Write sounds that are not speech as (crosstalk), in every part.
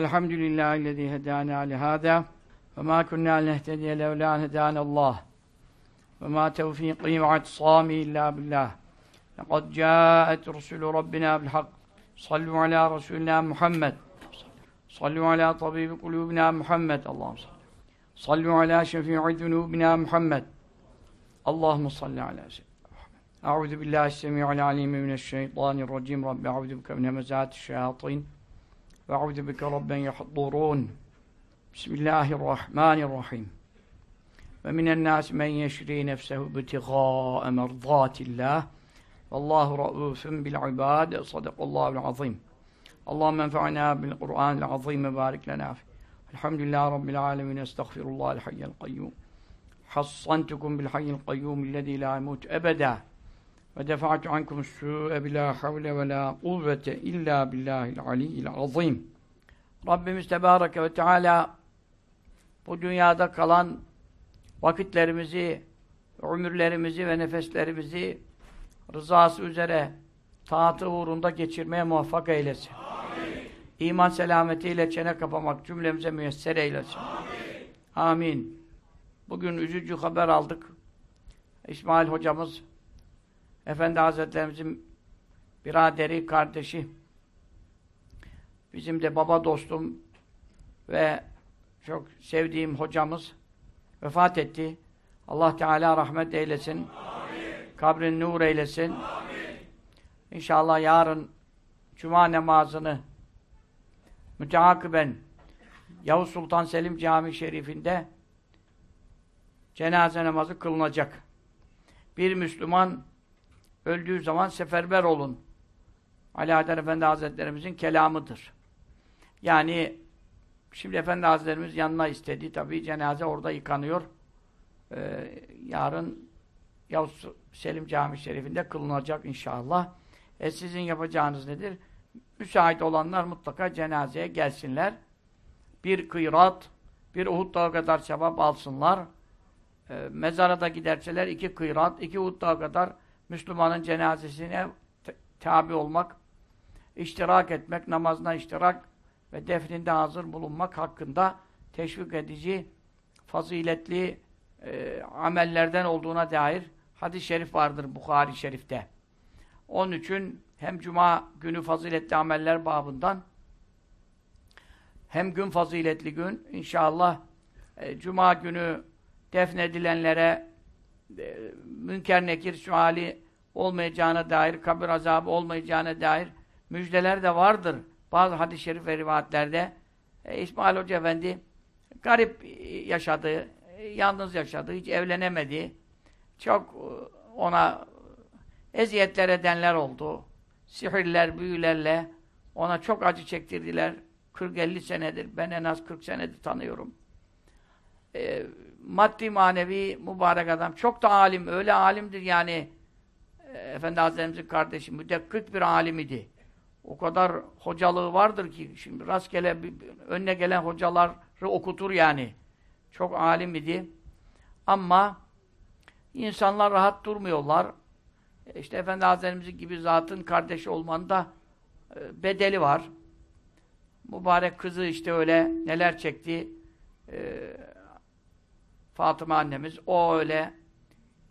الحمد لله الذي هدانا لهذا وما كنا لنهتدي لولا أن هدانا الله. وما توفيقي واعتصامي إلا بالله. لقد جاءت رسل ربنا بالحق. صلوا على رسولنا محمد. صلوا على طبيب قلوبنا محمد. اللهم صل. صلوا على شفيع ذنوبنا محمد. اللهم صل على سيدنا محمد. أعوذ بالله السميع العليم من الشيطان الرجيم. رب أعوذ بك من همزات الشياطين. وأعوذ بك رب يحضرون. بسم الله الرحمن الرحيم. ومن الناس من يشري نفسه ابتغاء مرضات الله والله رؤوف بالعباد صدق الله العظيم. اللهم انفعنا بالقرآن العظيم وبارك لنا فيه. الحمد لله رب العالمين أستغفر الله الحي القيوم. حصنتكم بالحي القيوم الذي لا يموت أبدا. ve defa'tu ankum su'e bila havle ve la kuvvete illa billahil aliyyil azim. Rabbimiz Tebareke ve Teala bu dünyada kalan vakitlerimizi, ömürlerimizi ve nefeslerimizi rızası üzere taatı uğrunda geçirmeye muvaffak eylesin. Amin. İman selametiyle çene kapamak cümlemize müyesser eylesin. Amin. Amin. Bugün üzücü haber aldık. İsmail hocamız Efendi Hazretlerimizin biraderi, kardeşi bizim de baba dostum ve çok sevdiğim hocamız vefat etti. Allah Teala rahmet eylesin. Amin. Kabrin nur eylesin. Amin. İnşallah yarın Cuma namazını müteakiben Yavuz Sultan Selim Camii Şerifinde cenaze namazı kılınacak. Bir Müslüman öldüğü zaman seferber olun. Ali Haydar Efendi Hazretlerimizin kelamıdır. Yani şimdi Efendi Hazretlerimiz yanına istedi. Tabi cenaze orada yıkanıyor. Ee, yarın Yavuz Selim Camii Şerifinde kılınacak inşallah. E sizin yapacağınız nedir? Müsait olanlar mutlaka cenazeye gelsinler. Bir kıyrat, bir Uhud Dağı kadar sevap alsınlar. E, mezara da giderseler iki kıyrat, iki Uhud Dağı kadar Müslümanın cenazesine tabi olmak, iştirak etmek, namazına iştirak ve defninde hazır bulunmak hakkında teşvik edici, faziletli e, amellerden olduğuna dair hadis-i şerif vardır Bukhari Şerif'te. Onun için hem Cuma günü faziletli ameller babından hem gün faziletli gün inşallah e, Cuma günü defnedilenlere e, münker nekir suali olmayacağına dair, kabir azabı olmayacağına dair müjdeler de vardır. Bazı hadis-i şerif ve rivayetlerde e, İsmail Hoca Efendi garip yaşadı, yalnız yaşadı, hiç evlenemedi. Çok ona eziyetler edenler oldu. Sihirler, büyülerle ona çok acı çektirdiler. 40-50 senedir, ben en az 40 senedir tanıyorum. E, maddi manevi mübarek adam. Çok da alim, öyle alimdir yani. Efendi Hazretlerimizin kardeşi, müdekkik bir alim idi. O kadar hocalığı vardır ki, şimdi rastgele önüne gelen hocaları okutur yani. Çok alim idi. Ama insanlar rahat durmuyorlar. E, işte Efendi Hazretlerimiz gibi zatın kardeşi olmanın da e, bedeli var. Mübarek kızı işte öyle neler çekti. E, Fatıma annemiz. O öyle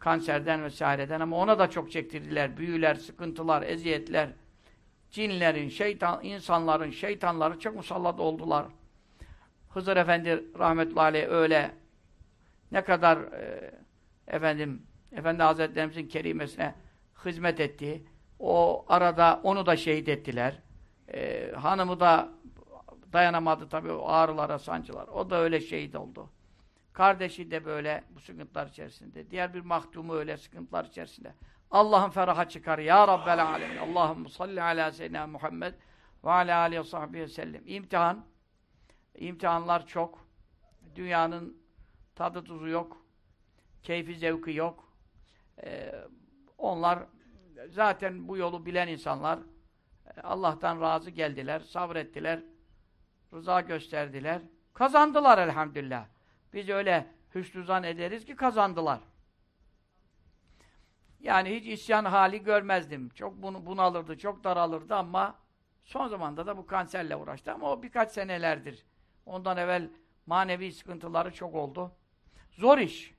kanserden vesaireden ama ona da çok çektirdiler. Büyüler, sıkıntılar, eziyetler. Cinlerin, şeytan, insanların, şeytanları çok musallat oldular. Hızır Efendi rahmetullahi aleyh öyle ne kadar e, efendim Efendi Hazretlerimizin kerimesine hizmet etti. O arada onu da şehit ettiler. E, hanımı da dayanamadı tabii o ağrılara, sancılar. O da öyle şehit oldu. Kardeşi de böyle bu sıkıntılar içerisinde. Diğer bir mahdumu öyle sıkıntılar içerisinde. Allah'ın feraha çıkar ya Rabbel alemin. Allahümme salli ala seyyidina Muhammed ve ala aleyhi ve sahbihi sellem. İmtihan. İmtihanlar çok. Dünyanın tadı tuzu yok. Keyfi zevki yok. Ee, onlar zaten bu yolu bilen insanlar Allah'tan razı geldiler, sabrettiler, rıza gösterdiler. Kazandılar elhamdülillah. Biz öyle hüsnü zan ederiz ki kazandılar. Yani hiç isyan hali görmezdim. Çok bunu bunalırdı, çok daralırdı ama Son zamanda da bu kanserle uğraştı ama o birkaç senelerdir. Ondan evvel manevi sıkıntıları çok oldu. Zor iş.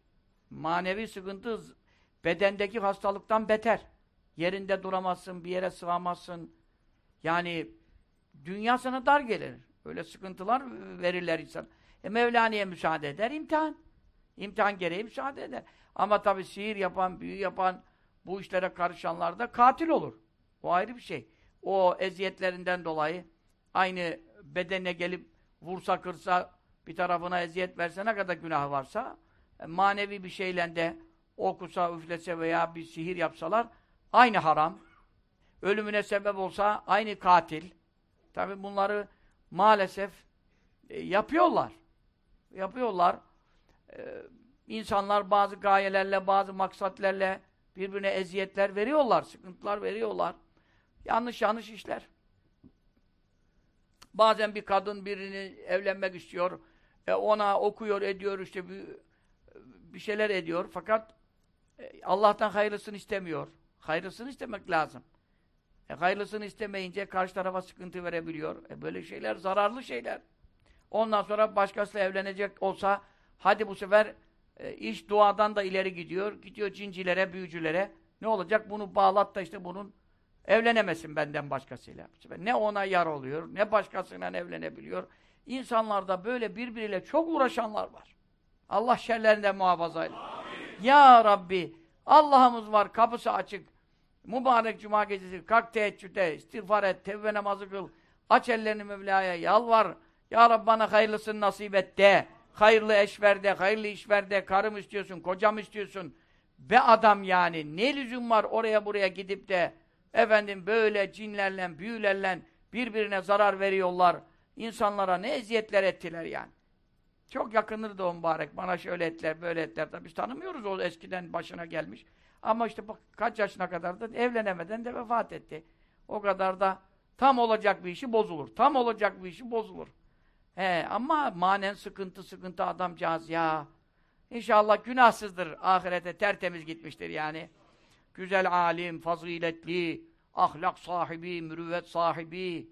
Manevi sıkıntı bedendeki hastalıktan beter. Yerinde duramazsın, bir yere sığamazsın. Yani dünya sana dar gelir. Öyle sıkıntılar verirler insan. E Mevlaniye müsaade eder, imtihan. İmtihan gereği müsaade eder. Ama tabi sihir yapan, büyü yapan, bu işlere karışanlar da katil olur. O ayrı bir şey. O eziyetlerinden dolayı aynı bedene gelip vursa kırsa bir tarafına eziyet verse ne kadar günah varsa e, manevi bir şeyle de okusa, üflese veya bir sihir yapsalar aynı haram. Ölümüne sebep olsa aynı katil. Tabi bunları maalesef e, yapıyorlar. Yapıyorlar. E, insanlar bazı gayelerle, bazı maksatlerle birbirine eziyetler veriyorlar, sıkıntılar veriyorlar. Yanlış yanlış işler. Bazen bir kadın birini evlenmek istiyor, e ona okuyor, ediyor işte bir, bir şeyler ediyor fakat e, Allah'tan hayırlısını istemiyor. Hayırlısını istemek lazım. E, hayırlısını istemeyince karşı tarafa sıkıntı verebiliyor. E, böyle şeyler zararlı şeyler. Ondan sonra başkasıyla evlenecek olsa hadi bu sefer e, iş duadan da ileri gidiyor. Gidiyor cincilere, büyücülere. Ne olacak? Bunu bağlat da işte bunun evlenemesin benden başkasıyla. Ne ona yar oluyor, ne başkasıyla evlenebiliyor. İnsanlarda böyle birbiriyle çok uğraşanlar var. Allah şerlerinden muhafaza eylesin. Ya Rabbi, Allah'ımız var, kapısı açık. Mübarek cuma gecesi kalk teheccüde, istiğfar et, tevbe namazı kıl. Aç ellerini Mevla'ya, yalvar. Ya Rabbi bana hayırlısını nasip et de. Hayırlı eş ver de, hayırlı iş ver de. Karım istiyorsun, kocam istiyorsun. Be adam yani. Ne lüzum var oraya buraya gidip de efendim böyle cinlerle, büyülerle birbirine zarar veriyorlar. İnsanlara ne eziyetler ettiler yani. Çok yakınırdı o mübarek. Bana şöyle ettiler, böyle ettiler. Tabii biz tanımıyoruz o eskiden başına gelmiş. Ama işte bak kaç yaşına kadar da evlenemeden de vefat etti. O kadar da tam olacak bir işi bozulur. Tam olacak bir işi bozulur. He, ama manen sıkıntı sıkıntı adamcağız ya. İnşallah günahsızdır. Ahirete tertemiz gitmiştir yani. Güzel alim, faziletli, ahlak sahibi, mürüvvet sahibi.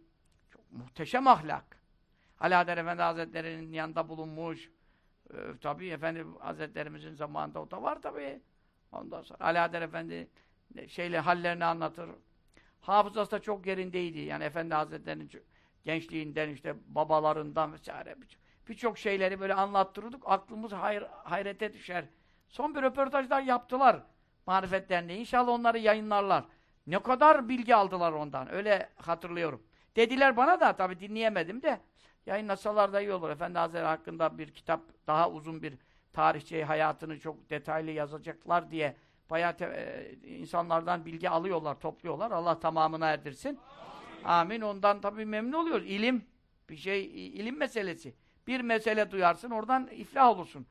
Çok muhteşem ahlak. Alaeddin Efendi Hazretleri'nin yanında bulunmuş. Ee, tabii Efendi Hazretlerimizin zamanında o da var tabii. Ondan sonra Alaeddin Efendi şeyle hallerini anlatır. Hafızası da çok yerindeydi. Yani Efendi Hazretleri'nin gençliğinden işte babalarından vesaire birçok şeyleri böyle anlattırırdık. Aklımız hayr, hayrete düşer. Son bir röportajlar yaptılar Marifet Derneği. İnşallah onları yayınlarlar. Ne kadar bilgi aldılar ondan. Öyle hatırlıyorum. Dediler bana da tabi dinleyemedim de yayınlasalar da iyi olur. Efendi Hazretleri hakkında bir kitap daha uzun bir tarihçi hayatını çok detaylı yazacaklar diye bayağı e, insanlardan bilgi alıyorlar, topluyorlar. Allah tamamını erdirsin. Amin. Ondan tabii memnun oluyoruz. İlim bir şey ilim meselesi. Bir mesele duyarsın, oradan iflah olursun.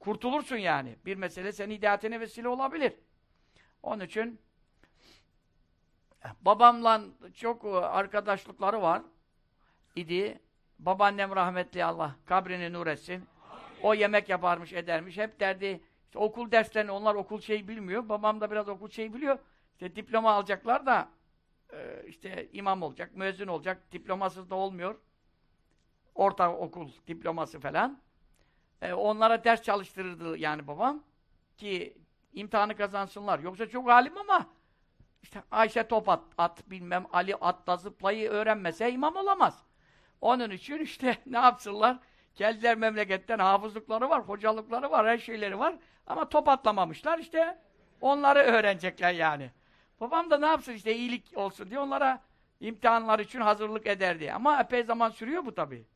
Kurtulursun yani. Bir mesele senin hidayetine vesile olabilir. Onun için babamla çok arkadaşlıkları var idi. Babaannem rahmetli Allah kabrini nur etsin. O yemek yaparmış, edermiş. Hep derdi, işte okul derslerini onlar okul şeyi bilmiyor. Babam da biraz okul şeyi biliyor. İşte diploma alacaklar da e, işte imam olacak, müezzin olacak. Diplomasız da olmuyor. Orta okul diploması falan. E, onlara ders çalıştırırdı yani babam. Ki imtihanı kazansınlar. Yoksa çok alim ama işte Ayşe top at, at bilmem Ali atla zıplayı öğrenmese imam olamaz. Onun için işte (laughs) ne yapsınlar? Geldiler memleketten hafızlıkları var, hocalıkları var, her şeyleri var. Ama top atlamamışlar işte. Onları öğrenecekler yani. Babam da ne yapsın işte iyilik olsun diye onlara imtihanlar için hazırlık ederdi. Ama epey zaman sürüyor bu tabii.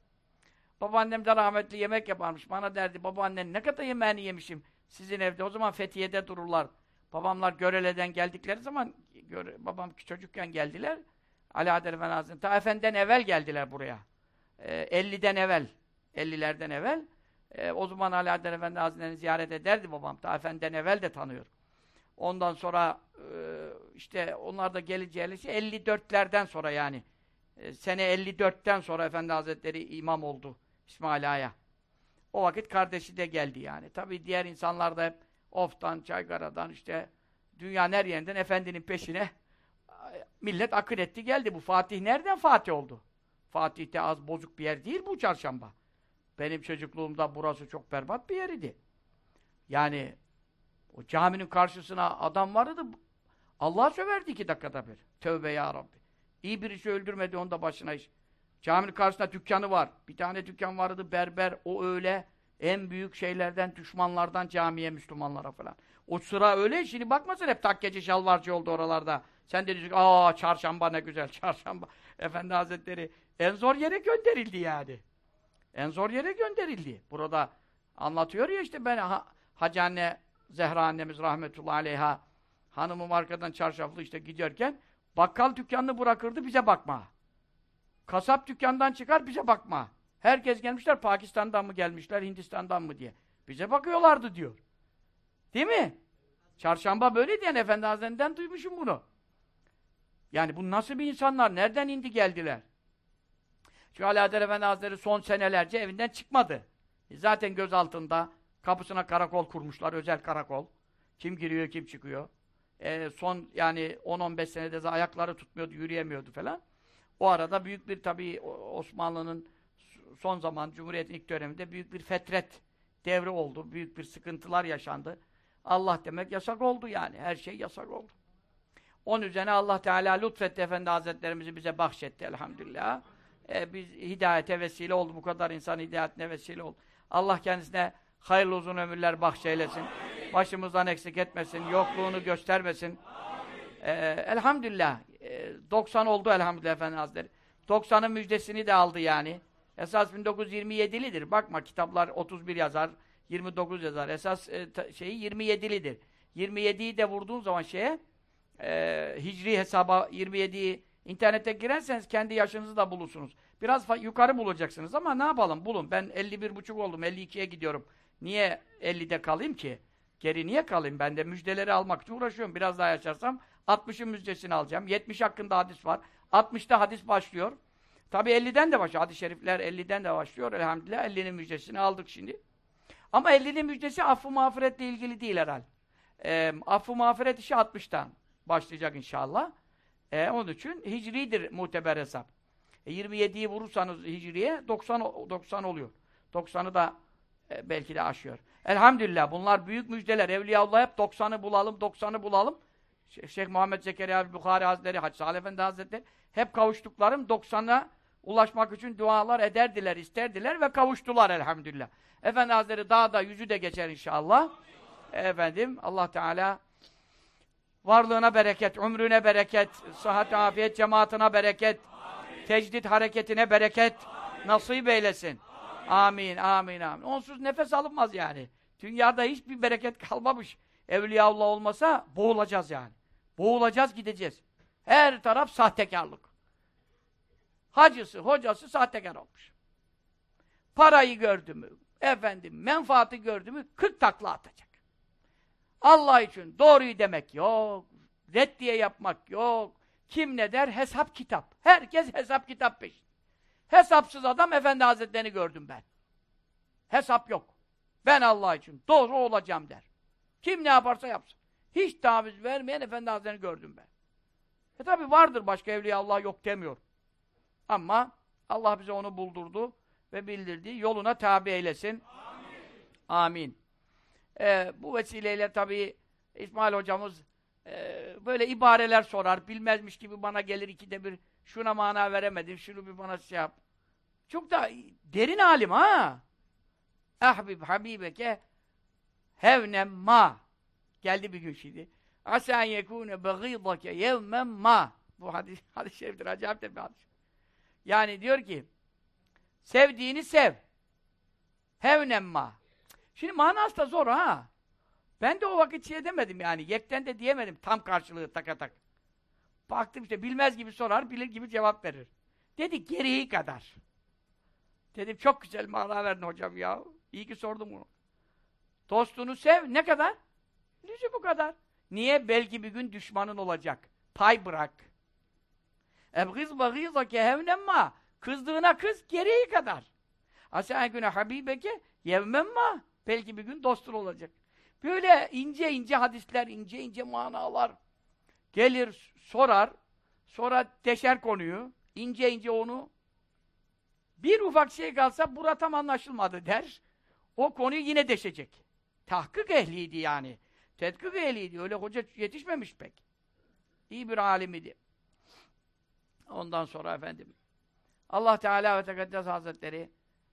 Babaannem de rahmetli yemek yaparmış. Bana derdi babaannen ne kadar yemeğini yemişim sizin evde. O zaman Fethiye'de dururlar. Babamlar Görele'den geldikleri zaman göre, babam çocukken geldiler. Ali Adel Efendi. Ta Efendi'den evvel geldiler buraya. Ee, 50'den evvel. 50'lerden evvel. Ee, o zaman Ali Adel Efendi Hazretleri'ni ziyaret ederdi babam. Ta Efendi'den evvel de tanıyor. Ondan sonra e, işte onlar da geleceği 54'lerden sonra yani. E, sene 54'ten sonra Efendi Hazretleri imam oldu. İsmail Ağa'ya. O vakit kardeşi de geldi yani. Tabi diğer insanlar da hep Of'tan, Çaykara'dan işte dünyanın her yerinden efendinin peşine millet akıl etti geldi. Bu Fatih nereden Fatih oldu? Fatih'te az bozuk bir yer değil bu çarşamba. Benim çocukluğumda burası çok berbat bir yeriydi. Yani o caminin karşısına adam vardı Allah söverdi iki dakikada bir. Tövbe ya Rabbi. İyi birisi öldürmedi onda başına iş. Caminin karşısında dükkanı var. Bir tane dükkan vardı berber. O öyle en büyük şeylerden, düşmanlardan camiye, Müslümanlara falan. O sıra öyle. Şimdi bakmasın hep takkeci şalvarcı oldu oralarda. Sen de diyorsun aa çarşamba ne güzel (laughs) çarşamba. Efendi Hazretleri en zor yere gönderildi yani. En zor yere gönderildi. Burada anlatıyor ya işte ben ha, Hacı anne Zehra annemiz rahmetullahi aleyha hanımım arkadan çarşaflı işte giderken bakkal dükkanını bırakırdı bize bakma. Kasap dükkandan çıkar bize bakma. Herkes gelmişler Pakistan'dan mı gelmişler Hindistan'dan mı diye. Bize bakıyorlardı diyor. Değil mi? Çarşamba böyle diyen Efendi Hazretlerinden duymuşum bunu. Yani bu nasıl bir insanlar? Nereden indi geldiler? Şu Alaeddin Efendi Hazretleri son senelerce evinden çıkmadı. E zaten göz altında kapısına karakol kurmuşlar, özel karakol. Kim giriyor, kim çıkıyor. E son yani 10-15 senede de ayakları tutmuyordu, yürüyemiyordu falan. O arada büyük bir tabii Osmanlı'nın son zaman Cumhuriyet'in ilk döneminde büyük bir fetret devri oldu. Büyük bir sıkıntılar yaşandı. Allah demek yasak oldu yani. Her şey yasak oldu. Onun üzerine Allah Teala lütfetti Efendi Hazretlerimizi bize bahşetti elhamdülillah. Ee, biz hidayete vesile oldu. Bu kadar insan hidayetine vesile oldu. Allah kendisine hayırlı uzun ömürler bahşeylesin. Başımızdan eksik etmesin. Yokluğunu göstermesin. Ee, elhamdülillah. Ee, 90 oldu elhamdülillah Efendi Hazretleri. 90'ın müjdesini de aldı yani. Esas 1927'lidir. Bakma kitaplar 31 yazar, 29 yazar. Esas e, şeyi 27'lidir. 27'yi de vurduğun zaman şeye e, hicri hesaba 27'yi internete girerseniz kendi yaşınızı da bulursunuz. Biraz yukarı bulacaksınız ama ne yapalım bulun. Ben 51 buçuk oldum, 52'ye gidiyorum. Niye 50'de kalayım ki? Geri niye kalayım? Ben de müjdeleri almak için uğraşıyorum. Biraz daha yaşarsam 60'ın müjdesini alacağım. 70 hakkında hadis var. 60'ta hadis başlıyor. Tabi 50'den de başlıyor. Hadis-i şerifler 50'den de başlıyor. Elhamdülillah 50'nin müjdesini aldık şimdi. Ama 50'nin müjdesi affı mağfiretle ilgili değil herhal. E, affı mağfiret işi 60'tan başlayacak inşallah. E, onun için hicridir muteber hesap. E, 27'yi vurursanız hicriye 90 90 oluyor. 90'ı da belki de aşıyor. Elhamdülillah bunlar büyük müjdeler. Evliyaullah hep 90'ı bulalım, 90'ı bulalım. Şeyh, Muhammed Zekeriya Bukhari Hazretleri, Hacı Salih Efendi Hazretleri hep kavuştuklarım 90'a ulaşmak için dualar ederdiler, isterdiler ve kavuştular elhamdülillah. Efendi Hazretleri daha da yüzü de geçer inşallah. Efendim Allah Teala varlığına bereket, ömrüne bereket, sıhhat, afiyet, cemaatine bereket, tecdit hareketine bereket amin. nasip eylesin. Amin, amin, amin. Onsuz nefes alınmaz yani. Dünyada hiçbir bereket kalmamış. Evliyaullah olmasa boğulacağız yani. Boğulacağız, gideceğiz. Her taraf sahtekarlık. Hacısı, hocası sahtekar olmuş. Parayı gördü mü, efendim, menfaati gördü mü, kırk takla atacak. Allah için doğruyu demek yok. Reddiye yapmak yok. Kim ne der? Hesap kitap. Herkes hesap kitap peşinde. Hesapsız adam Efendi Hazretlerini gördüm ben. Hesap yok. Ben Allah için doğru olacağım der. Kim ne yaparsa yapsın. Hiç taviz vermeyen Efendi Hazretlerini gördüm ben. E tabi vardır başka evliya Allah yok demiyor. Ama Allah bize onu buldurdu ve bildirdi. Yoluna tabi eylesin. Amin. Amin. Ee, bu vesileyle tabi İsmail hocamız e, böyle ibareler sorar. Bilmezmiş gibi bana gelir ikide bir şuna mana veremedim, şunu bir bana şey yap. Çok da derin alim ha. Ahbib habibeke hevnem ma. Geldi bir gün şimdi. Asa yekune bagîdake yevmen ma. Bu hadis, hadis-i şeriftir. Acayip de bir hadis. Yani diyor ki sevdiğini sev. Hevnem ma. Şimdi manası da zor ha. Ben de o vakit şey demedim yani. Yekten de diyemedim tam karşılığı taka tak. Baktım işte bilmez gibi sorar, bilir gibi cevap verir. Dedi gereği kadar. Dedim çok güzel mana verdin hocam ya. İyi ki sordum bunu. Dostunu sev. Ne kadar? Lüzum bu kadar. Niye? Belki bir gün düşmanın olacak. Pay bırak. Ebgiz bagîzake hevnemma. Kızdığına kız gereği kadar. Asa güne habibeke yevmemma. Belki bir gün dostun olacak. Böyle ince ince hadisler, ince ince manalar gelir, sorar. Sonra deşer konuyu. ince ince onu. Bir ufak şey kalsa bura tam anlaşılmadı der. O konuyu yine deşecek. Tahkik ehliydi yani. Tetkik ehliydi. Öyle hoca yetişmemiş pek. İyi bir alimidi. Ondan sonra efendim Allah Teala ve Tekaddes Hazretleri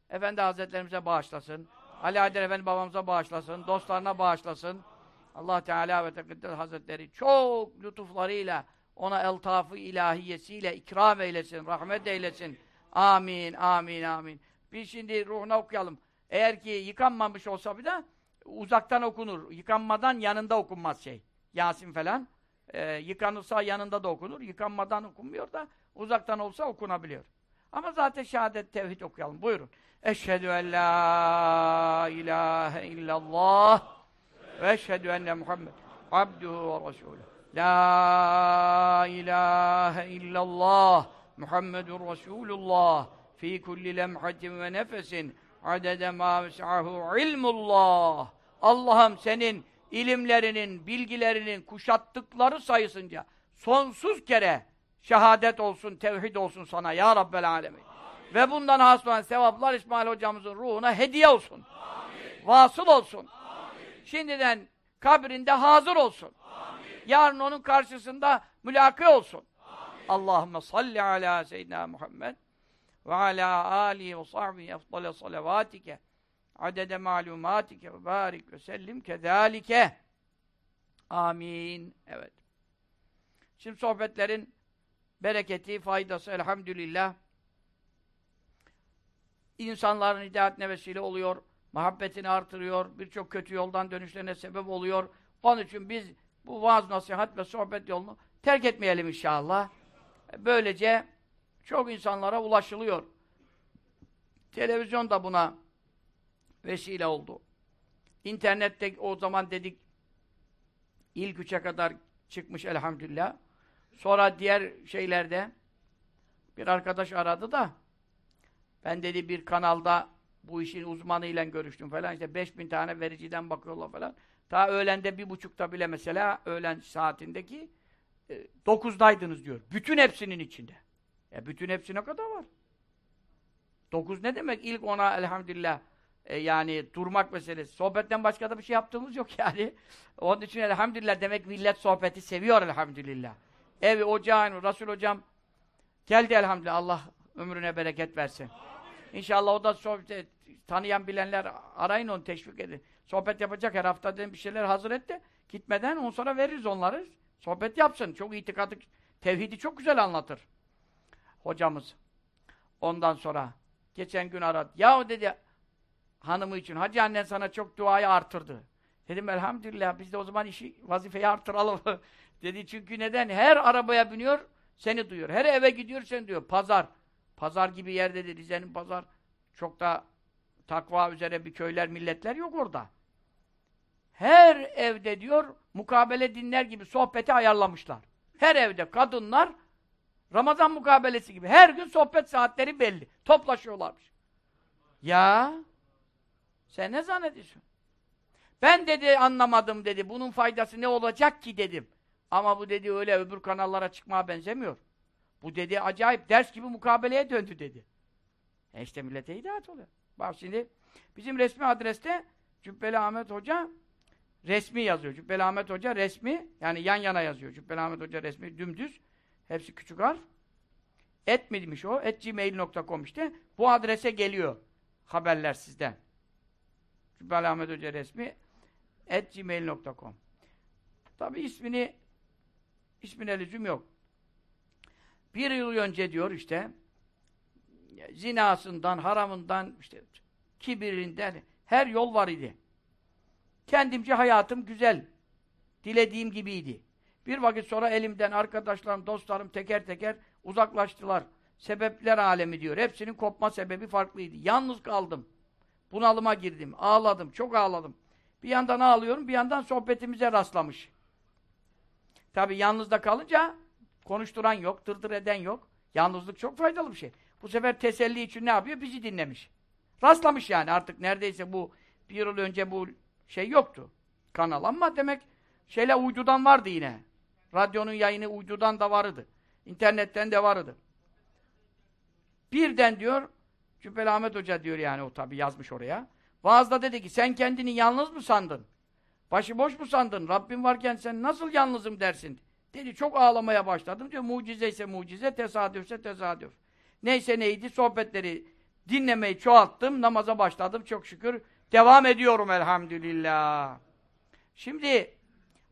Efendi Hazretlerimize bağışlasın. Ali Haydar Efendi babamıza bağışlasın. Dostlarına bağışlasın. Allah Teala ve Tekaddes Hazretleri çok lütuflarıyla ona eltafı ilahiyesiyle ikram eylesin, rahmet eylesin. Amin, amin, amin. Biz şimdi ruhuna okuyalım. Eğer ki yıkanmamış olsa bir de uzaktan okunur. Yıkanmadan yanında okunmaz şey. Yasin falan. Ee, yıkanırsa yanında da okunur. Yıkanmadan okunmuyor da uzaktan olsa okunabiliyor. Ama zaten şehadet tevhid okuyalım. Buyurun. Eşhedü en la ilahe illallah ve eşhedü enne Muhammed abduhu ve resulü. La ilahe illallah Muhammedun Resulullah fi kulli lemhatin ve nefesin adede ma ves'ahu ilmullah. Allah'ım senin ilimlerinin, bilgilerinin kuşattıkları sayısınca sonsuz kere şehadet olsun, tevhid olsun sana ya Rabbel Alemin. Ve bundan hasılan sevaplar İsmail hocamızın ruhuna hediye olsun. Amin. Vasıl olsun. Amin. Şimdiden kabrinde hazır olsun. Amin. Yarın onun karşısında mülaka olsun. Allahümme salli ala seyyidina Muhammed ve ala alihi ve sahbihi efdale salavatike adede malumatike ve barik ve sellim kezalike. Amin. Evet. Şimdi sohbetlerin bereketi, faydası elhamdülillah insanların hidayetine vesile oluyor, muhabbetini artırıyor, birçok kötü yoldan dönüşlerine sebep oluyor. Onun için biz bu vaaz, nasihat ve sohbet yolunu terk etmeyelim inşallah. Böylece çok insanlara ulaşılıyor. Televizyon da buna vesile oldu. İnternette o zaman dedik ilk üçe kadar çıkmış elhamdülillah. Sonra diğer şeylerde bir arkadaş aradı da ben dedi bir kanalda bu işin uzmanıyla görüştüm falan. İşte 5000 tane vericiden bakıyorlar falan. Ta öğlende bir buçukta bile mesela öğlen saatindeki e, dokuzdaydınız diyor. Bütün hepsinin içinde. Ya bütün hepsine kadar var. Dokuz ne demek? İlk ona elhamdülillah e, yani durmak meselesi. Sohbetten başka da bir şey yaptığımız yok yani. (laughs) Onun için elhamdülillah demek millet sohbeti seviyor elhamdülillah. Evi, ocağını, Resul hocam geldi elhamdülillah. Allah ömrüne bereket versin. İnşallah o da sohbet tanıyan bilenler arayın onu teşvik edin. Sohbet yapacak her hafta dedim bir şeyler hazır et de gitmeden on sonra veririz onları. Sohbet yapsın. Çok itikadı, tevhidi çok güzel anlatır. Hocamız. Ondan sonra geçen gün aradı. Ya dedi hanımı için hacı annen sana çok duayı artırdı. Dedim elhamdülillah biz de o zaman işi vazifeyi artıralım. (laughs) dedi çünkü neden? Her arabaya biniyor seni duyuyor. Her eve gidiyor seni duyuyor. Pazar. Pazar gibi yerde de Rize'nin pazar çok da takva üzere bir köyler, milletler yok orada. Her evde diyor mukabele dinler gibi sohbeti ayarlamışlar. Her evde kadınlar Ramazan mukabelesi gibi. Her gün sohbet saatleri belli. Toplaşıyorlarmış. Ya sen ne zannediyorsun? Ben dedi anlamadım dedi. Bunun faydası ne olacak ki dedim. Ama bu dedi öyle öbür kanallara çıkmaya benzemiyor. Bu dedi acayip ders gibi mukabeleye döndü dedi. E işte millete hidayet oluyor. Bak şimdi bizim resmi adreste Cübbeli Ahmet Hoca resmi yazıyor. Cübbeli Ahmet Hoca resmi yani yan yana yazıyor. Cübbeli Ahmet Hoca resmi dümdüz. Hepsi küçük harf. Et miymiş o? etgmail.com işte. Bu adrese geliyor haberler sizden. Cübbeli Ahmet Hoca resmi etgmail.com Tabi ismini ismine lüzum yok. Bir yıl önce diyor işte zinasından, haramından, işte kibirinden her yol var idi. Kendimce hayatım güzel. Dilediğim gibiydi. Bir vakit sonra elimden arkadaşlarım, dostlarım teker teker uzaklaştılar. Sebepler alemi diyor. Hepsinin kopma sebebi farklıydı. Yalnız kaldım. Bunalıma girdim. Ağladım. Çok ağladım. Bir yandan ağlıyorum, bir yandan sohbetimize rastlamış. Tabi yalnız da kalınca Konuşturan yok, dırdır eden yok. Yalnızlık çok faydalı bir şey. Bu sefer teselli için ne yapıyor? Bizi dinlemiş. Rastlamış yani artık neredeyse bu bir yıl önce bu şey yoktu. Kanal ama demek şeyle uydudan vardı yine. Radyonun yayını uydudan da vardı. İnternetten de vardı. Birden diyor, Cübbeli Ahmet Hoca diyor yani o tabi yazmış oraya. Vaazda dedi ki sen kendini yalnız mı sandın? Başıboş mu sandın? Rabbim varken sen nasıl yalnızım dersin? Dedi çok ağlamaya başladım diyor. Mucize ise mucize, tesadüfse tesadüf. Neyse neydi sohbetleri dinlemeyi çoğalttım, namaza başladım çok şükür. Devam ediyorum elhamdülillah. Şimdi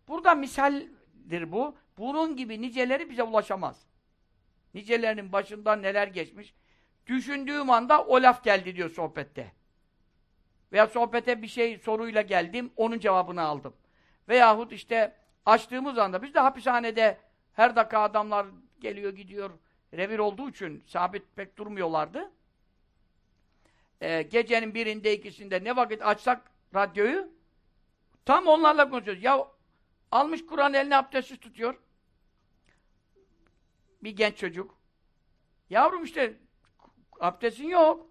burada misaldir bu. Bunun gibi niceleri bize ulaşamaz. Nicelerinin başından neler geçmiş. Düşündüğüm anda o laf geldi diyor sohbette. Veya sohbete bir şey soruyla geldim, onun cevabını aldım. Veyahut işte açtığımız anda, biz de hapishanede her dakika adamlar geliyor gidiyor, revir olduğu için sabit pek durmuyorlardı. Ee, gecenin birinde ikisinde ne vakit açsak radyoyu, tam onlarla konuşuyoruz. Ya almış Kur'an eline abdestsiz tutuyor. Bir genç çocuk. Yavrum işte abdestin yok.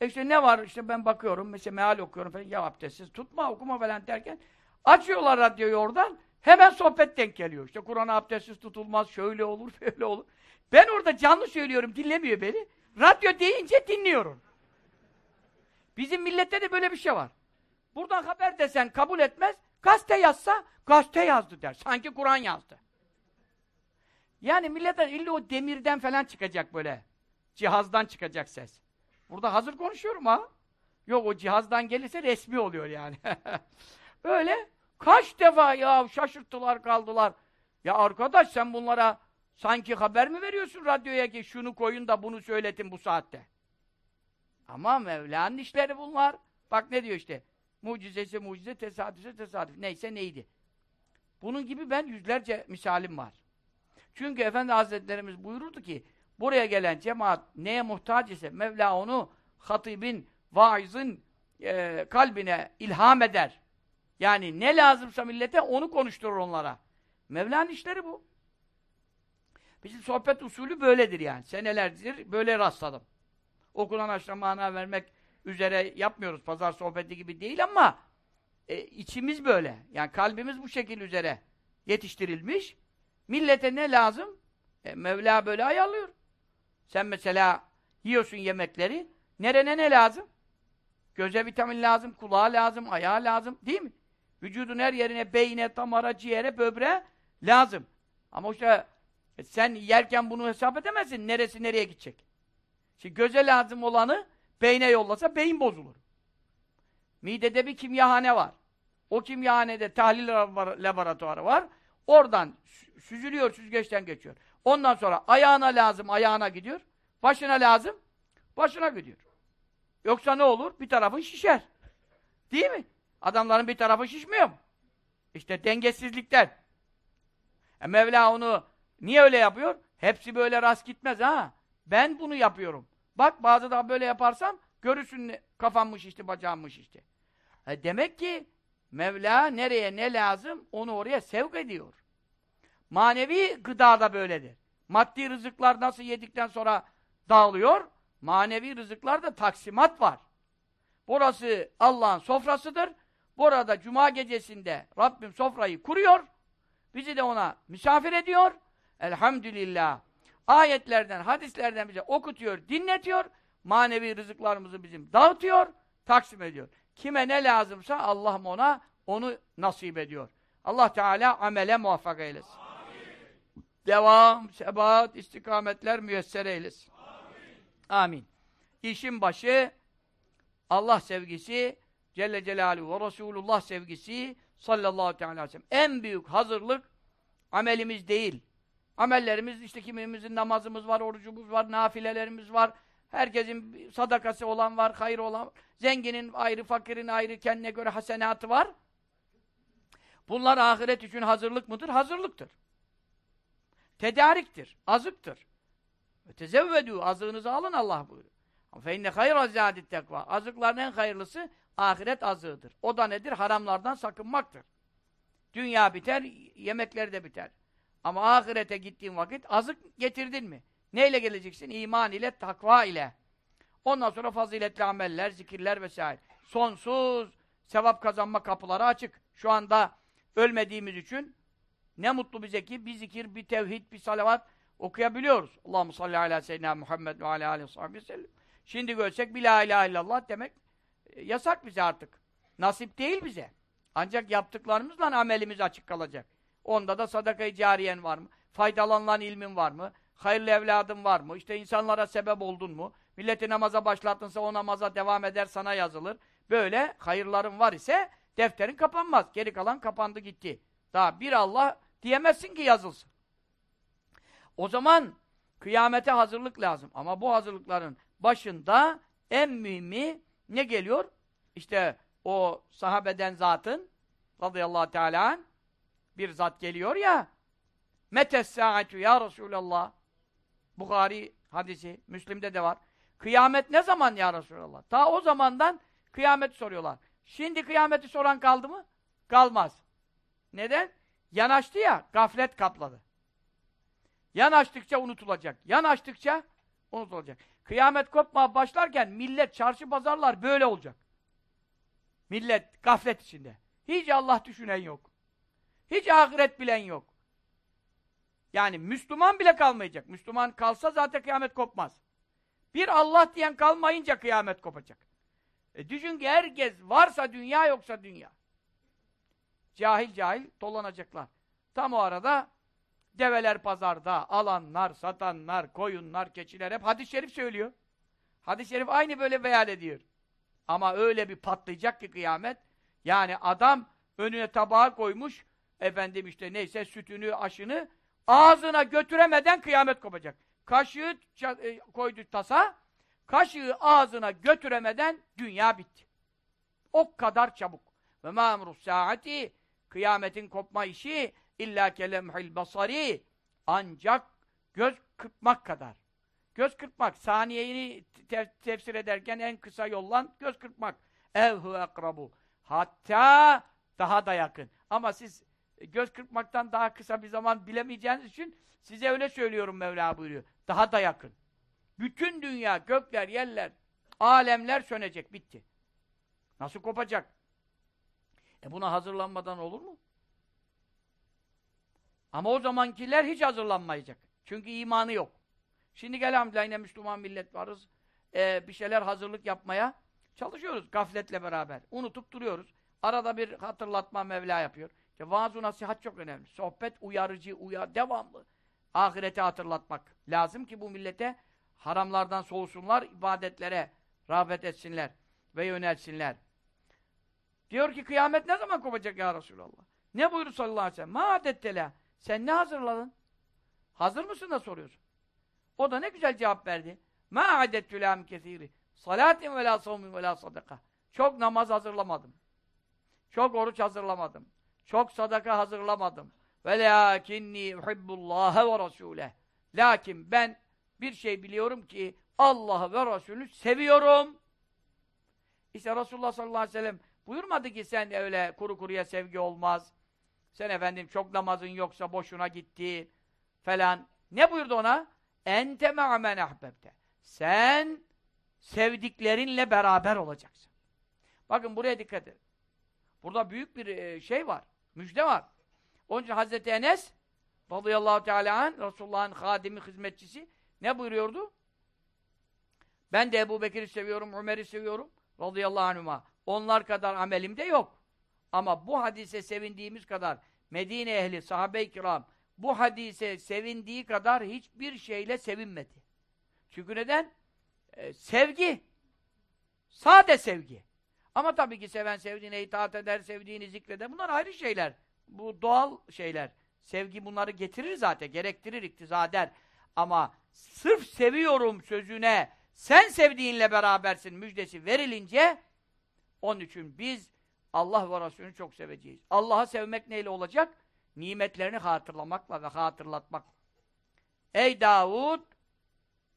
E işte ne var işte ben bakıyorum mesela meal okuyorum falan ya abdestsiz tutma okuma falan derken açıyorlar radyoyu oradan hemen sohbet denk geliyor. İşte Kur'an'a abdestsiz tutulmaz şöyle olur (laughs) böyle olur. Ben orada canlı söylüyorum dinlemiyor beni. Radyo deyince dinliyorum. Bizim millette de böyle bir şey var. Buradan haber desen kabul etmez. Gazete yazsa gazete yazdı der. Sanki Kur'an yazdı. Yani millete illa o demirden falan çıkacak böyle. Cihazdan çıkacak ses. Burada hazır konuşuyorum ha. Yok o cihazdan gelirse resmi oluyor yani. (laughs) Öyle kaç defa ya şaşırttılar kaldılar. Ya arkadaş sen bunlara sanki haber mi veriyorsun radyoya ki şunu koyun da bunu söyletin bu saatte. Ama Mevla'nın işleri bunlar. Bak ne diyor işte. Mucizesi mucize, tesadüfse tesadüf. Neyse neydi. Bunun gibi ben yüzlerce misalim var. Çünkü Efendi Hazretlerimiz buyururdu ki buraya gelen cemaat neye muhtaç ise Mevla onu hatibin, vaizin e, kalbine ilham eder. Yani ne lazımsa millete onu konuşturur onlara. Mevla'nın işleri bu. Bizim sohbet usulü böyledir yani. Senelerdir böyle rastladım. Okunan aşra mana vermek üzere yapmıyoruz. Pazar sohbeti gibi değil ama e, içimiz böyle. Yani kalbimiz bu şekil üzere yetiştirilmiş. Millete ne lazım? E, Mevla böyle ayarlıyor. Sen mesela yiyorsun yemekleri. Nerene ne lazım? Göze vitamin lazım, kulağa lazım, ayağa lazım. Değil mi? Vücudun her yerine, beyne, damara, ciğere, böbreğe lazım. Ama işte e, sen yerken bunu hesap edemezsin. Neresi nereye gidecek? Şimdi göze lazım olanı beyne yollasa beyin bozulur. Midede bir kimyahane var. O kimyahanede tahlil laboratuvarı var. Oradan süzülüyor, süzgeçten geçiyor. Ondan sonra ayağına lazım, ayağına gidiyor. Başına lazım, başına gidiyor. Yoksa ne olur? Bir tarafın şişer. Değil mi? Adamların bir tarafı şişmiyor mu? İşte dengesizlikten. E Mevla onu niye öyle yapıyor? Hepsi böyle rast gitmez ha. Ben bunu yapıyorum. Bak bazı daha böyle yaparsam görürsün kafam şişti, bacağım şişti. E demek ki Mevla nereye ne lazım onu oraya sevk ediyor. Manevi gıda da böyledir. Maddi rızıklar nasıl yedikten sonra dağılıyor, manevi rızıklarda taksimat var. Burası Allah'ın sofrasıdır. Burada cuma gecesinde Rabbim sofrayı kuruyor. Bizi de ona misafir ediyor. Elhamdülillah. Ayetlerden, hadislerden bize okutuyor, dinletiyor. Manevi rızıklarımızı bizim dağıtıyor, taksim ediyor. Kime ne lazımsa Allah ona onu nasip ediyor. Allah Teala amele muvaffak eylesin. Amin. Devam, sebat, istikametler müyesser eylesin. Amin. Amin. İşin başı Allah sevgisi, Celle Celaluhu ve Resulullah sevgisi sallallahu teala aleyhi ve sellem. En büyük hazırlık amelimiz değil. Amellerimiz işte kimimizin namazımız var, orucumuz var, nafilelerimiz var. Herkesin sadakası olan var, hayır olan var. Zenginin ayrı, fakirin ayrı, kendine göre hasenatı var. Bunlar ahiret için hazırlık mıdır? Hazırlıktır. Tedariktir, azıktır. Tezevvedû, azığınızı alın Allah buyuruyor. İnne hayra zâdit tekva. Azıkların en hayırlısı ahiret azığıdır. O da nedir? Haramlardan sakınmaktır. Dünya biter, yemekleri de biter. Ama ahirete gittiğin vakit azık getirdin mi? Neyle geleceksin? İman ile, takva ile. Ondan sonra faziletli ameller, zikirler vesaire. Sonsuz sevap kazanma kapıları açık. Şu anda ölmediğimiz için ne mutlu bize ki bir zikir, bir tevhid, bir salavat okuyabiliyoruz. Allahu salli ala seyyidina Muhammed ve ala aleyhi ve sellem. Şimdi görsek bir la ilahe illallah demek e, yasak bize artık. Nasip değil bize. Ancak yaptıklarımızla amelimiz açık kalacak. Onda da sadaka-i cariyen var mı? Faydalanılan ilmin var mı? Hayırlı evladın var mı? İşte insanlara sebep oldun mu? Milleti namaza başlattınsa o namaza devam eder sana yazılır. Böyle hayırların var ise defterin kapanmaz. Geri kalan kapandı gitti. Daha bir Allah diyemezsin ki yazılsın. O zaman kıyamete hazırlık lazım. Ama bu hazırlıkların başında en mühimi ne geliyor? İşte o sahabeden zatın radıyallahu teala bir zat geliyor ya metes saatu ya Resulallah Bukhari hadisi, Müslim'de de var. Kıyamet ne zaman ya Resulallah? Ta o zamandan kıyameti soruyorlar. Şimdi kıyameti soran kaldı mı? Kalmaz. Neden? Yanaştı ya, gaflet kapladı. Yanaştıkça unutulacak. Yanaştıkça unutulacak. Kıyamet kopmaya başlarken millet, çarşı pazarlar böyle olacak. Millet gaflet içinde. Hiç Allah düşünen yok. Hiç ahiret bilen yok. Yani Müslüman bile kalmayacak. Müslüman kalsa zaten kıyamet kopmaz. Bir Allah diyen kalmayınca kıyamet kopacak. E düşün ki herkes varsa dünya yoksa dünya. Cahil cahil dolanacaklar. Tam o arada develer pazarda, alanlar, satanlar, koyunlar, keçiler hep hadis-i şerif söylüyor. Hadis-i şerif aynı böyle beyan ediyor. Ama öyle bir patlayacak ki kıyamet. Yani adam önüne tabağa koymuş, efendim işte neyse sütünü, aşını ağzına götüremeden kıyamet kopacak. Kaşığı e, koydu tasa, kaşığı ağzına götüremeden dünya bitti. O kadar çabuk. Ve ma'mru saati kıyametin kopma işi illa kelemhil basari ancak göz kırpmak kadar. Göz kırpmak, saniyeyi te tefsir ederken en kısa yollan göz kırpmak. Evhu akrabu. Hatta daha da yakın. Ama siz göz kırpmaktan daha kısa bir zaman bilemeyeceğiniz için size öyle söylüyorum Mevla buyuruyor. Daha da yakın. Bütün dünya, gökler, yerler, alemler sönecek, bitti. Nasıl kopacak? E buna hazırlanmadan olur mu? Ama o zamankiler hiç hazırlanmayacak. Çünkü imanı yok. Şimdi gel hamdülillah yine Müslüman millet varız. Ee, bir şeyler hazırlık yapmaya çalışıyoruz gafletle beraber. Unutup duruyoruz. Arada bir hatırlatma Mevla yapıyor. İşte vaaz nasihat çok önemli. Sohbet uyarıcı, uyar, devamlı. Ahireti hatırlatmak lazım ki bu millete haramlardan soğusunlar, ibadetlere rağbet etsinler ve yönelsinler. Diyor ki kıyamet ne zaman kopacak ya Resulallah? Ne buyurdu sallallahu aleyhi ve sellem? Ma adettela. Sen ne hazırladın? Hazır mısın da soruyorsun. O da ne güzel cevap verdi. Ma adettü lâm kesîri. Salatin ve lâ savmin ve lâ sadaka. Çok namaz hazırlamadım. Çok oruç hazırlamadım. Çok sadaka hazırlamadım. Lakinni uhibbullâhe ve rasûleh. Lakin ben bir şey biliyorum ki Allah'ı ve Resulü seviyorum. İşte Resulullah sallallahu aleyhi ve sellem buyurmadı ki sen öyle kuru kuruya sevgi olmaz. Sen efendim çok namazın yoksa boşuna gitti falan. Ne buyurdu ona? Ente me'amen ahbebte. Sen sevdiklerinle beraber olacaksın. Bakın buraya dikkat edin. Burada büyük bir şey var. Müjde var. Onun için Hazreti Enes radıyallahu teala anh, Resulullah'ın hadimi, hizmetçisi ne buyuruyordu? Ben de Ebu Bekir'i seviyorum, Ömer'i seviyorum radıyallahu anhuma. Onlar kadar amelim de yok. Ama bu hadise sevindiğimiz kadar Medine ehli, sahabe-i kiram bu hadise sevindiği kadar hiçbir şeyle sevinmedi. Çünkü neden? Ee, sevgi. Sade sevgi. Ama tabii ki seven sevdiğine itaat eder, sevdiğini zikreder. Bunlar ayrı şeyler. Bu doğal şeyler. Sevgi bunları getirir zaten, gerektirir, iktiza eder. Ama sırf seviyorum sözüne, sen sevdiğinle berabersin müjdesi verilince, onun için biz Allah ve Resulünü çok seveceğiz. Allah'ı sevmek neyle olacak? Nimetlerini hatırlamakla ve hatırlatmak. Ey Davud!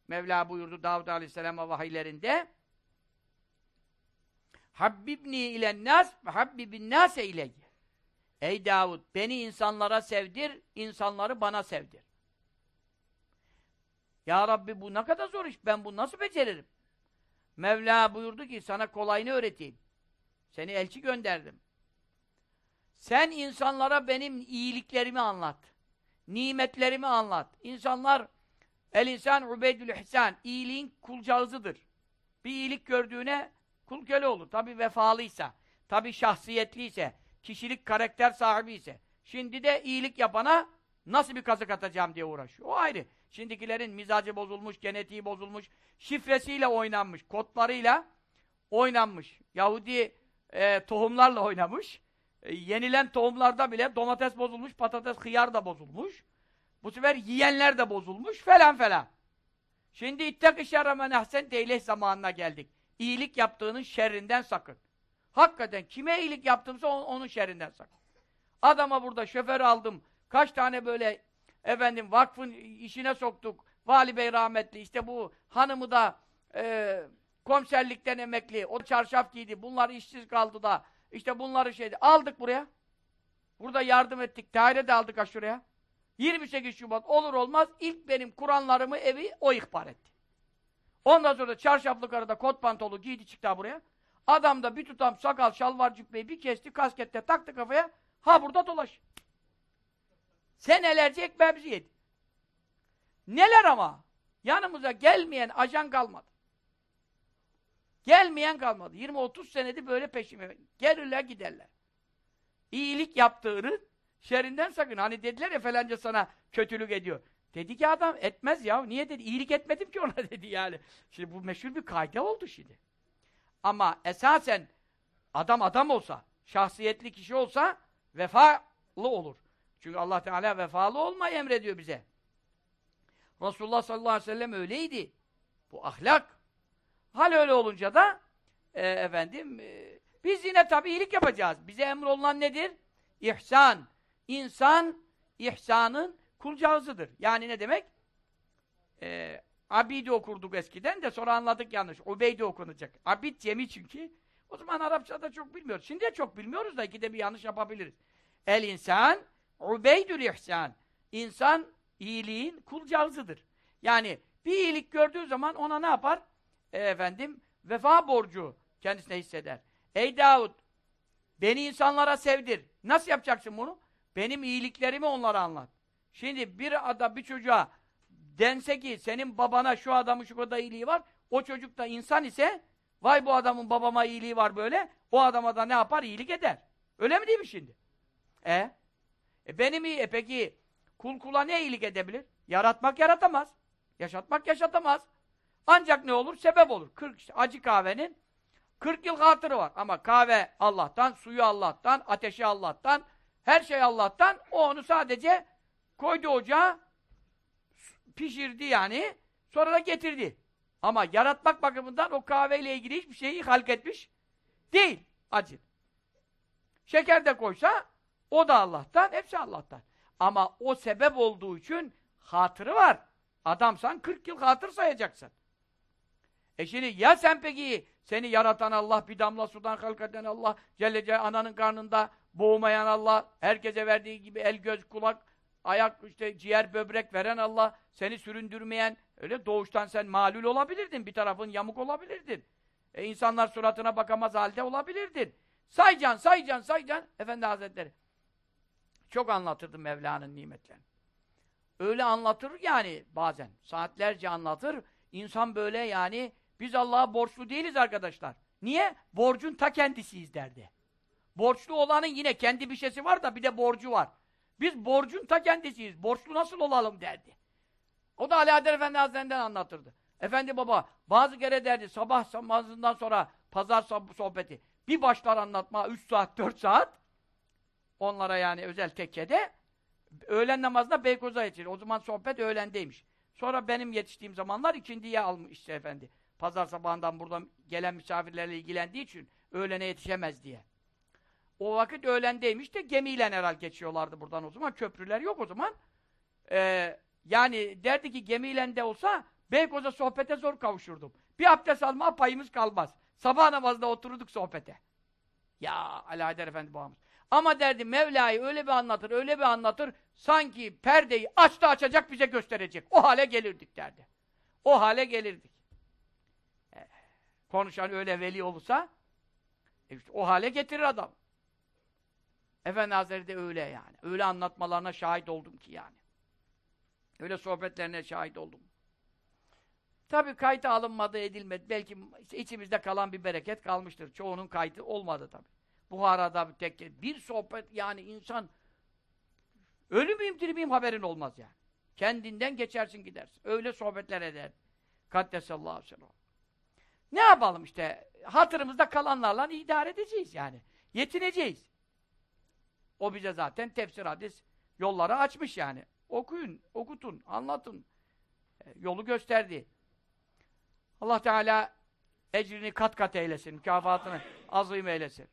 Mevla buyurdu Davud Aleyhisselam'a vahiylerinde Habbibni ilen nas habbibin nase ileyye. Ey Davud, beni insanlara sevdir, insanları bana sevdir. Ya Rabbi bu ne kadar zor iş, ben bunu nasıl beceririm? Mevla buyurdu ki sana kolayını öğreteyim. Seni elçi gönderdim. Sen insanlara benim iyiliklerimi anlat. Nimetlerimi anlat. İnsanlar El insan ubeydül ihsan. İyiliğin kulcağızıdır. Bir iyilik gördüğüne kul köle olur. Tabi vefalıysa, tabi şahsiyetliyse, kişilik karakter sahibi ise. Şimdi de iyilik yapana nasıl bir kazık atacağım diye uğraşıyor. O ayrı. Şimdikilerin mizacı bozulmuş, genetiği bozulmuş, şifresiyle oynanmış, kodlarıyla oynanmış. Yahudi e, tohumlarla oynamış. E, yenilen tohumlarda bile domates bozulmuş, patates, hıyar da bozulmuş. Bu sefer yiyenler de bozulmuş falan falan. Şimdi ittak-ı şerre men ahsen deyleh zamanına geldik. İyilik yaptığının şerrinden sakın. Hakikaten kime iyilik yaptımsa onun şerrinden sakın. Adama burada şoför aldım. Kaç tane böyle efendim vakfın işine soktuk. Vali Bey rahmetli işte bu hanımı da e, komiserlikten emekli. O çarşaf giydi. Bunlar işsiz kaldı da işte bunları şeydi. Aldık buraya. Burada yardım ettik. Daire de aldık aşuraya. 28 Şubat olur olmaz ilk benim Kur'anlarımı evi o ihbar etti. Ondan sonra çarşaflı karıda kot pantolu giydi çıktı buraya. Adam da bir tutam sakal şalvar cübbeyi bir kesti kaskette taktı kafaya. Ha burada dolaş. Senelerce ekmeğimizi yedi. Neler ama? Yanımıza gelmeyen ajan kalmadı. Gelmeyen kalmadı. 20-30 senedir böyle peşime. Gelirler giderler. İyilik yaptığını şerrinden sakın. Hani dediler ya falanca sana kötülük ediyor. Dedi ki adam etmez ya. Niye dedi? İyilik etmedim ki ona (laughs) dedi yani. Şimdi bu meşhur bir kayda oldu şimdi. Ama esasen adam adam olsa, şahsiyetli kişi olsa vefalı olur. Çünkü Allah Teala vefalı olmayı emrediyor bize. Resulullah sallallahu aleyhi ve sellem öyleydi. Bu ahlak. Hal öyle olunca da e, efendim e, biz yine tabi iyilik yapacağız. Bize emrolunan nedir? İhsan. İnsan ihsanın kulcağızıdır. Yani ne demek? E, abidi okurduk eskiden de sonra anladık yanlış. Ubeydi okunacak. Abid cemi çünkü. O zaman Arapçada çok bilmiyoruz. Şimdi de çok bilmiyoruz da ikide bir yanlış yapabiliriz. El insan ubeydül ihsan. İnsan iyiliğin kulcağızıdır. Yani bir iyilik gördüğü zaman ona ne yapar? E, efendim vefa borcu kendisine hisseder. Ey Davud beni insanlara sevdir. Nasıl yapacaksın bunu? Benim iyiliklerimi onlara anlat. Şimdi bir adam bir çocuğa dense ki senin babana şu adamın şu kadar iyiliği var, o çocuk da insan ise vay bu adamın babama iyiliği var böyle, o adama da ne yapar? İyilik eder. Öyle mi değil mi şimdi? E? e benim iyi, e peki kul kula ne iyilik edebilir? Yaratmak yaratamaz. Yaşatmak yaşatamaz. Ancak ne olur? Sebep olur. 40 işte acı kahvenin 40 yıl hatırı var. Ama kahve Allah'tan, suyu Allah'tan, ateşi Allah'tan, her şey Allah'tan. O onu sadece koydu ocağa, pişirdi yani, sonra da getirdi. Ama yaratmak bakımından o kahveyle ilgili hiçbir şeyi halk etmiş değil. Acı. Şeker de koysa, o da Allah'tan, hepsi Allah'tan. Ama o sebep olduğu için hatırı var. Adamsan 40 yıl hatır sayacaksın. E şimdi ya sen peki seni yaratan Allah, bir damla sudan halkaten Allah, Celle Celle ananın karnında boğmayan Allah, herkese verdiği gibi el, göz, kulak, ayak, işte ciğer, böbrek veren Allah, seni süründürmeyen, öyle doğuştan sen malul olabilirdin, bir tarafın yamuk olabilirdin. E insanlar suratına bakamaz halde olabilirdin. Saycan, saycan, saycan, Efendi Hazretleri. Çok anlatırdı Mevla'nın nimetlerini. Öyle anlatır yani bazen. Saatlerce anlatır. İnsan böyle yani biz Allah'a borçlu değiliz arkadaşlar. Niye? Borcun ta kendisiyiz derdi. Borçlu olanın yine kendi bir şeysi var da bir de borcu var. Biz borcun ta kendisiyiz. Borçlu nasıl olalım derdi. O da Ali Adel Efendi Hazretlerinden anlatırdı. Efendi baba bazı kere derdi sabah namazından sonra pazar sohbeti bir başlar anlatma 3 saat 4 saat onlara yani özel tekkede öğlen namazında Beykoz'a yetişir. O zaman sohbet öğlendeymiş. Sonra benim yetiştiğim zamanlar ikindiye almış işte efendi. Pazar sabahından buradan gelen misafirlerle ilgilendiği için öğlene yetişemez diye. O vakit öğlendeymiş de gemiyle herhal geçiyorlardı buradan o zaman. Köprüler yok o zaman. Ee, yani derdi ki gemiyle de olsa Beykoz'a sohbete zor kavuşurdum. Bir abdest alma payımız kalmaz. Sabah namazda otururduk sohbete. Ya Haydar Efendi babamız. Ama derdi Mevla'yı öyle bir anlatır, öyle bir anlatır, sanki perdeyi açtı açacak bize gösterecek. O hale gelirdik derdi. O hale gelirdik. Ee, konuşan öyle veli olursa, e işte o hale getirir adam. Efendi Hazretleri de öyle yani. Öyle anlatmalarına şahit oldum ki yani. Öyle sohbetlerine şahit oldum. Tabii kayıta alınmadı, edilmedi. Belki içimizde kalan bir bereket kalmıştır. Çoğunun kaydı olmadı tabii. Buhara'da bir tek bir sohbet yani insan ölü müyüm diri miyim haberin olmaz yani. Kendinden geçersin gidersin. Öyle sohbetler eder. Kaddesallahu aleyhi ve sellem. Ne yapalım işte? Hatırımızda kalanlarla idare edeceğiz yani. Yetineceğiz. O bize zaten tefsir hadis yolları açmış yani. Okuyun, okutun, anlatın. E, yolu gösterdi. Allah Teala ecrini kat kat eylesin, mükafatını azim eylesin.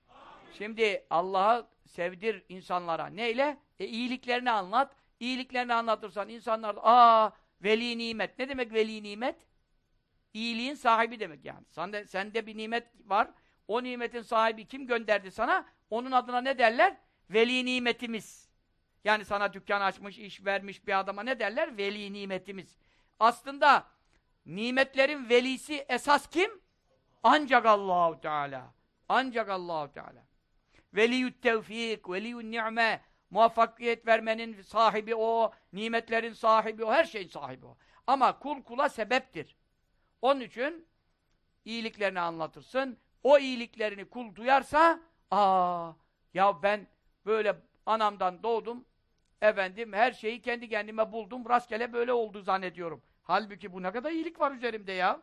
Şimdi Allah'ı sevdir insanlara. Neyle? E, iyiliklerini anlat. İyiliklerini anlatırsan insanlar aa veli nimet. Ne demek veli nimet? İyiliğin sahibi demek yani. Sende, sende bir nimet var. O nimetin sahibi kim gönderdi sana? Onun adına ne derler? Veli nimetimiz. Yani sana dükkan açmış, iş vermiş bir adama ne derler? Veli nimetimiz. Aslında nimetlerin velisi esas kim? Ancak Allahu Teala. Ancak Allahu Teala. Veliyü't tevfik, veliyün ni'me, muvaffakiyet vermenin sahibi o, nimetlerin sahibi o, her şeyin sahibi o. Ama kul kula sebeptir. Onun için iyiliklerini anlatırsın. O iyiliklerini kul duyarsa, aa ya ben böyle anamdan doğdum, efendim her şeyi kendi kendime buldum, rastgele böyle oldu zannediyorum. Halbuki bu ne kadar iyilik var üzerimde ya.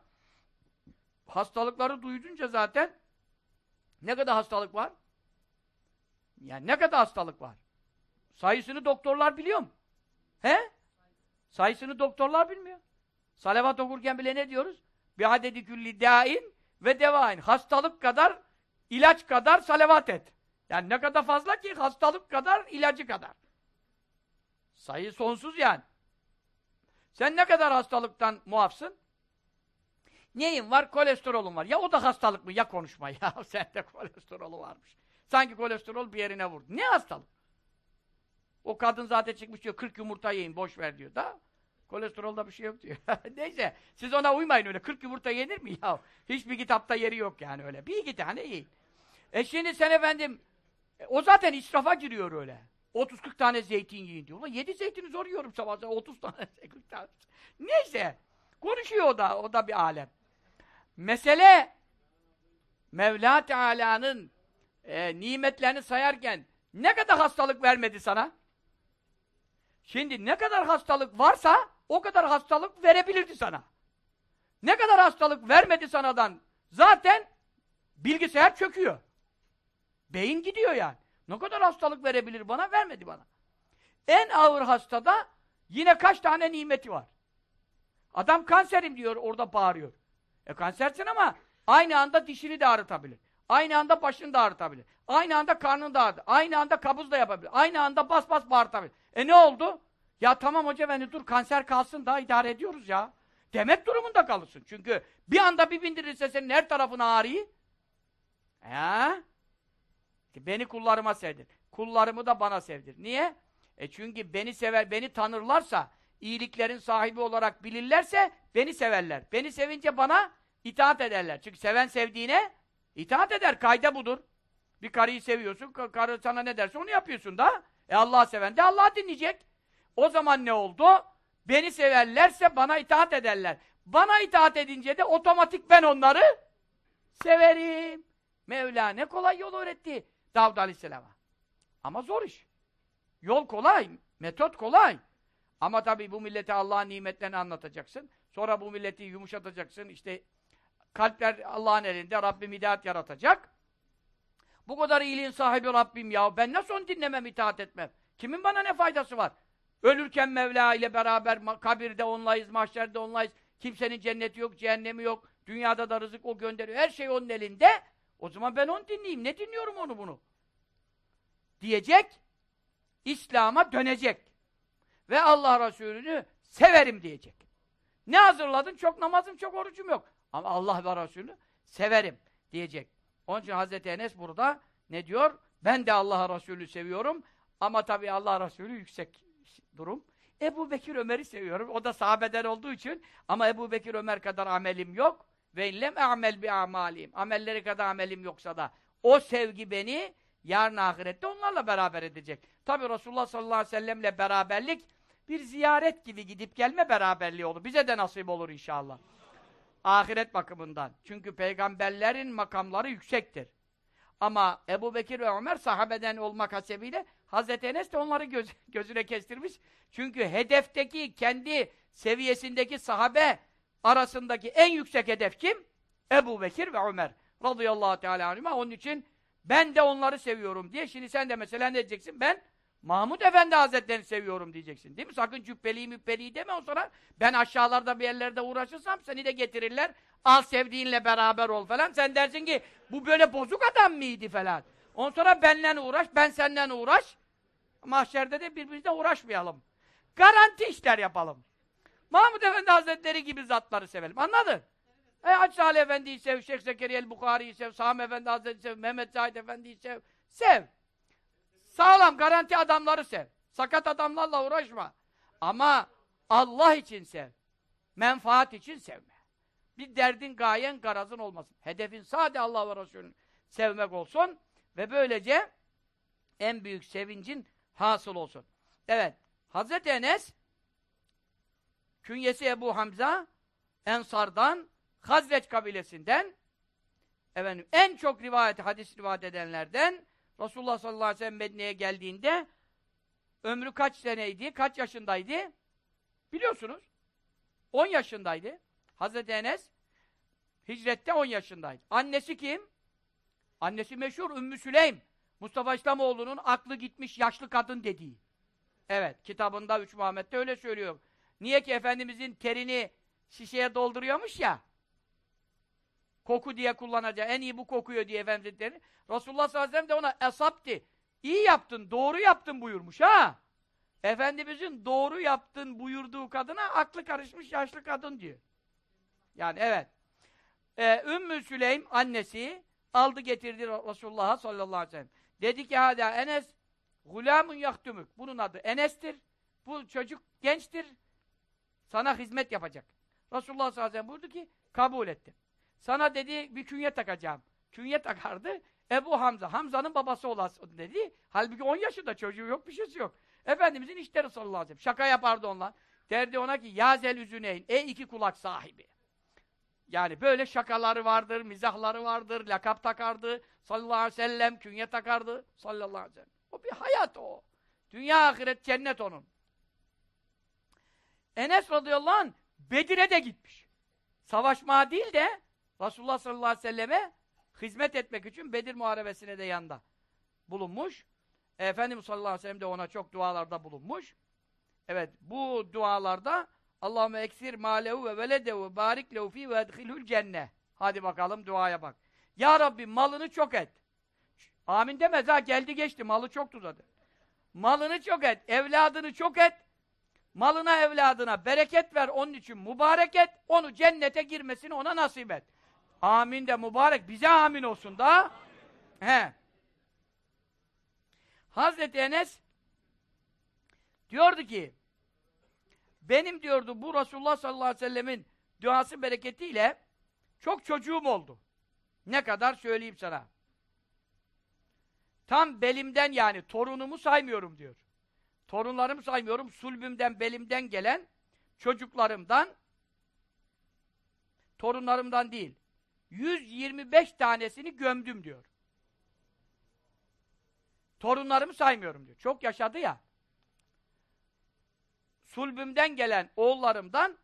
Hastalıkları duydunca zaten ne kadar hastalık var? Yani ne kadar hastalık var? Sayısını doktorlar biliyor mu? He? Sayısını doktorlar bilmiyor. Salavat okurken bile ne diyoruz? Bir adedi külli dain ve devain. Hastalık kadar, ilaç kadar salavat et. Yani ne kadar fazla ki hastalık kadar, ilacı kadar. Sayı sonsuz yani. Sen ne kadar hastalıktan muafsın? Neyin var? Kolesterolün var. Ya o da hastalık mı? Ya konuşma ya. (laughs) Sende kolesterolü varmış. Sanki kolesterol bir yerine vurdu. Ne hastalık? O kadın zaten çıkmış diyor 40 yumurta yiyin boş ver diyor da. Kolesterolda bir şey yok diyor. (laughs) Neyse siz ona uymayın öyle. 40 yumurta yenir mi ya? Hiçbir kitapta yeri yok yani öyle. Bir iki tane yiyin. E şimdi sen efendim e, o zaten israfa giriyor öyle. 30-40 tane zeytin yiyin diyor. Ulan 7 zeytini zor yiyorum sabah 30 tane (laughs) 40 tane. Neyse. Konuşuyor o da. O da bir alem. Mesele Mevla Teala'nın e, nimetlerini sayarken ne kadar hastalık vermedi sana? Şimdi ne kadar hastalık varsa o kadar hastalık verebilirdi sana. Ne kadar hastalık vermedi sanadan zaten bilgisayar çöküyor. Beyin gidiyor yani. Ne kadar hastalık verebilir bana? Vermedi bana. En ağır hastada yine kaç tane nimeti var. Adam kanserim diyor, orada bağırıyor. E kansersin ama aynı anda dişini de ağrıtabilir. Aynı anda başını da ağrıtabilir. Aynı anda karnını da ağrıtabilir. Aynı anda kabız da yapabilir. Aynı anda bas bas bağırtabilir. E ne oldu? Ya tamam hoca beni dur kanser kalsın daha idare ediyoruz ya. Demek durumunda kalırsın. Çünkü bir anda bir bindirirse senin her tarafın ağrıyı. Ya. Beni kullarıma sevdir. Kullarımı da bana sevdir. Niye? E çünkü beni sever, beni tanırlarsa, iyiliklerin sahibi olarak bilirlerse beni severler. Beni sevince bana itaat ederler. Çünkü seven sevdiğine itaat eder. Kayda budur. Bir karıyı seviyorsun, karı sana ne derse onu yapıyorsun da. E Allah'ı seven de Allah'ı dinleyecek. O zaman ne oldu? Beni severlerse bana itaat ederler. Bana itaat edince de otomatik ben onları severim. Mevla ne kolay yol öğretti Davud Aleyhisselam'a. Ama zor iş. Yol kolay, metot kolay. Ama tabii bu millete Allah'ın nimetlerini anlatacaksın. Sonra bu milleti yumuşatacaksın. İşte kalpler Allah'ın elinde. Rabbim hidayet yaratacak. Bu kadar iyiliğin sahibi Rabbim ya. Ben nasıl onu dinlemem, itaat etmem? Kimin bana ne faydası var? Ölürken Mevla ile beraber kabirde onlayız, mahşerde onlayız. Kimsenin cenneti yok, cehennemi yok. Dünyada da rızık o gönderiyor. Her şey onun elinde. O zaman ben onu dinleyeyim. Ne dinliyorum onu bunu? Diyecek. İslam'a dönecek. Ve Allah Resulü'nü severim diyecek. Ne hazırladın? Çok namazım, çok orucum yok. Ama Allah ve Resulü severim diyecek. Onun için Hazreti Enes burada ne diyor? Ben de Allah Resulü seviyorum. Ama tabii Allah Resulü yüksek durum. Ebu Bekir Ömer'i seviyorum. O da sahabeden olduğu için. Ama Ebu Bekir Ömer kadar amelim yok. Ve illem amel bi amalim. Amelleri kadar amelim yoksa da o sevgi beni yarın ahirette onlarla beraber edecek. Tabi Resulullah sallallahu aleyhi ve sellemle beraberlik bir ziyaret gibi gidip gelme beraberliği olur. Bize de nasip olur inşallah. Ahiret bakımından. Çünkü peygamberlerin makamları yüksektir. Ama Ebu Bekir ve Ömer sahabeden olmak hasebiyle Hazreti Enes de onları göz, gözüne kestirmiş. Çünkü hedefteki, kendi seviyesindeki sahabe arasındaki en yüksek hedef kim? Ebu Bekir ve Ömer radıyallahu teala anhüma. Onun için ben de onları seviyorum diye. Şimdi sen de mesela ne diyeceksin? Ben Mahmud Efendi Hazretleri'ni seviyorum diyeceksin. Değil mi? Sakın cübbeli mübbeli deme o sonra. Ben aşağılarda bir yerlerde uğraşırsam seni de getirirler. Al sevdiğinle beraber ol falan. Sen dersin ki bu böyle bozuk adam mıydı falan. Ondan sonra benle uğraş, ben senden uğraş. Mahşerde de birbirimizle uğraşmayalım. Garanti işler yapalım. Mahmud Efendi Hazretleri gibi zatları sevelim. Anladın? E Hacı Salih Efendi'yi sev, Şeyh Zekeriya el-Bukhari'yi sev, Sami Efendi Hazretleri'yi sev, Mehmet Zahid Efendi'yi sev. Sev. Sağlam, garanti adamları sev. Sakat adamlarla uğraşma. Ama Allah için sev. Menfaat için sevme. Bir derdin, gayen, garazın olmasın. Hedefin sadece Allah ve Resulü'nü sevmek olsun ve böylece en büyük sevincin hasıl olsun. Evet, Hazreti Enes künyesi Ebu Hamza Ensardan, Hazreç kabilesinden efendim, en çok rivayet, hadis rivayet edenlerden Resulullah sallallahu aleyhi ve sellem Medine'ye geldiğinde ömrü kaç seneydi, kaç yaşındaydı? Biliyorsunuz. 10 yaşındaydı. Hazreti Enes hicrette 10 yaşındaydı. Annesi kim? Annesi meşhur Ümmü Süleym. Mustafa İslamoğlu'nun aklı gitmiş yaşlı kadın dediği. Evet, kitabında Üç Muhammed'de öyle söylüyor. Niye ki Efendimizin terini şişeye dolduruyormuş ya. Koku diye kullanacağı, en iyi bu kokuyor diye Efendimizin Resulullah sallallahu aleyhi ve sellem de ona esapti. İyi yaptın, doğru yaptın buyurmuş ha. Efendimizin doğru yaptın buyurduğu kadına aklı karışmış yaşlı kadın diyor. Yani evet. Ee, Ümmü Süleym annesi aldı getirdi Resulullah'a sallallahu aleyhi ve sellem. Dedi ki hada Enes gulamun yahtümük. Bunun adı Enes'tir. Bu çocuk gençtir. Sana hizmet yapacak. Resulullah sallallahu aleyhi ve sellem buyurdu ki kabul etti. Sana dedi bir künye takacağım. Künye takardı. Ebu Hamza. Hamza'nın babası olasın dedi. Halbuki 10 yaşında çocuğu yok bir şeysi yok. Efendimizin işleri sallallahu aleyhi ve sellem. Şaka yapardı onlar. Derdi ona ki Yazel Üzüneyn. Ey iki kulak sahibi. Yani böyle şakaları vardır, mizahları vardır, lakap takardı sallallahu aleyhi ve sellem, künye takardı sallallahu aleyhi ve sellem. O bir hayat o. Dünya ahiret cennet onun. Enes radıyallahu anh Bedir'e de gitmiş. Savaşmaya değil de Resulullah sallallahu aleyhi ve selleme hizmet etmek için Bedir Muharebesi'ne de yanında bulunmuş. Efendimiz sallallahu aleyhi ve sellem de ona çok dualarda bulunmuş. Evet, bu dualarda Allahümme eksir malehu ve veledehu barik lehu fi ve edhilhül cenne. Hadi bakalım duaya bak. Ya Rabbi malını çok et. Amin demez ha geldi geçti malı çok tuzadı. Malını çok et, evladını çok et. Malına evladına bereket ver onun için mübarek et. Onu cennete girmesini ona nasip et. Amin de mübarek bize amin olsun da. He. Hazreti Enes diyordu ki benim diyordu bu Resulullah sallallahu aleyhi ve sellemin duası bereketiyle çok çocuğum oldu. Ne kadar söyleyeyim sana. Tam belimden yani torunumu saymıyorum diyor. Torunlarımı saymıyorum. Sulbümden, belimden gelen çocuklarımdan torunlarımdan değil. 125 tanesini gömdüm diyor. Torunlarımı saymıyorum diyor. Çok yaşadı ya. Sulbümden gelen oğullarımdan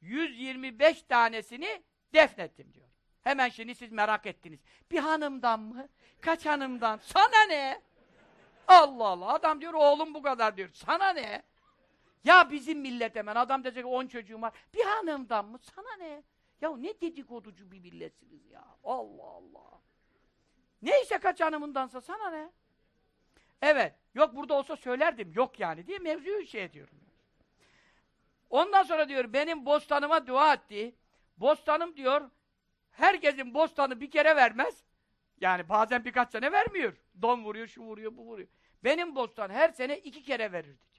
125 tanesini defnettim diyor. Hemen şimdi siz merak ettiniz. Bir hanımdan mı? Kaç hanımdan? Sana ne? Allah Allah. Adam diyor oğlum bu kadar diyor. Sana ne? Ya bizim millet hemen. Adam diyecek 10 çocuğum var. Bir hanımdan mı? Sana ne? Ya ne dedikoducu bir milletsiniz ya. Allah Allah. Neyse kaç hanımındansa sana ne? Evet. Yok burada olsa söylerdim. Yok yani diye mevzuyu şey ediyorum. Ondan sonra diyor benim bostanıma dua etti. Bostanım diyor herkesin bostanı bir kere vermez. Yani bazen birkaç sene vermiyor. Don vuruyor, şu vuruyor, bu vuruyor. Benim bostan her sene iki kere verirdi.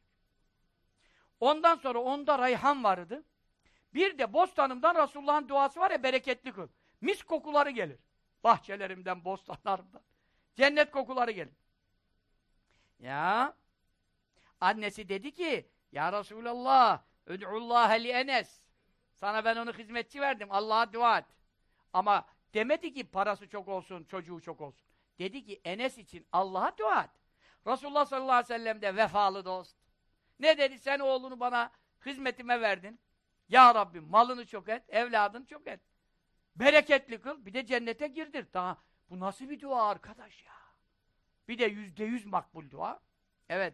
Ondan sonra onda rayhan vardı. Bir de bostanımdan Resulullah'ın duası var ya bereketli kıl. Mis kokuları gelir. Bahçelerimden, bostanlarımdan. Cennet kokuları gelir. Ya annesi dedi ki Ya Resulallah Üd'ullâhe li Enes Sana ben onu hizmetçi verdim. Allah'a dua et. Ama demedi ki parası çok olsun, çocuğu çok olsun. Dedi ki Enes için Allah'a dua et. Resulullah sallallahu aleyhi ve sellem de vefalı dost. Ne dedi? Sen oğlunu bana hizmetime verdin. Ya Rabbim malını çok et, evladını çok et. Bereketli kıl, bir de cennete girdir. Daha bu nasıl bir dua arkadaş ya? Bir de yüzde yüz makbul dua. Evet.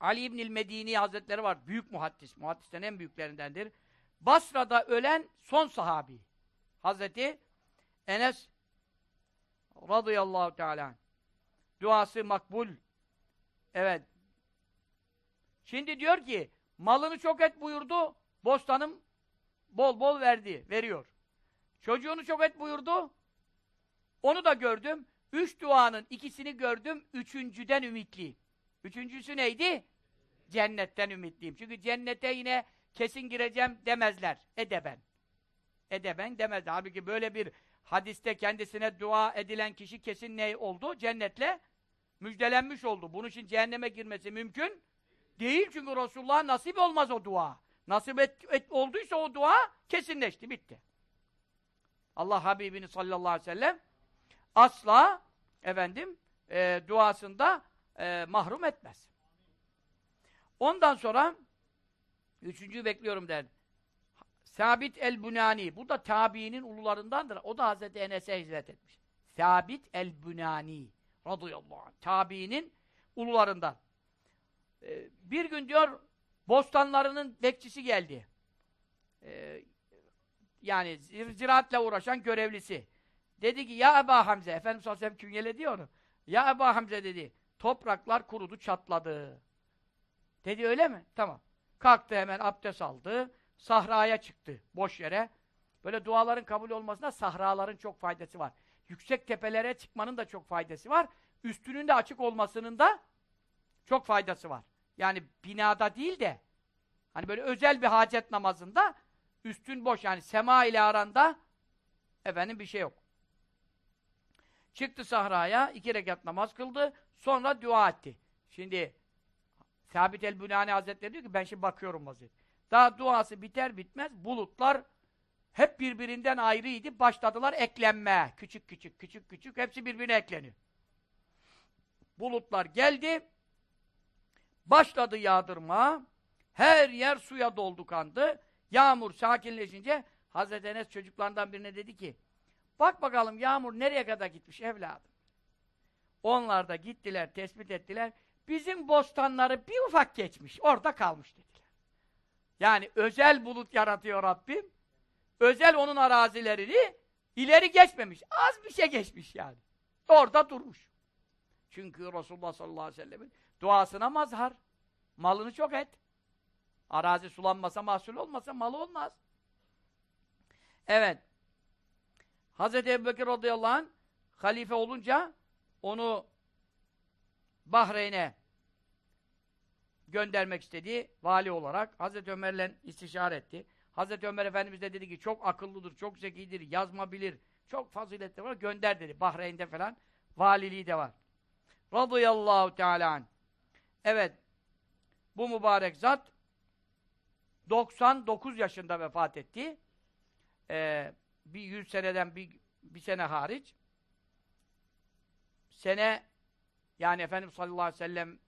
Ali İbnül Medini Hazretleri var. Büyük muhaddis. Muhaddisten en büyüklerindendir. Basra'da ölen son sahabi. Hazreti Enes radıyallahu teala. Duası makbul. Evet. Şimdi diyor ki malını çok et buyurdu. Bostanım bol bol verdi. Veriyor. Çocuğunu çok et buyurdu. Onu da gördüm. Üç duanın ikisini gördüm. Üçüncüden ümitliyim. Üçüncüsü neydi? Cennetten ümitliyim. Çünkü cennete yine kesin gireceğim demezler. Edeben. Edeben demezler. Halbuki böyle bir hadiste kendisine dua edilen kişi kesin ne oldu? Cennetle müjdelenmiş oldu. Bunun için cehenneme girmesi mümkün değil. Çünkü Resulullah nasip olmaz o dua. Nasip et, et, olduysa o dua kesinleşti. Bitti. Allah Habibini sallallahu aleyhi ve sellem asla efendim e, duasında e, mahrum etmez. Ondan sonra üçüncüyü bekliyorum der. Sabit el-Bunani. Bu da tabiinin ulularındandır. O da Hazreti Enes'e hizmet etmiş. Sabit el-Bunani radıyallahu anh. Tabiinin ulularından. Ee, bir gün diyor bostanlarının bekçisi geldi. Ee, yani ziraatle uğraşan görevlisi. Dedi ki ya Eba Hamze, Efendimiz sallallahu aleyhi ve sellem künyeledi onu. Ya Eba Hamze dedi, topraklar kurudu, çatladı. Dedi öyle mi? Tamam. Kalktı hemen abdest aldı, sahraya çıktı, boş yere. Böyle duaların kabul olmasına sahraların çok faydası var. Yüksek tepelere çıkmanın da çok faydası var. Üstünün de açık olmasının da çok faydası var. Yani binada değil de hani böyle özel bir hacet namazında üstün boş yani sema ile aranda efendim bir şey yok. Çıktı sahraya, iki rekat namaz kıldı, sonra dua etti. Şimdi Sabit el-Bünani Hazretleri diyor ki ben şimdi bakıyorum vaziyet. Daha duası biter bitmez bulutlar hep birbirinden ayrıydı. Başladılar eklenmeye. Küçük küçük küçük küçük hepsi birbirine ekleniyor. Bulutlar geldi. Başladı yağdırma. Her yer suya doldu kandı. Yağmur sakinleşince Hazreti Enes çocuklarından birine dedi ki bak bakalım yağmur nereye kadar gitmiş evladım. Onlar da gittiler, tespit ettiler. Bizim bostanları bir ufak geçmiş. Orada kalmış dediler. Yani özel bulut yaratıyor Rabbim. Özel onun arazilerini ileri geçmemiş. Az bir şey geçmiş yani. Orada durmuş. Çünkü Resulullah sallallahu aleyhi ve sellemin duasına mazhar. Malını çok et. Arazi sulanmasa, mahsul olmasa malı olmaz. Evet. Hazreti Ebubekir radıyallahu anh halife olunca onu Bahreyn'e göndermek istedi vali olarak. Hazreti Ömer'le istişare etti. Hazreti Ömer Efendimiz de dedi ki çok akıllıdır, çok zekidir, yazma bilir, çok faziletli var. Gönder dedi. Bahreyn'de falan valiliği de var. Radıyallahu teala Evet. Bu mübarek zat 99 yaşında vefat etti. Ee, bir 100 seneden bir, bir sene hariç. Sene yani Efendimiz sallallahu aleyhi ve sellem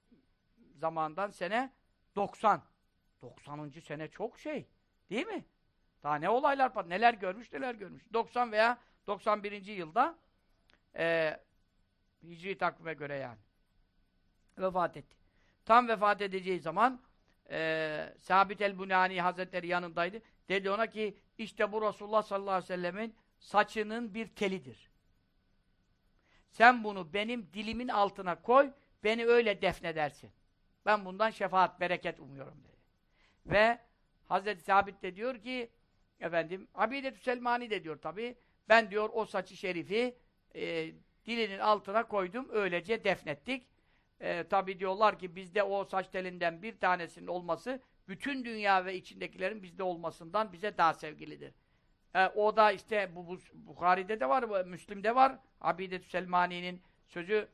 zamandan sene 90. 90. sene çok şey. Değil mi? Daha ne olaylar neler görmüş, neler görmüş. 90 veya 91. yılda e, Hicri takvime göre yani vefat etti. Tam vefat edeceği zaman e, Sabit el-Bunani Hazretleri yanındaydı. Dedi ona ki işte bu Resulullah sallallahu aleyhi ve sellemin saçının bir telidir. Sen bunu benim dilimin altına koy, beni öyle defnedersin. Ben bundan şefaat, bereket umuyorum dedi. Ve Hazreti Sabit de diyor ki efendim, Abidetü Selmani de diyor tabi ben diyor o saçı şerifi e, dilinin altına koydum, öylece defnettik. E, tabi diyorlar ki bizde o saç telinden bir tanesinin olması bütün dünya ve içindekilerin bizde olmasından bize daha sevgilidir. E, o da işte bu, bu Bukhari'de de var, Müslim'de var. Abidetü Selmani'nin sözü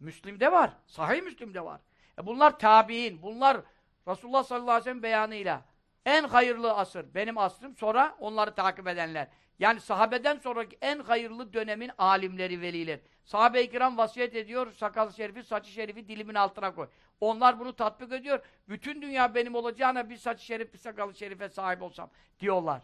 Müslim'de var. Sahih Müslim'de var. E bunlar tabi'in, bunlar Resulullah sallallahu aleyhi ve sellem beyanıyla En hayırlı asır benim asrım sonra onları takip edenler. Yani sahabeden sonraki en hayırlı dönemin alimleri, veliler. Sahabe-i kiram vasiyet ediyor, sakal şerifi, saçı şerifi dilimin altına koy. Onlar bunu tatbik ediyor. Bütün dünya benim olacağına bir saçı şerif, bir sakalı şerife sahip olsam diyorlar.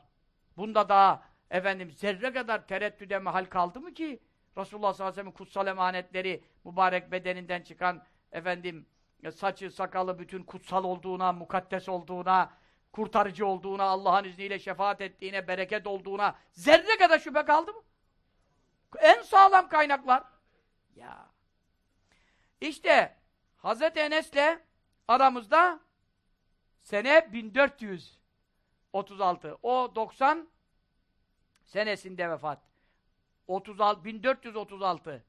Bunda daha efendim zerre kadar tereddüde mahal kaldı mı ki? Resulullah sallallahu aleyhi ve sellem kutsal emanetleri mübarek bedeninden çıkan efendim saçı, sakalı bütün kutsal olduğuna, mukaddes olduğuna, kurtarıcı olduğuna, Allah'ın izniyle şefaat ettiğine, bereket olduğuna zerre kadar şüphe kaldı mı? En sağlam kaynaklar. Ya. İşte Hazreti Enes'le aramızda sene 1436. O 90 senesinde vefat. 36, 1436.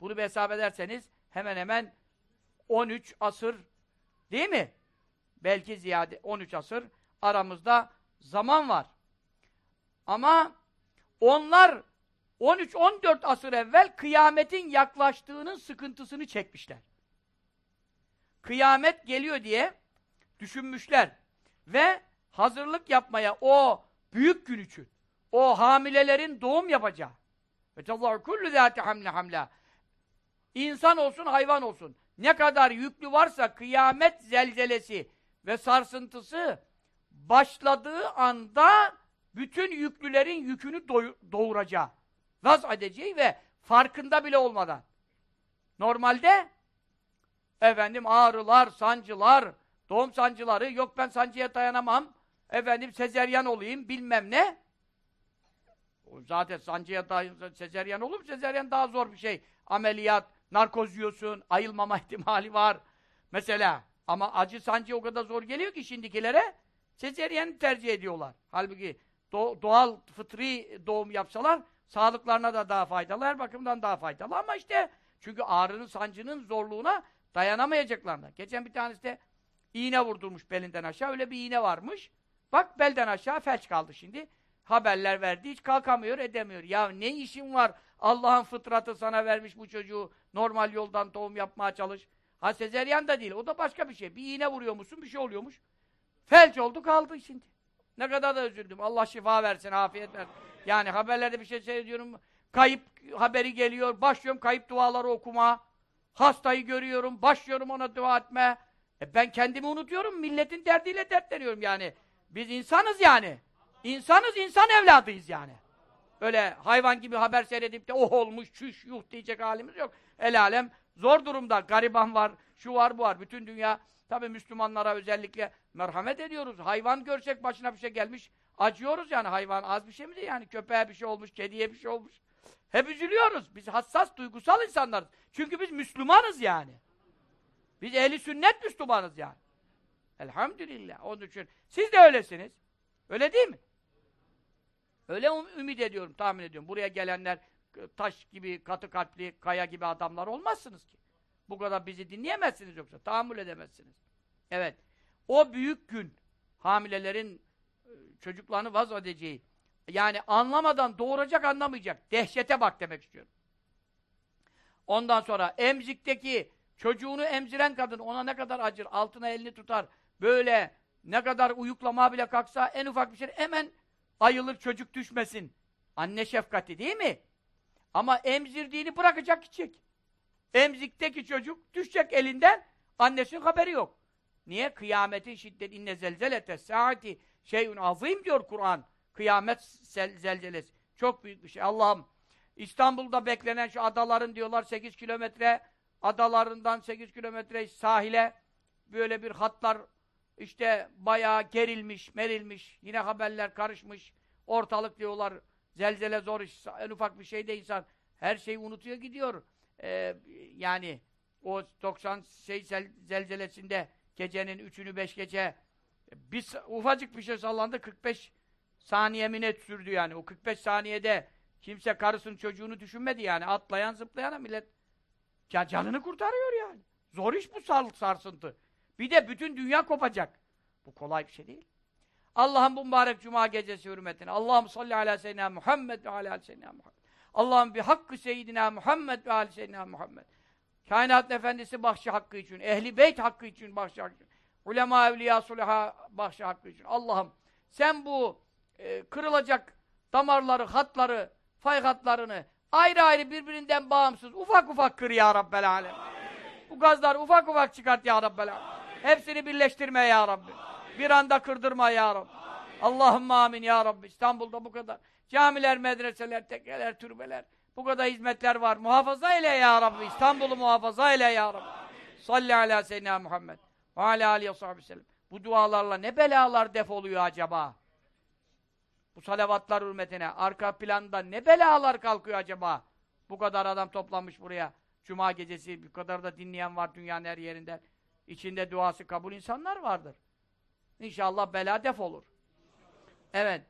Bunu bir hesap ederseniz hemen hemen 13 asır değil mi? Belki ziyade 13 asır aramızda zaman var. Ama onlar 13-14 asır evvel kıyametin yaklaştığının sıkıntısını çekmişler. Kıyamet geliyor diye düşünmüşler. Ve hazırlık yapmaya o büyük gün için, o hamilelerin doğum yapacağı. Ve tallahu kullu zâti hamle hamla. İnsan olsun, hayvan olsun. Ne kadar yüklü varsa kıyamet zelzelesi ve sarsıntısı başladığı anda bütün yüklülerin yükünü doğuracağı. Vaz edeceği ve farkında bile olmadan. Normalde efendim ağrılar, sancılar, doğum sancıları, yok ben sancıya dayanamam, efendim sezeryan olayım, bilmem ne. Zaten sancıya dayanırsa sezeryan olur mu? Sezeryan daha zor bir şey. Ameliyat, narkoz yiyorsun, ayılmama (laughs) ihtimali var. Mesela ama acı sancı o kadar zor geliyor ki şimdikilere sezeryanı tercih ediyorlar. Halbuki do doğal, fıtri doğum yapsalar sağlıklarına da daha faydalı, her bakımdan daha faydalı ama işte çünkü ağrının, sancının zorluğuna dayanamayacaklarına. Geçen bir tanesi de iğne vurdurmuş belinden aşağı, öyle bir iğne varmış. Bak belden aşağı felç kaldı şimdi. Haberler verdi, hiç kalkamıyor, edemiyor. Ya ne işin var? Allah'ın fıtratı sana vermiş bu çocuğu. Normal yoldan doğum yapmaya çalış. Ha sezeryan da değil, o da başka bir şey. Bir iğne vuruyormuşsun, bir şey oluyormuş. Felç oldu kaldı şimdi. Ne kadar da üzüldüm. Allah şifa versin, afiyet versin. Yani haberlerde bir şey seyrediyorum. Kayıp haberi geliyor. Başlıyorum kayıp duaları okuma. Hastayı görüyorum. Başlıyorum ona dua etme. E ben kendimi unutuyorum. Milletin derdiyle dertleniyorum yani. Biz insanız yani. İnsanız, insan evladıyız yani. Öyle hayvan gibi haber seyredip de oh olmuş, çüş, yuh diyecek halimiz yok. El alem zor durumda. Gariban var, şu var, bu var. Bütün dünya tabi Müslümanlara özellikle merhamet ediyoruz. Hayvan görsek başına bir şey gelmiş. Acıyoruz yani hayvan az bir şey mi değil yani köpeğe bir şey olmuş, kediye bir şey olmuş. Hep üzülüyoruz. Biz hassas, duygusal insanlarız. Çünkü biz Müslümanız yani. Biz ehli sünnet Müslümanız yani. Elhamdülillah. Onun için siz de öylesiniz. Öyle değil mi? Öyle ümit ediyorum, tahmin ediyorum. Buraya gelenler taş gibi, katı kalpli, kaya gibi adamlar olmazsınız ki. Bu kadar bizi dinleyemezsiniz yoksa. Tahammül edemezsiniz. Evet. O büyük gün hamilelerin e, çocuklarını vaz edeceği yani anlamadan doğuracak anlamayacak. Dehşete bak demek istiyorum. Ondan sonra emzikteki çocuğunu emziren kadın ona ne kadar acır, altına elini tutar. Böyle ne kadar uyuklama bile kalksa en ufak bir şey hemen ayılır çocuk düşmesin. Anne şefkati değil mi? Ama emzirdiğini bırakacak gidecek. Emzikteki çocuk düşecek elinden annesinin haberi yok. Niye? Kıyametin şiddeti inne zelzelete saati şeyun azim diyor Kur'an. Kıyamet zelzelesi. Çok büyük bir şey. Allah'ım İstanbul'da beklenen şu adaların diyorlar 8 kilometre adalarından 8 kilometre sahile böyle bir hatlar işte bayağı gerilmiş, merilmiş. Yine haberler karışmış. Ortalık diyorlar zelzele zor iş. En ufak bir şeyde insan her şeyi unutuyor gidiyor. Ee, yani o 90 şey zelzelesinde gecenin üçünü beş gece bir ufacık bir şey sallandı 45 saniye mi net sürdü yani. O 45 saniyede kimse karısının çocuğunu düşünmedi yani. Atlayan zıplayan millet ya canını kurtarıyor yani. Zor iş bu sağlık sarsıntı. Bir de bütün dünya kopacak. Bu kolay bir şey değil. Allah'ın bu mübarek cuma gecesi hürmetine Allah'ım salli ala seyyidina Muhammed ve ala seyyidina Muhammed. Allah'ım bir hakkı seyyidina Muhammed ve ala seyyidina Muhammed. Kainat efendisi bahşi hakkı için, ehli beyt hakkı için bahşi hakkı için. ulema evliya sulaha bahşi hakkı için. Allah'ım sen bu e, kırılacak damarları, hatları, fay hatlarını ayrı ayrı birbirinden bağımsız ufak ufak kır ya Rabbel Alem. Bu gazları ufak ufak çıkart ya Rabbel Alem. Hepsini birleştirme ya Rabbi. Bir anda kırdırma ya Rabbi. Allahümme amin ya Rabbi. İstanbul'da bu kadar camiler, medreseler, tekkeler, türbeler bu kadar hizmetler var. Muhafaza eyle ya Rabbi. İstanbul'u muhafaza eyle ya Rabbi. Salli ala seyyidina Muhammed ve ala aleyhi ve sellem. Bu dualarla ne belalar defoluyor acaba? Bu salavatlar hürmetine arka planda ne belalar kalkıyor acaba? Bu kadar adam toplanmış buraya. Cuma gecesi bu kadar da dinleyen var dünyanın her yerinde. İçinde duası kabul insanlar vardır. İnşallah bela defolur. Evet.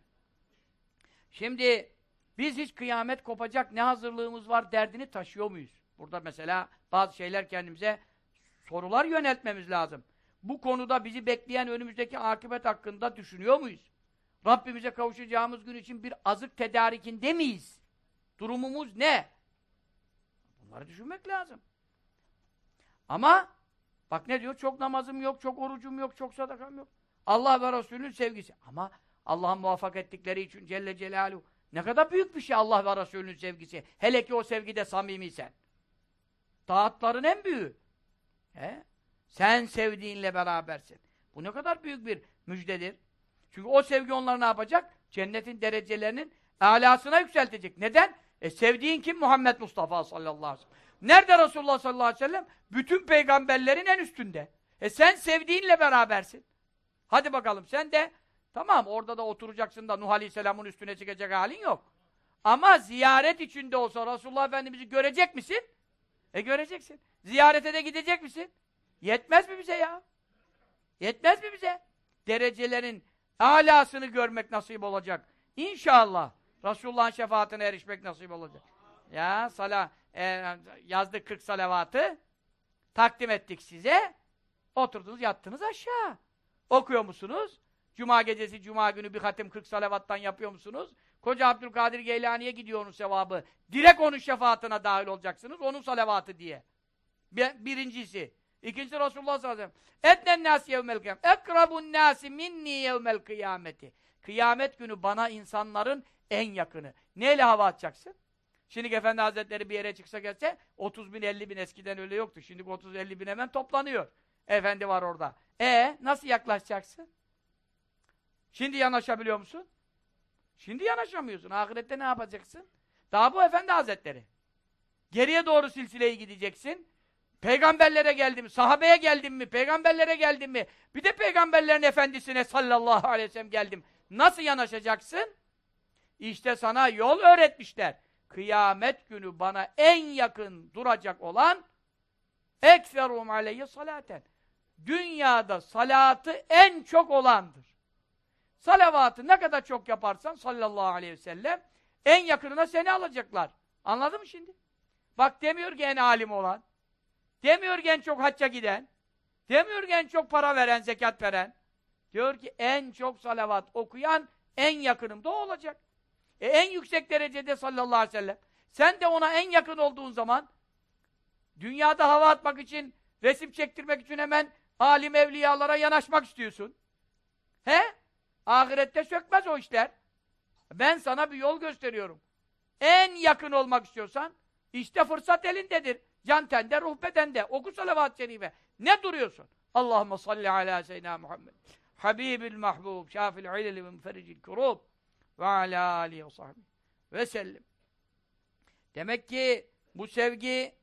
Şimdi biz hiç kıyamet kopacak ne hazırlığımız var derdini taşıyor muyuz? Burada mesela bazı şeyler kendimize sorular yöneltmemiz lazım. Bu konuda bizi bekleyen önümüzdeki akıbet hakkında düşünüyor muyuz? Rabbimize kavuşacağımız gün için bir azık tedarikinde miyiz? Durumumuz ne? Bunları düşünmek lazım. Ama bak ne diyor? Çok namazım yok, çok orucum yok, çok sadakam yok. Allah ve Resulünün sevgisi. Ama Allah'ın muvaffak ettikleri için Celle Celaluhu ne kadar büyük bir şey Allah ve Resulünün sevgisi. Hele ki o sevgide samimiysen. Taatların en büyüğü. He? Sen sevdiğinle berabersin. Bu ne kadar büyük bir müjdedir. Çünkü o sevgi onları ne yapacak? Cennetin derecelerinin alasına yükseltecek. Neden? E sevdiğin kim? Muhammed Mustafa sallallahu aleyhi ve sellem. Nerede Resulullah sallallahu aleyhi ve sellem? Bütün peygamberlerin en üstünde. E sen sevdiğinle berabersin. Hadi bakalım sen de tamam orada da oturacaksın da Nuh Aleyhisselam'ın üstüne çıkacak halin yok. Ama ziyaret içinde olsa Resulullah Efendimiz'i görecek misin? E göreceksin. Ziyarete de gidecek misin? Yetmez mi bize ya? Yetmez mi bize? Derecelerin alasını görmek nasip olacak. İnşallah. Resulullah'ın şefaatine erişmek nasip olacak. Ya sala e, yazdık 40 salavatı takdim ettik size. Oturdunuz yattınız aşağı. Okuyor musunuz? Cuma gecesi, cuma günü bir hatim 40 salavattan yapıyor musunuz? Koca Abdülkadir Geylani'ye gidiyor onun sevabı. Direkt onun şefaatine dahil olacaksınız. Onun salavatı diye. Bir, birincisi. İkincisi Resulullah sallallahu aleyhi ve sellem. Etnen nâsi yevmel kıyam. Ekrabun nâsi minni yevmel kıyameti. Kıyamet günü bana insanların en yakını. Neyle hava atacaksın? Şimdi Efendi Hazretleri bir yere çıksa gelse 30 bin 50 bin eskiden öyle yoktu. Şimdi 30-50 bin hemen toplanıyor. Efendi var orada. E nasıl yaklaşacaksın? Şimdi yanaşabiliyor musun? Şimdi yanaşamıyorsun. Ahirette ne yapacaksın? Daha bu Efendi Hazretleri. Geriye doğru silsileyi gideceksin. Peygamberlere geldin mi? Sahabeye geldin mi? Peygamberlere geldin mi? Bir de peygamberlerin efendisine sallallahu aleyhi ve sellem geldim. Nasıl yanaşacaksın? İşte sana yol öğretmişler. Kıyamet günü bana en yakın duracak olan ekferum aleyhi salaten. Dünyada salatı en çok olandır. Salavatı ne kadar çok yaparsan sallallahu aleyhi ve sellem en yakınına seni alacaklar. Anladın mı şimdi? Bak demiyor ki en alim olan. Demiyor ki en çok hacca giden. Demiyor ki en çok para veren, zekat veren. Diyor ki en çok salavat okuyan en yakınımda olacak. E, en yüksek derecede sallallahu aleyhi ve sellem. Sen de ona en yakın olduğun zaman dünyada hava atmak için, resim çektirmek için hemen alim evliyalara yanaşmak istiyorsun. He? Ahirette sökmez o işler. Ben sana bir yol gösteriyorum. En yakın olmak istiyorsan işte fırsat elindedir. Can tende, ruh bedende. Oku salavat-ı şerife. Ne duruyorsun? Allahumme salli ala seyyidina Muhammed. Habibil mahbub, şafil illi ve müferricil kurub ve ala alihi ve sahbihi ve sellim. Demek ki bu sevgi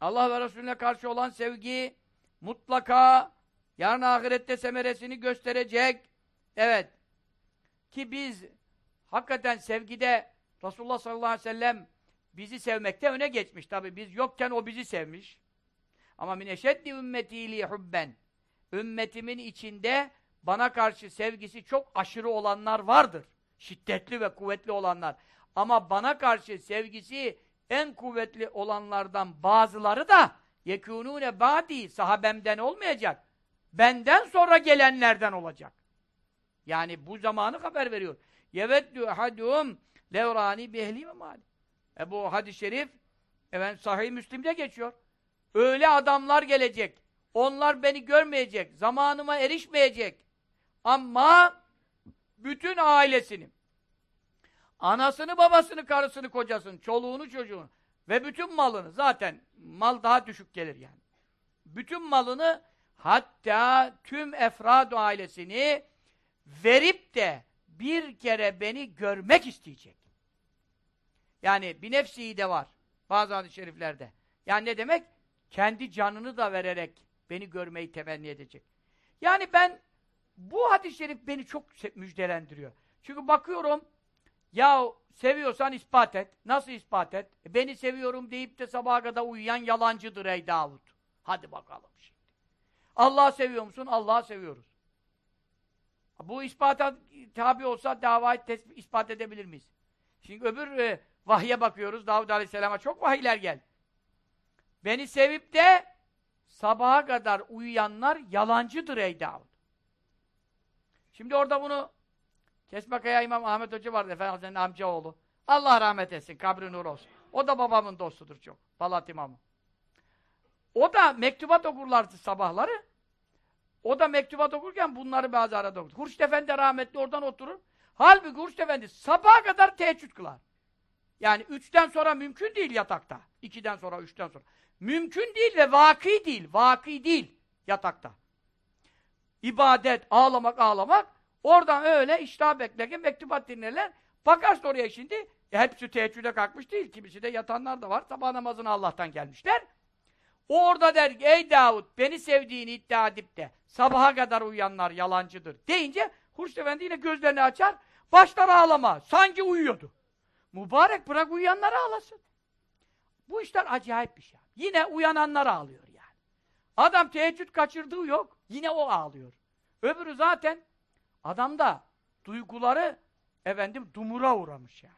Allah ve Resulüne karşı olan sevgi mutlaka yarın ahirette semeresini gösterecek. Evet. Ki biz hakikaten sevgide Resulullah sallallahu aleyhi ve sellem bizi sevmekte öne geçmiş. Tabi biz yokken o bizi sevmiş. Ama min eşeddi ümmetiyle hubben. Ümmetimin içinde bana karşı sevgisi çok aşırı olanlar vardır. Şiddetli ve kuvvetli olanlar. Ama bana karşı sevgisi en kuvvetli olanlardan bazıları da yekûnûne bâdî sahabemden olmayacak. Benden sonra gelenlerden olacak. Yani bu zamanı haber veriyor. Yeveddü hadûm levrani bihli ve mali. E bu hadis-i şerif efendim, sahih Müslim'de geçiyor. Öyle adamlar gelecek. Onlar beni görmeyecek, zamanıma erişmeyecek. Ama bütün ailesini, anasını, babasını, karısını, kocasını, çoluğunu, çocuğunu ve bütün malını, zaten mal daha düşük gelir yani. Bütün malını hatta tüm efrad ailesini verip de bir kere beni görmek isteyecek. Yani bir nefsi de var. Bazı hadis-i şeriflerde. Yani ne demek? Kendi canını da vererek beni görmeyi temenni edecek. Yani ben bu hadis-i şerif beni çok müjdelendiriyor. Çünkü bakıyorum ya seviyorsan ispat et. Nasıl ispat et? E, beni seviyorum deyip de sabaha kadar uyuyan yalancıdır ey Davud. Hadi bakalım şimdi. Allah'ı seviyor musun? Allah'ı seviyoruz. Bu ispata tabi olsa davayı ispat edebilir miyiz? Şimdi öbür e, vahye bakıyoruz. Davud Aleyhisselam'a çok vahiyler geldi. Beni sevip de sabaha kadar uyuyanlar yalancıdır ey Davud. Şimdi orada bunu Kesbakaya İmam Ahmet Hoca vardı Efendimiz'in amcaoğlu. Allah rahmet etsin, kabri nur olsun. O da babamın dostudur çok. Balat İmamı. O da mektubat okurlardı sabahları. O da mektubat okurken bunları bazı arada okurdu. Hurşit Efendi rahmetli oradan oturur. Halbuki Hurşit Efendi sabaha kadar teheccüd kılar. Yani üçten sonra mümkün değil yatakta. İkiden sonra, üçten sonra. Mümkün değil ve vaki değil. Vaki değil yatakta. İbadet, ağlamak, ağlamak. Oradan öyle iştah beklerken mektubat dinlerler. Bakarsın oraya şimdi. E, hepsi teheccüde kalkmış değil. Kimisi de yatanlar da var. Sabah namazına Allah'tan gelmişler. O orada der ki, ey Davud beni sevdiğini iddia edip de sabaha kadar uyuyanlar yalancıdır deyince Hurşit Efendi yine gözlerini açar, başlar ağlama. Sanki uyuyordu. Mübarek bırak uyuyanları ağlasın. Bu işler acayip bir şey. Yine uyananlar ağlıyor yani. Adam teheccüd kaçırdığı yok, yine o ağlıyor. Öbürü zaten adamda duyguları efendim dumura uğramış yani.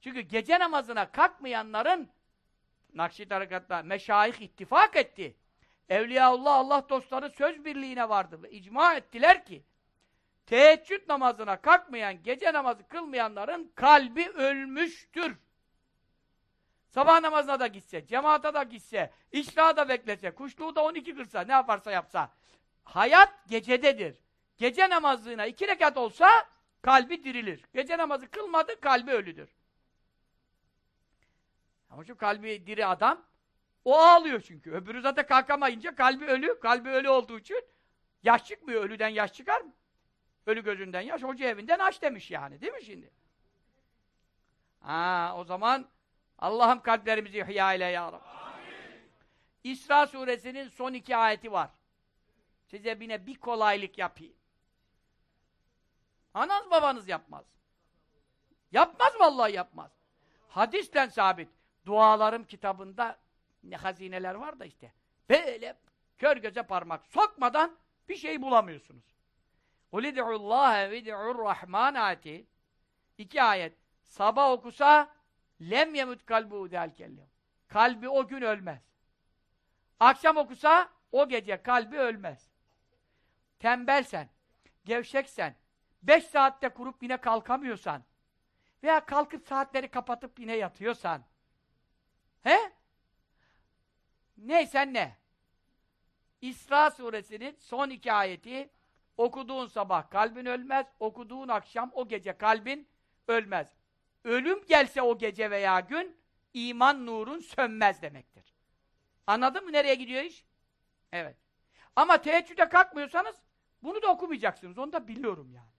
Çünkü gece namazına kalkmayanların Nakşi tarikatla meşayih ittifak etti. Evliyaullah Allah dostları söz birliğine vardı icma ettiler ki teheccüd namazına kalkmayan, gece namazı kılmayanların kalbi ölmüştür. Sabah namazına da gitse, cemaata da gitse, işraha da beklese, kuşluğu da 12 kırsa, ne yaparsa yapsa. Hayat gecededir. Gece namazına iki rekat olsa kalbi dirilir. Gece namazı kılmadı, kalbi ölüdür. Ama şu kalbi diri adam, o ağlıyor çünkü. Öbürü zaten kalkamayınca kalbi ölü, kalbi ölü olduğu için yaş çıkmıyor. Ölüden yaş çıkar mı? Ölü gözünden yaş, hoca evinden aç demiş yani. Değil mi şimdi? Ha, o zaman Allah'ım kalplerimizi ihya ile ya Rabbi. İsra suresinin son iki ayeti var. Size yine bir kolaylık yapayım. Anaz babanız yapmaz. Yapmaz vallahi yapmaz. Hadisten sabit Dualarım kitabında ne hazineler var da işte. Böyle kör göze parmak sokmadan bir şey bulamıyorsunuz. قُلِدْعُ اللّٰهَ وِدْعُ الرَّحْمَانَ ayeti iki ayet. Sabah okusa lem yemut kalbu delkellem. Kalbi o gün ölmez. Akşam okusa o gece kalbi ölmez. Tembelsen, gevşeksen, beş saatte kurup yine kalkamıyorsan veya kalkıp saatleri kapatıp yine yatıyorsan he? Neysen ne? İsra suresinin son iki ayeti okuduğun sabah kalbin ölmez, okuduğun akşam o gece kalbin ölmez. Ölüm gelse o gece veya gün iman nurun sönmez demektir. Anladın mı nereye gidiyor iş? Evet. Ama teheccüde kalkmıyorsanız bunu da okumayacaksınız. Onu da biliyorum yani.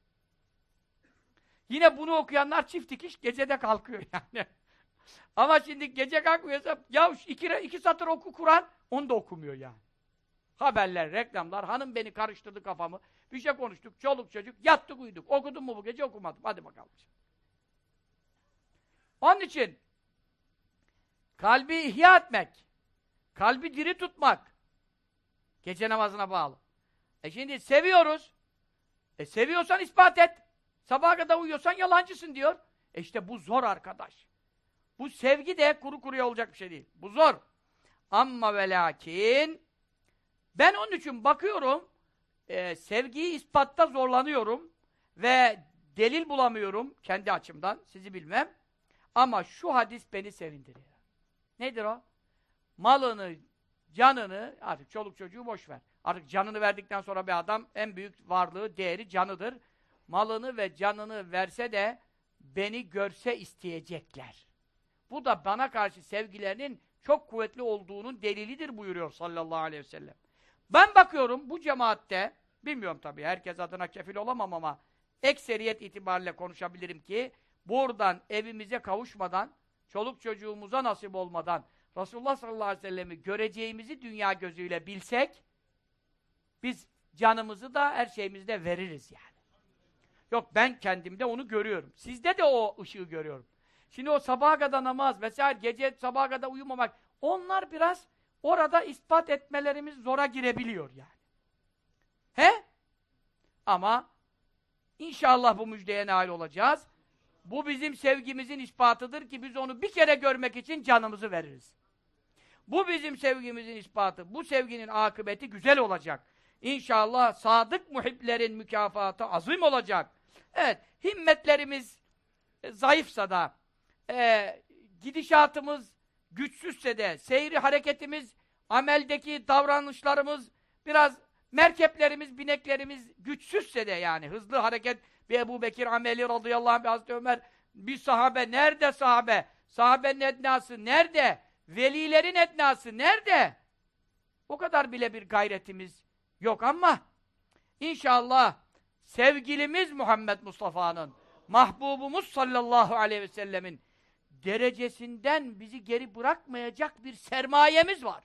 Yine bunu okuyanlar çift dikiş gecede kalkıyor (laughs) yani. Ama şimdi gece kalkmıyorsa ya iki, iki satır oku Kur'an onu da okumuyor yani. Haberler, reklamlar, hanım beni karıştırdı kafamı. Bir şey konuştuk, çoluk çocuk, yattık uyuduk. Okudun mu bu gece okumadım. Hadi bakalım. Onun için kalbi ihya etmek, kalbi diri tutmak gece namazına bağlı. E şimdi seviyoruz. E seviyorsan ispat et. Sabaha kadar uyuyorsan yalancısın diyor. E işte bu zor arkadaş. Bu sevgi de kuru kuruya olacak bir şey değil. Bu zor. Amma ve lakin ben onun için bakıyorum e, sevgiyi ispatta zorlanıyorum ve delil bulamıyorum kendi açımdan. Sizi bilmem. Ama şu hadis beni sevindiriyor. Nedir o? Malını canını, artık çoluk çocuğu boş ver. Artık canını verdikten sonra bir adam en büyük varlığı, değeri canıdır. Malını ve canını verse de beni görse isteyecekler. Bu da bana karşı sevgilerinin çok kuvvetli olduğunun delilidir buyuruyor sallallahu aleyhi ve sellem. Ben bakıyorum bu cemaatte, bilmiyorum tabii herkes adına kefil olamam ama ekseriyet itibariyle konuşabilirim ki buradan evimize kavuşmadan, çoluk çocuğumuza nasip olmadan Resulullah sallallahu aleyhi ve sellem'i göreceğimizi dünya gözüyle bilsek biz canımızı da her şeyimizi de veririz yani. Yok ben kendimde onu görüyorum. Sizde de o ışığı görüyorum. Şimdi o sabaha kadar namaz vesaire gece sabaha kadar uyumamak onlar biraz orada ispat etmelerimiz zora girebiliyor yani. He? Ama inşallah bu müjdeye nail olacağız. Bu bizim sevgimizin ispatıdır ki biz onu bir kere görmek için canımızı veririz. Bu bizim sevgimizin ispatı. Bu sevginin akıbeti güzel olacak. İnşallah sadık muhiplerin mükafatı azim olacak. Evet, himmetlerimiz zayıfsa da, e, gidişatımız güçsüzse de, seyri hareketimiz, ameldeki davranışlarımız, biraz merkeplerimiz, bineklerimiz güçsüzse de yani, hızlı hareket, bir Ebu Bekir ameli radıyallahu anh, bir Hazreti Ömer, bir sahabe, nerede sahabe? Sahabenin etnası nerede? Velilerin etnası nerede? O kadar bile bir gayretimiz yok ama inşallah sevgilimiz Muhammed Mustafa'nın, mahbubumuz sallallahu aleyhi ve sellemin derecesinden bizi geri bırakmayacak bir sermayemiz var.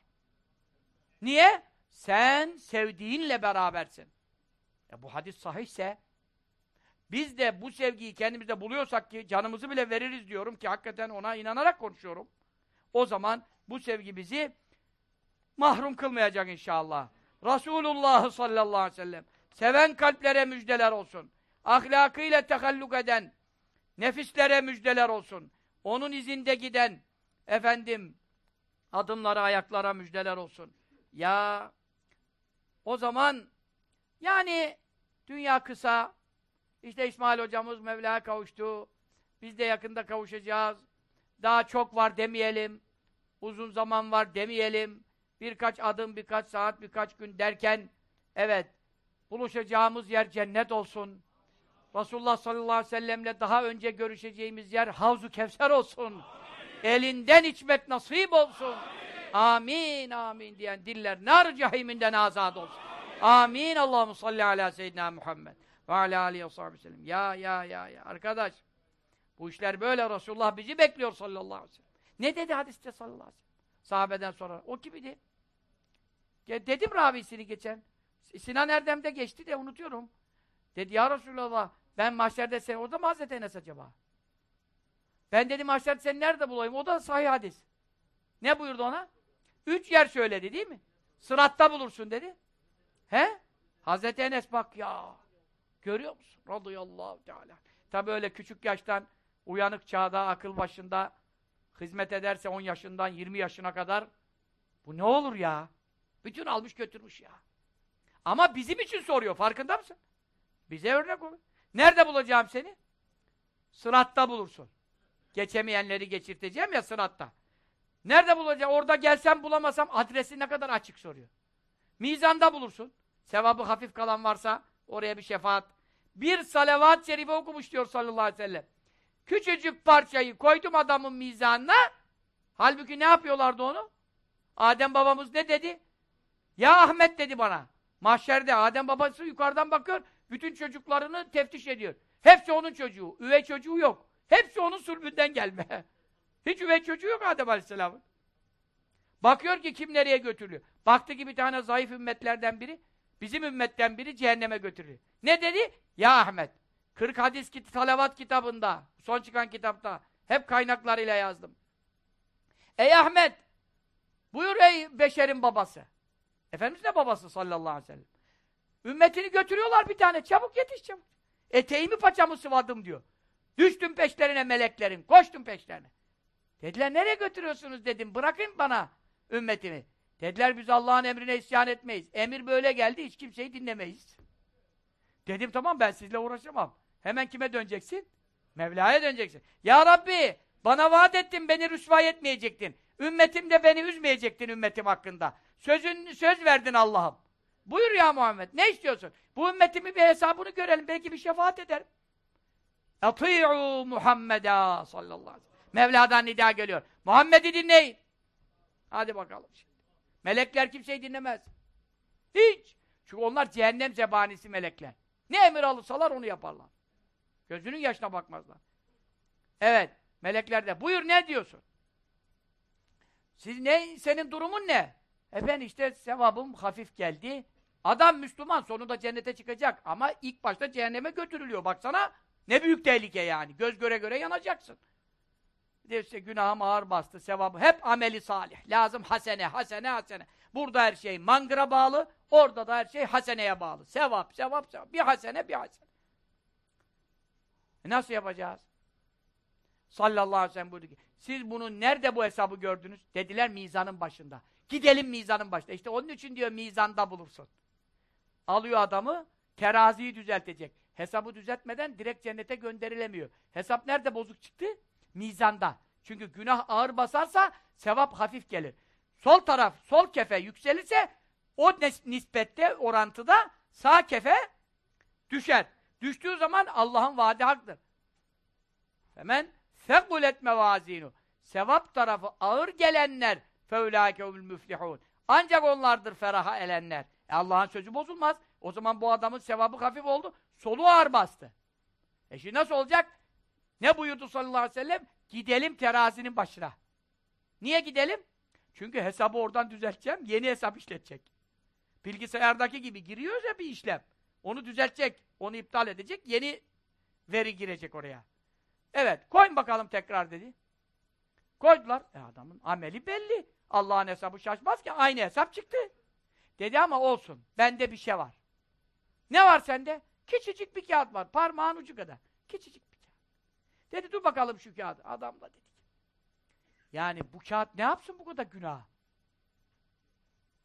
Niye? Sen sevdiğinle berabersin. E bu hadis sahihse biz de bu sevgiyi kendimizde buluyorsak ki canımızı bile veririz diyorum ki hakikaten ona inanarak konuşuyorum. O zaman bu sevgi bizi mahrum kılmayacak inşallah. Resulullah sallallahu aleyhi ve sellem seven kalplere müjdeler olsun. Ahlakıyla tehalluk eden nefislere müjdeler olsun. Onun izinde giden efendim adımlara, ayaklara müjdeler olsun. Ya o zaman yani dünya kısa işte İsmail hocamız Mevla'ya kavuştu. Biz de yakında kavuşacağız. Daha çok var demeyelim. Uzun zaman var demeyelim. Birkaç adım, birkaç saat, birkaç gün derken evet buluşacağımız yer cennet olsun. Resulullah sallallahu aleyhi ve sellemle daha önce görüşeceğimiz yer Havzu Kevser olsun. Amin. Elinden içmek nasip olsun. Amin. amin amin diyen diller nar cehiminden azad olsun. Amin. amin. Allahu salli ala seyyidina Muhammed ve ala aleyhi ve sellem. Ya ya ya ya arkadaş bu işler böyle Resulullah bizi bekliyor sallallahu aleyhi ve sellem. Ne dedi hadiste sallallahu aleyhi ve sellem? Sahabeden sonra. O kimdi? Ya dedim ravisini geçen. Sinan Erdem'de geçti de unutuyorum. Dedi ya Resulallah ben mahşerde seni, o da mı Hazreti Enes acaba? Ben dedim mahşerde seni nerede bulayım? O da sahih hadis. Ne buyurdu ona? Üç yer söyledi değil mi? Sıratta bulursun dedi. He? Hazreti Enes bak ya. Görüyor musun? Radıyallahu teala. Tabi öyle küçük yaştan uyanık çağda, akıl başında hizmet ederse 10 yaşından 20 yaşına kadar bu ne olur ya? Bütün almış götürmüş ya. Ama bizim için soruyor. Farkında mısın? Bize örnek olur. Nerede bulacağım seni? Sıratta bulursun. Geçemeyenleri geçirteceğim ya sıratta. Nerede bulacağım? Orada gelsem bulamasam adresi ne kadar açık soruyor. Mizanda bulursun. Sevabı hafif kalan varsa oraya bir şefaat. Bir salavat-ı şerife okumuş diyor sallallahu aleyhi ve sellem. Küçücük parçayı koydum adamın mizanına. Halbuki ne yapıyorlardı onu? Adem babamız ne dedi? Ya Ahmet dedi bana. Mahşerde Adem babası yukarıdan bakıyor. Bütün çocuklarını teftiş ediyor. Hepsi onun çocuğu. Üvey çocuğu yok. Hepsi onun sulbünden gelme. (laughs) Hiç üvey çocuğu yok Adem Aleyhisselam'ın. Bakıyor ki kim nereye götürülüyor. Baktı ki bir tane zayıf ümmetlerden biri, bizim ümmetten biri cehenneme götürülüyor. Ne dedi? Ya Ahmet, 40 hadis kit salavat kitabında, son çıkan kitapta, hep kaynaklarıyla yazdım. Ey Ahmet, buyur ey beşerin babası. Efendimiz ne babası sallallahu aleyhi ve sellem. Ümmetini götürüyorlar bir tane. Çabuk yetiş çabuk. Eteğimi paçamı sıvadım diyor. Düştüm peşlerine meleklerin. Koştum peşlerine. Dediler nereye götürüyorsunuz dedim. Bırakın bana ümmetimi. Dediler biz Allah'ın emrine isyan etmeyiz. Emir böyle geldi hiç kimseyi dinlemeyiz. Dedim tamam ben sizle uğraşamam. Hemen kime döneceksin? Mevla'ya döneceksin. Ya Rabbi bana vaat ettin beni rüsvay etmeyecektin. Ümmetimde beni üzmeyecektin ümmetim hakkında. Sözün söz verdin Allah'ım. Buyur ya Muhammed. Ne istiyorsun? Bu ümmetimin bir hesabını görelim. Belki bir şefaat ederim. Ati'u Muhammed'a sallallahu aleyhi ve sellem. Mevla'dan nida geliyor. Muhammed'i dinleyin. Hadi bakalım şimdi. Melekler kimseyi dinlemez. Hiç. Çünkü onlar cehennem zebanisi melekler. Ne emir alırsalar onu yaparlar. Gözünün yaşına bakmazlar. Evet. Melekler de buyur ne diyorsun? Siz ne, senin durumun ne? E ben işte sevabım hafif geldi. Adam Müslüman sonunda cennete çıkacak ama ilk başta cehenneme götürülüyor. Baksana ne büyük tehlike yani. Göz göre göre yanacaksın. Bir de işte günahım ağır bastı, sevabı. Hep ameli salih. Lazım hasene, hasene, hasene. Burada her şey mandıra bağlı, orada da her şey haseneye bağlı. Sevap, sevap, sevap. Bir hasene, bir hasene. E nasıl yapacağız? Sallallahu aleyhi ve sellem ki, siz bunu nerede bu hesabı gördünüz? Dediler mizanın başında. Gidelim mizanın başında. İşte onun için diyor mizanda bulursun. Alıyor adamı, teraziyi düzeltecek. Hesabı düzeltmeden direkt cennete gönderilemiyor. Hesap nerede bozuk çıktı? Mizanda. Çünkü günah ağır basarsa sevap hafif gelir. Sol taraf, sol kefe yükselirse o nispette, orantıda sağ kefe düşer. Düştüğü zaman Allah'ın vaadi haktır. Hemen fekulet mevazinu. Sevap tarafı ağır gelenler feulâkeumul müflihûn. Ancak onlardır feraha elenler. E Allah'ın sözü bozulmaz. O zaman bu adamın sevabı hafif oldu. Soluğu ağır bastı. E şimdi nasıl olacak? Ne buyurdu sallallahu aleyhi ve sellem? Gidelim terazinin başına. Niye gidelim? Çünkü hesabı oradan düzelteceğim, yeni hesap işletecek. Bilgisayardaki gibi giriyoruz ya bir işlem. Onu düzeltecek, onu iptal edecek, yeni veri girecek oraya. Evet, koyun bakalım tekrar dedi. Koydular. E adamın ameli belli. Allah'ın hesabı şaşmaz ki aynı hesap çıktı. Dedi ama olsun. Bende bir şey var. Ne var sende? Küçücük bir kağıt var. Parmağın ucu kadar. Küçücük bir kağıt. Dedi dur bakalım şu kağıdı. Adam da dedi. Yani bu kağıt ne yapsın bu kadar günah?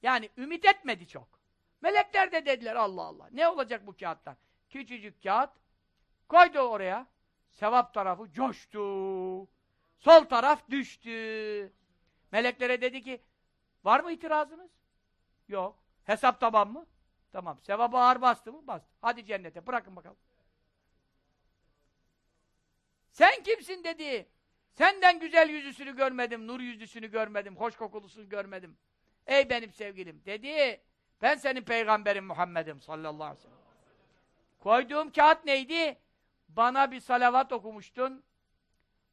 Yani ümit etmedi çok. Melekler de dediler Allah Allah. Ne olacak bu kağıttan? Küçücük kağıt koydu oraya. Sevap tarafı coştu. Sol taraf düştü. Meleklere dedi ki var mı itirazınız? Yok. Hesap tamam mı? Tamam. Sevabı ağır bastı mı? Bastı. Hadi cennete. Bırakın bakalım. Sen kimsin dedi. Senden güzel yüzüsünü görmedim, nur yüzüsünü görmedim, hoş kokulusunu görmedim. Ey benim sevgilim dedi. Ben senin peygamberin Muhammed'im sallallahu aleyhi ve sellem. Koyduğum kağıt neydi? Bana bir salavat okumuştun.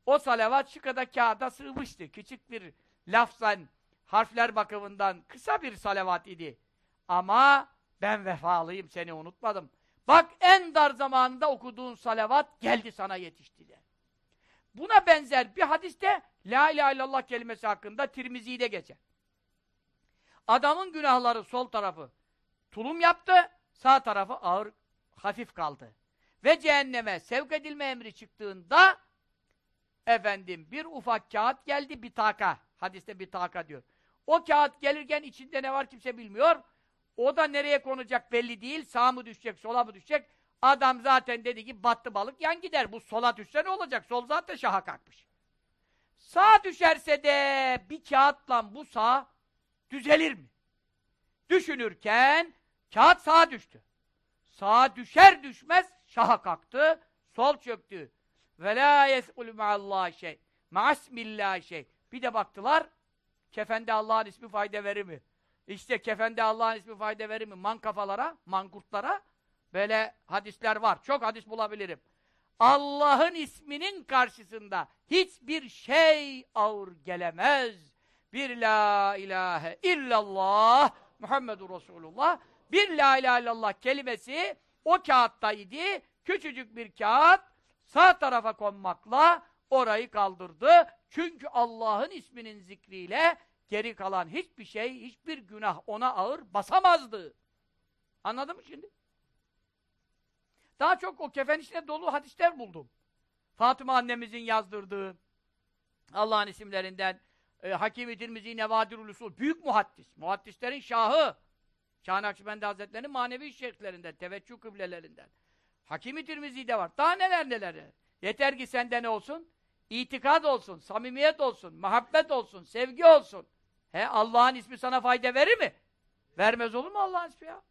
O salavat şu kadar kağıda sığmıştı. Küçük bir lafzan, harfler bakımından kısa bir salavat idi. Ama ben vefalıyım, seni unutmadım. Bak en dar zamanında okuduğun salavat geldi sana yetişti de. Buna benzer bir hadiste La ilahe illallah kelimesi hakkında Tirmizi'de geçer. Adamın günahları sol tarafı tulum yaptı, sağ tarafı ağır, hafif kaldı. Ve cehenneme sevk edilme emri çıktığında efendim bir ufak kağıt geldi bir taka. Hadiste bir taka diyor. O kağıt gelirken içinde ne var kimse bilmiyor. O da nereye konacak belli değil. Sağa mı düşecek, sola mı düşecek? Adam zaten dedi ki battı balık yan gider. Bu sola düşse ne olacak? Sol zaten şaha kalkmış. Sağ düşerse de bir kağıtla bu sağ düzelir mi? Düşünürken kağıt sağa düştü. Sağa düşer düşmez şaha kalktı, sol çöktü. Ve la yes'ul ma'allahi şey. Ma'asmillahi şey. Bir de baktılar, kefende Allah'ın ismi fayda verir mi? İşte kefende Allah'ın ismi fayda verir mi? Man kafalara, mankurtlara böyle hadisler var. Çok hadis bulabilirim. Allah'ın isminin karşısında hiçbir şey ağır gelemez. Bir la ilahe illallah Muhammedur Resulullah bir la ilahe illallah kelimesi o kağıttaydı. Küçücük bir kağıt sağ tarafa konmakla orayı kaldırdı. Çünkü Allah'ın isminin zikriyle geri kalan hiçbir şey, hiçbir günah ona ağır basamazdı. Anladın mı şimdi? Daha çok o kefen içine dolu hadisler buldum. Fatıma annemizin yazdırdığı Allah'ın isimlerinden e, Hakim-i Tirmizi Nevadirul Usul büyük muhaddis. Muhaddislerin şahı. Şah Nakşibendi Hazretleri'nin manevi şeyhlerinden, teveccüh kıblelerinden. Hakim-i Tirmizi'de var. Daha neler neler. Yeter ki sende ne olsun? itikad olsun, samimiyet olsun, muhabbet olsun, sevgi olsun. He Allah'ın ismi sana fayda verir mi? Vermez olur mu Allah'ın ismi ya?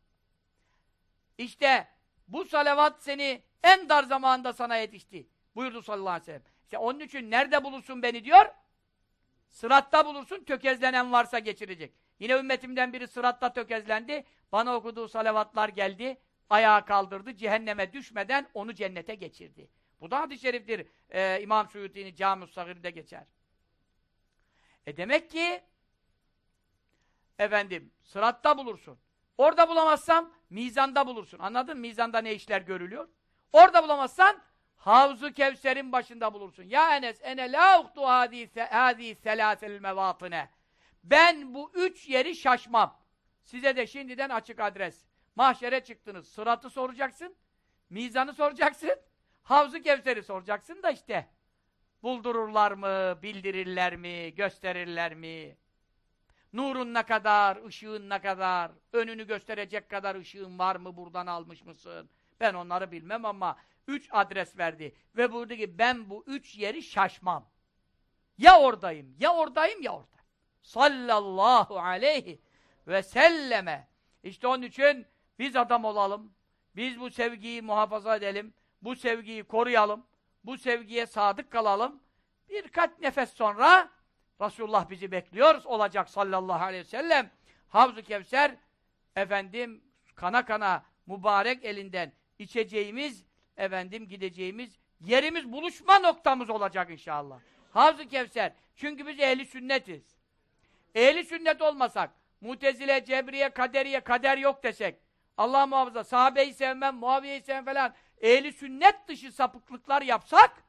İşte bu salavat seni en dar zamanda sana yetişti. Buyurdu sallallahu aleyhi ve sellem. İşte onun için nerede bulursun beni diyor? Sıratta bulursun, tökezlenen varsa geçirecek. Yine ümmetimden biri sıratta tökezlendi. Bana okuduğu salavatlar geldi, ayağa kaldırdı, cehenneme düşmeden onu cennete geçirdi. Bu da hadis-i şeriftir. Ee, İmam Suyuti'nin Sagir'de geçer. E demek ki efendim sıratta bulursun. Orada bulamazsam mizanda bulursun. Anladın mı? Mizanda ne işler görülüyor? Orada bulamazsan Havzu Kevser'in başında bulursun. Ya Enes ene la uhtu hadi selasel mevatine. Ben bu üç yeri şaşmam. Size de şimdiden açık adres. Mahşere çıktınız. Sıratı soracaksın. Mizanı soracaksın. Havzu Kevser'i soracaksın da işte. Buldururlar mı? Bildirirler mi? Gösterirler mi? Nurun ne kadar? ışığın ne kadar? Önünü gösterecek kadar ışığın var mı? Buradan almış mısın? Ben onları bilmem ama üç adres verdi. Ve buyurdu ki ben bu üç yeri şaşmam. Ya oradayım, ya oradayım, ya orada. Sallallahu aleyhi ve selleme. İşte onun için biz adam olalım. Biz bu sevgiyi muhafaza edelim. Bu sevgiyi koruyalım. Bu sevgiye sadık kalalım. Birkaç nefes sonra Resulullah bizi bekliyoruz. Olacak sallallahu aleyhi ve sellem. Havzu Kevser efendim kana kana mübarek elinden içeceğimiz efendim gideceğimiz yerimiz buluşma noktamız olacak inşallah. Havzu Kevser. Çünkü biz ehli sünnetiz. Ehli sünnet olmasak, Mutezile, Cebriye, Kaderiye, kader yok desek, Allah muhafaza, sahabeyi sevmem, Muaviye'yi sevmem falan, ehli sünnet dışı sapıklıklar yapsak,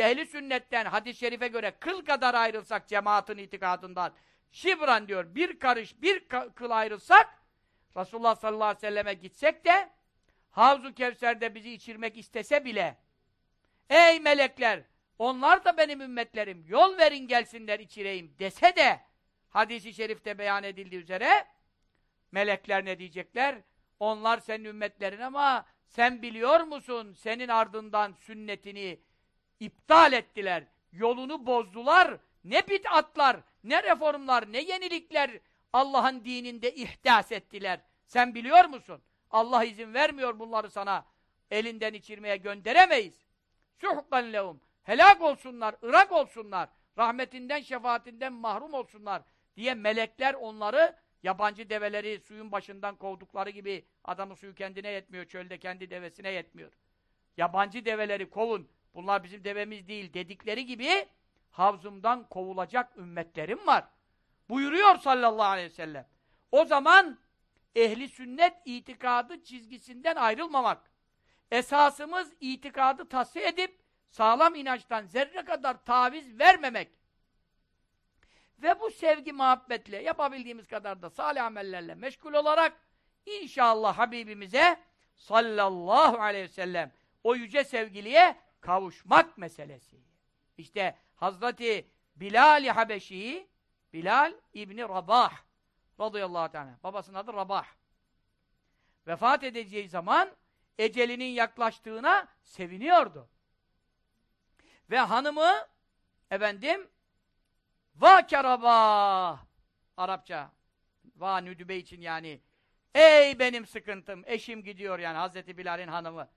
ehli sünnetten hadis-i şerife göre kıl kadar ayrılsak cemaatin itikadından, şibran diyor, bir karış, bir kıl ayrılsak, Resulullah sallallahu aleyhi ve selleme gitsek de, Havzu Kevser'de bizi içirmek istese bile, ey melekler, onlar da benim ümmetlerim, yol verin gelsinler içireyim dese de, hadisi şerifte beyan edildiği üzere, melekler ne diyecekler? Onlar senin ümmetlerin ama sen biliyor musun senin ardından sünnetini iptal ettiler, yolunu bozdular, ne bid'atlar, ne reformlar, ne yenilikler Allah'ın dininde ihdas ettiler. Sen biliyor musun? Allah izin vermiyor bunları sana elinden içirmeye gönderemeyiz. Suhban lehum. Helak olsunlar, ırak olsunlar. Rahmetinden, şefaatinden mahrum olsunlar diye melekler onları yabancı develeri suyun başından kovdukları gibi adamın suyu kendine yetmiyor, çölde kendi devesine yetmiyor. Yabancı develeri kovun. Bunlar bizim devemiz değil dedikleri gibi havzumdan kovulacak ümmetlerim var. Buyuruyor sallallahu aleyhi ve sellem. O zaman ehli sünnet itikadı çizgisinden ayrılmamak. Esasımız itikadı tasfiye edip sağlam inançtan zerre kadar taviz vermemek. Ve bu sevgi muhabbetle yapabildiğimiz kadar da salih amellerle meşgul olarak inşallah Habibimize sallallahu aleyhi ve sellem o yüce sevgiliye kavuşmak meselesi. İşte Hazreti Bilal-i Habeşi Bilal İbni Rabah radıyallahu teala. Babasının adı Rabah. Vefat edeceği zaman ecelinin yaklaştığına seviniyordu. Ve hanımı efendim va kerabah Arapça va nüdübe için yani ey benim sıkıntım eşim gidiyor yani Hazreti Bilal'in hanımı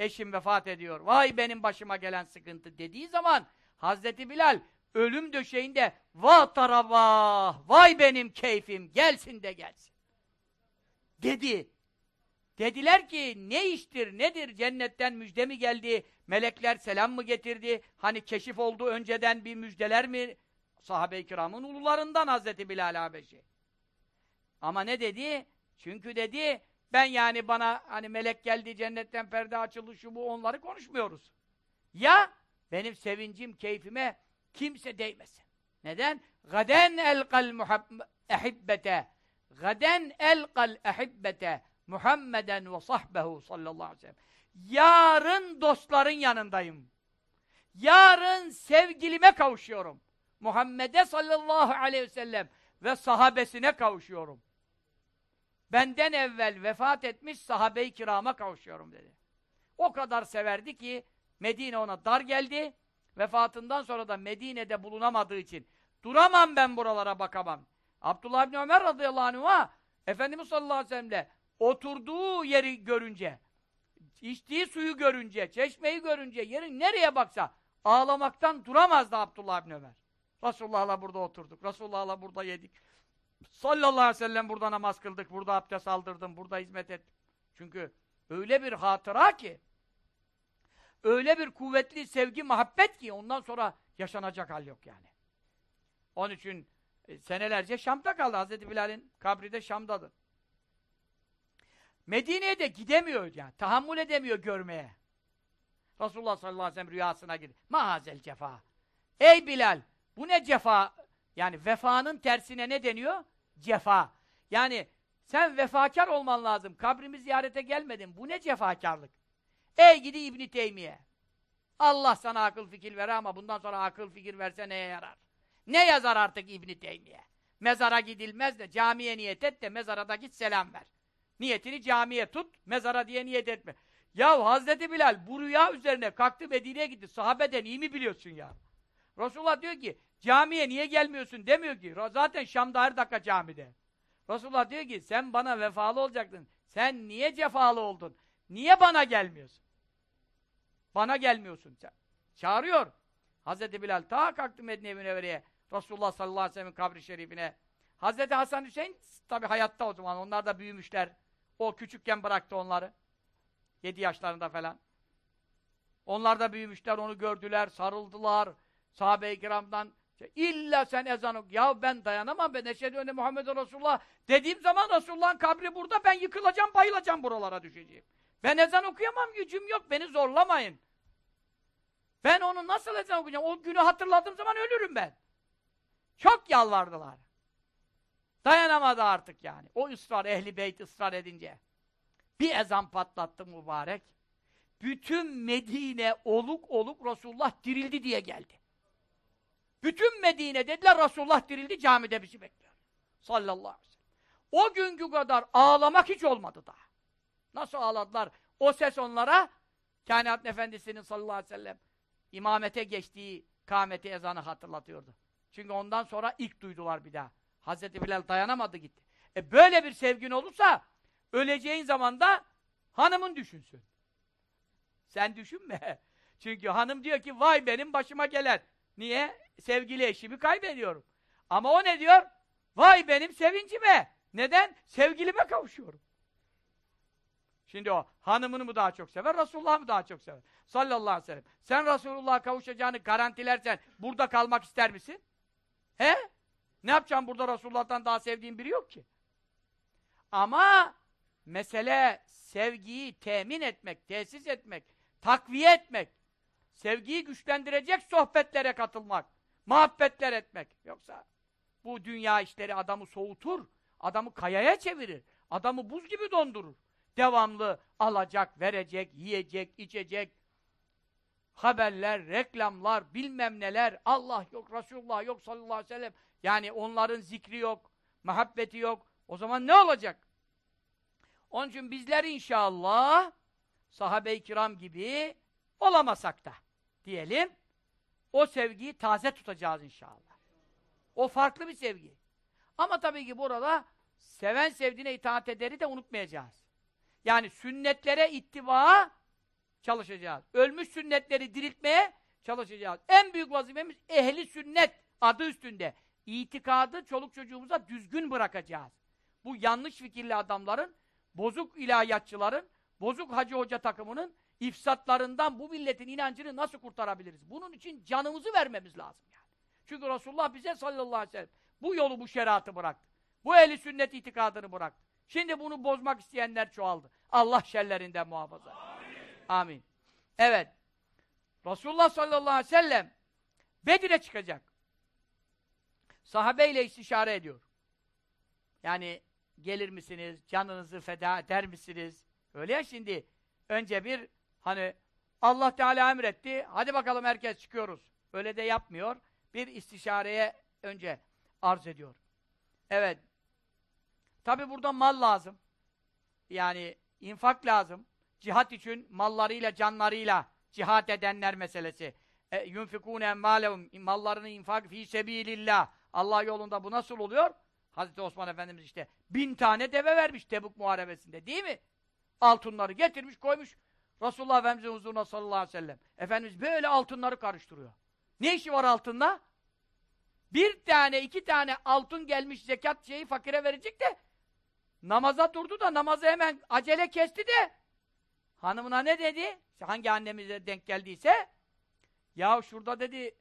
eşim vefat ediyor. Vay benim başıma gelen sıkıntı dediği zaman Hazreti Bilal ölüm döşeğinde va tarabah vay benim keyfim gelsin de gelsin. dedi. Dediler ki ne iştir nedir? Cennetten müjde mi geldi? Melekler selam mı getirdi? Hani keşif oldu önceden bir müjdeler mi? Sahabe-i kiramın ulularından Hazreti Bilal Habeşi. Ama ne dedi? Çünkü dedi ben yani bana hani melek geldi cennetten perde açıldı şu bu onları konuşmuyoruz ya benim sevincim keyfime kimse değmesin. Neden? Gaden elqal ehibbete Gaden elqal ehibbete Muhammeden ve sahbehu sallallahu aleyhi ve sellem. Yarın dostların yanındayım. Yarın sevgilime kavuşuyorum. Muhammed'e sallallahu aleyhi ve sellem ve sahabesine kavuşuyorum. Benden evvel vefat etmiş sahabe-i kirama kavuşuyorum dedi. O kadar severdi ki Medine ona dar geldi. Vefatından sonra da Medine'de bulunamadığı için duramam ben buralara bakamam. Abdullah bin Ömer radıyallahu anh'a Efendimiz sallallahu aleyhi ve sellem'le oturduğu yeri görünce, içtiği suyu görünce, çeşmeyi görünce, yerin nereye baksa ağlamaktan duramazdı Abdullah bin Ömer. Resulullah'la burada oturduk, Resulullah'la burada yedik. Sallallahu aleyhi ve sellem burada namaz kıldık, burada abdest aldırdım, burada hizmet ettim. Çünkü öyle bir hatıra ki, öyle bir kuvvetli sevgi, muhabbet ki ondan sonra yaşanacak hal yok yani. Onun için e, senelerce Şam'da kaldı. Hazreti Bilal'in kabri de Şam'dadır. Medine'ye de gidemiyor yani. Tahammül edemiyor görmeye. Resulullah sallallahu aleyhi ve sellem rüyasına girdi. Mahazel cefa. Ey Bilal! Bu ne cefa? Yani vefanın tersine ne deniyor? Cefa. Yani sen vefakar olman lazım. Kabrimi ziyarete gelmedin. Bu ne cefakarlık? Ey gidi İbni Teymiye! Allah sana akıl fikir ver ama bundan sonra akıl fikir verse neye yarar? Ne yazar artık İbni Teymiye? Mezara gidilmez de camiye niyet et de mezara da git selam ver. Niyetini camiye tut, mezara diye niyet etme. Ya Hazreti Bilal bu rüya üzerine kalktı Medine'ye gitti. Sahabeden iyi mi biliyorsun ya? Resulullah diyor ki camiye niye gelmiyorsun demiyor ki. Zaten Şam'da her dakika camide. Resulullah diyor ki sen bana vefalı olacaktın. Sen niye cefalı oldun? Niye bana gelmiyorsun? Bana gelmiyorsun sen. Çağırıyor. Hazreti Bilal ta kalktı Medine-i Münevvere'ye. Resulullah sallallahu aleyhi ve sellem'in kabri şerifine. Hazreti Hasan Hüseyin tabi hayatta o zaman. Onlar da büyümüşler. O küçükken bıraktı onları. Yedi yaşlarında falan. Onlar da büyümüşler, onu gördüler, sarıldılar. Sahabe-i kiramdan illa sen ezan ok. Ya ben dayanamam ben eşhedü enne Muhammed Resulullah dediğim zaman Resulullah'ın kabri burada ben yıkılacağım, bayılacağım buralara düşeceğim. Ben ezan okuyamam, gücüm yok. Beni zorlamayın. Ben onu nasıl ezan okuyacağım? O günü hatırladığım zaman ölürüm ben. Çok yalvardılar. Dayanamadı artık yani. O ısrar, ehli beyt ısrar edince. Bir ezan patlattı mübarek. Bütün Medine oluk oluk Resulullah dirildi diye geldi. Bütün Medine dediler Resulullah dirildi camide bizi bekliyor. Sallallahu aleyhi ve sellem. O günkü kadar ağlamak hiç olmadı daha. Nasıl ağladılar? O ses onlara Kainat Efendisi'nin sallallahu aleyhi ve sellem imamete geçtiği kâmeti ezanı hatırlatıyordu. Çünkü ondan sonra ilk duydular bir daha. Hazreti Bilal dayanamadı gitti. E böyle bir sevgin olursa öleceğin zaman da hanımın düşünsün. Sen düşünme. (laughs) Çünkü hanım diyor ki vay benim başıma gelen. Niye? Sevgili eşimi kaybediyorum. Ama o ne diyor? Vay benim sevincime. Neden? Sevgilime kavuşuyorum. Şimdi o hanımını mı daha çok sever, Resulullah'ı mı daha çok sever? Sallallahu aleyhi ve sellem. Sen Resulullah'a kavuşacağını garantilersen burada kalmak ister misin? He? Ne yapacağım burada Resulullah'tan daha sevdiğim biri yok ki. Ama mesele sevgiyi temin etmek, tesis etmek, takviye etmek, sevgiyi güçlendirecek sohbetlere katılmak, muhabbetler etmek. Yoksa bu dünya işleri adamı soğutur, adamı kayaya çevirir, adamı buz gibi dondurur. Devamlı alacak, verecek, yiyecek, içecek, haberler, reklamlar, bilmem neler, Allah yok, Resulullah yok sallallahu aleyhi ve sellem. Yani onların zikri yok, muhabbeti yok. O zaman ne olacak? Onun için bizler inşallah sahabe-i kiram gibi olamasak da diyelim o sevgiyi taze tutacağız inşallah. O farklı bir sevgi. Ama tabii ki burada seven sevdiğine itaat ederi de unutmayacağız. Yani sünnetlere ittiba çalışacağız. Ölmüş sünnetleri diriltmeye çalışacağız. En büyük vazifemiz ehli sünnet adı üstünde. İtikadı çoluk çocuğumuza düzgün bırakacağız. Bu yanlış fikirli adamların, bozuk ilahiyatçıların, bozuk hacı hoca takımının ifsatlarından bu milletin inancını nasıl kurtarabiliriz? Bunun için canımızı vermemiz lazım yani. Çünkü Resulullah bize sallallahu aleyhi ve sellem bu yolu, bu şeriatı bıraktı. Bu ehli sünnet itikadını bıraktı. Şimdi bunu bozmak isteyenler çoğaldı. Allah şerlerinden muhafaza. Amin. Amin. Evet. Resulullah sallallahu aleyhi ve sellem Bedir'e çıkacak. Sahabeyle istişare ediyor. Yani gelir misiniz? Canınızı feda eder misiniz? Öyle ya şimdi. Önce bir hani Allah Teala emretti. Hadi bakalım herkes çıkıyoruz. Öyle de yapmıyor. Bir istişareye önce arz ediyor. Evet. Tabi burada mal lazım. Yani infak lazım. Cihat için mallarıyla, canlarıyla cihat edenler meselesi. e, yunfikûne mallarını infak fi sebilillah. Allah yolunda bu nasıl oluyor? Hazreti Osman Efendimiz işte bin tane deve vermiş Tebuk Muharebesi'nde değil mi? Altınları getirmiş koymuş Resulullah Efendimiz'in huzuruna sallallahu aleyhi ve sellem. Efendimiz böyle altınları karıştırıyor. Ne işi var altında? Bir tane, iki tane altın gelmiş zekat şeyi fakire verecek de namaza durdu da namazı hemen acele kesti de hanımına ne dedi? Hangi annemize denk geldiyse ya şurada dedi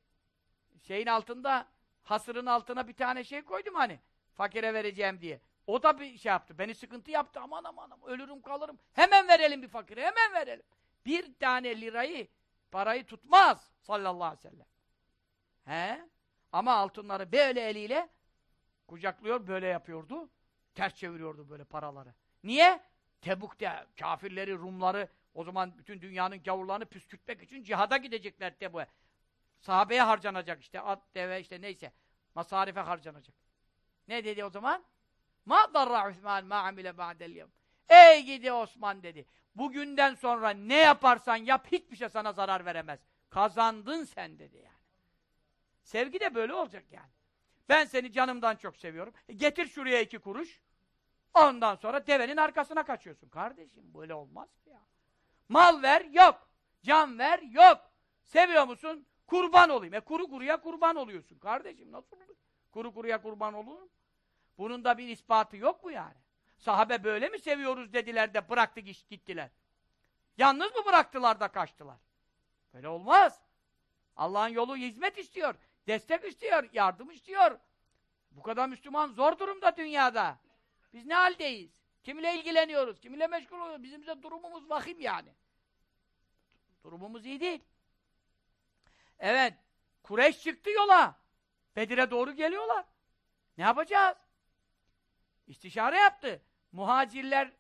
şeyin altında hasırın altına bir tane şey koydum hani fakire vereceğim diye. O da bir şey yaptı. Beni sıkıntı yaptı. Aman aman aman ölürüm kalırım. Hemen verelim bir fakire. Hemen verelim. Bir tane lirayı parayı tutmaz sallallahu aleyhi ve sellem. He? Ama altınları böyle eliyle kucaklıyor, böyle yapıyordu. Ters çeviriyordu böyle paraları. Niye? Tebuk'ta kafirleri, Rumları, o zaman bütün dünyanın gavurlarını püskürtmek için cihada gidecekler Tebuk'a. Sahabeye harcanacak işte, at, deve işte neyse. Masarife harcanacak. Ne dedi o zaman? Ma darra Osman ma amile ba'del. Ey gidi Osman dedi. Bugünden sonra ne yaparsan yap hiçbir şey sana zarar veremez. Kazandın sen dedi yani. Sevgi de böyle olacak yani. Ben seni canımdan çok seviyorum. E getir şuraya iki kuruş. Ondan sonra devenin arkasına kaçıyorsun. Kardeşim böyle olmaz ki ya. Mal ver yok. Can ver yok. Seviyor musun? Kurban olayım. E kuru kuruya kurban oluyorsun. Kardeşim nasıl olur? Kuru kuruya kurban olur? Bunun da bir ispatı yok mu yani? Sahabe böyle mi seviyoruz dediler de bıraktık iş gittiler. Yalnız mı bıraktılar da kaçtılar? Böyle olmaz. Allah'ın yolu hizmet istiyor. Destek istiyor, yardım istiyor. Bu kadar Müslüman zor durumda dünyada. Biz ne haldeyiz? Kimle ilgileniyoruz? Kimle meşgul oluyoruz? Bizim de durumumuz vahim yani. Durumumuz iyi değil. Evet, Kureyş çıktı yola. Bedir'e doğru geliyorlar. Ne yapacağız? İstişare yaptı. Muhacirler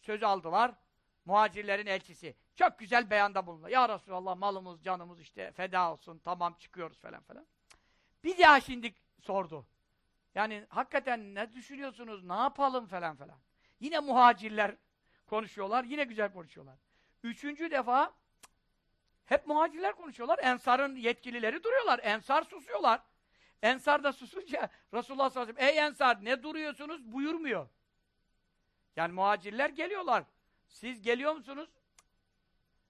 söz aldılar. Muhacirlerin elçisi. Çok güzel beyanda bulundu. Ya Resulallah malımız, canımız işte feda olsun, tamam çıkıyoruz falan falan. Bir daha şimdi sordu. Yani hakikaten ne düşünüyorsunuz, ne yapalım falan falan. Yine muhacirler konuşuyorlar, yine güzel konuşuyorlar. Üçüncü defa hep muhacirler konuşuyorlar, Ensar'ın yetkilileri duruyorlar, Ensar susuyorlar. Ensar da susunca (laughs) Resulullah sallallahu aleyhi ve sellem, ey Ensar ne duruyorsunuz buyurmuyor. Yani muhacirler geliyorlar. Siz geliyor musunuz?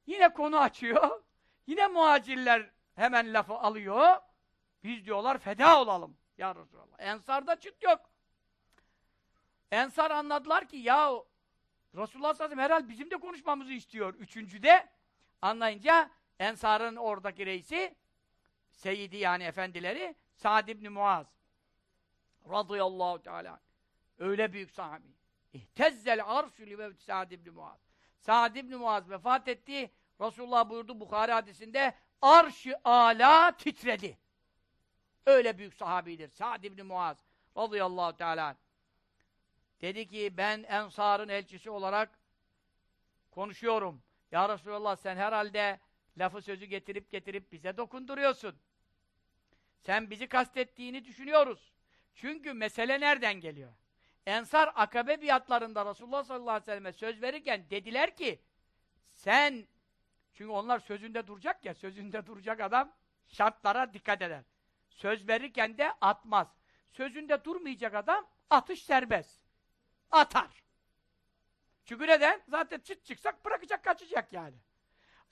Yine konu açıyor. (laughs) Yine muhacirler hemen lafı alıyor. Biz diyorlar feda olalım. Ya Resulallah. Ensar'da çıt yok. Ensar anladılar ki ya Resulullah sallallahu aleyhi ve sellem herhalde bizim de konuşmamızı istiyor. Üçüncüde anlayınca Ensar'ın oradaki reisi Seyyidi yani efendileri Sa'd ibn Muaz radıyallahu teala öyle büyük sahabi. İhtezzel arşu li mevt Sa'd ibn Muaz. Sa'd ibn Muaz vefat etti. Resulullah buyurdu Bukhari hadisinde arş-ı ala titredi. Öyle büyük sahabidir. Sa'd ibn Muaz radıyallahu teala. Dedi ki ben Ensar'ın elçisi olarak konuşuyorum. Ya Resulallah sen herhalde lafı sözü getirip getirip bize dokunduruyorsun. Sen bizi kastettiğini düşünüyoruz. Çünkü mesele nereden geliyor? Ensar akabe biatlarında Resulullah sallallahu aleyhi ve selleme söz verirken dediler ki sen çünkü onlar sözünde duracak ya sözünde duracak adam şartlara dikkat eder. Söz verirken de atmaz. Sözünde durmayacak adam atış serbest. Atar. Çünkü neden? Zaten çıt çıksak bırakacak kaçacak yani.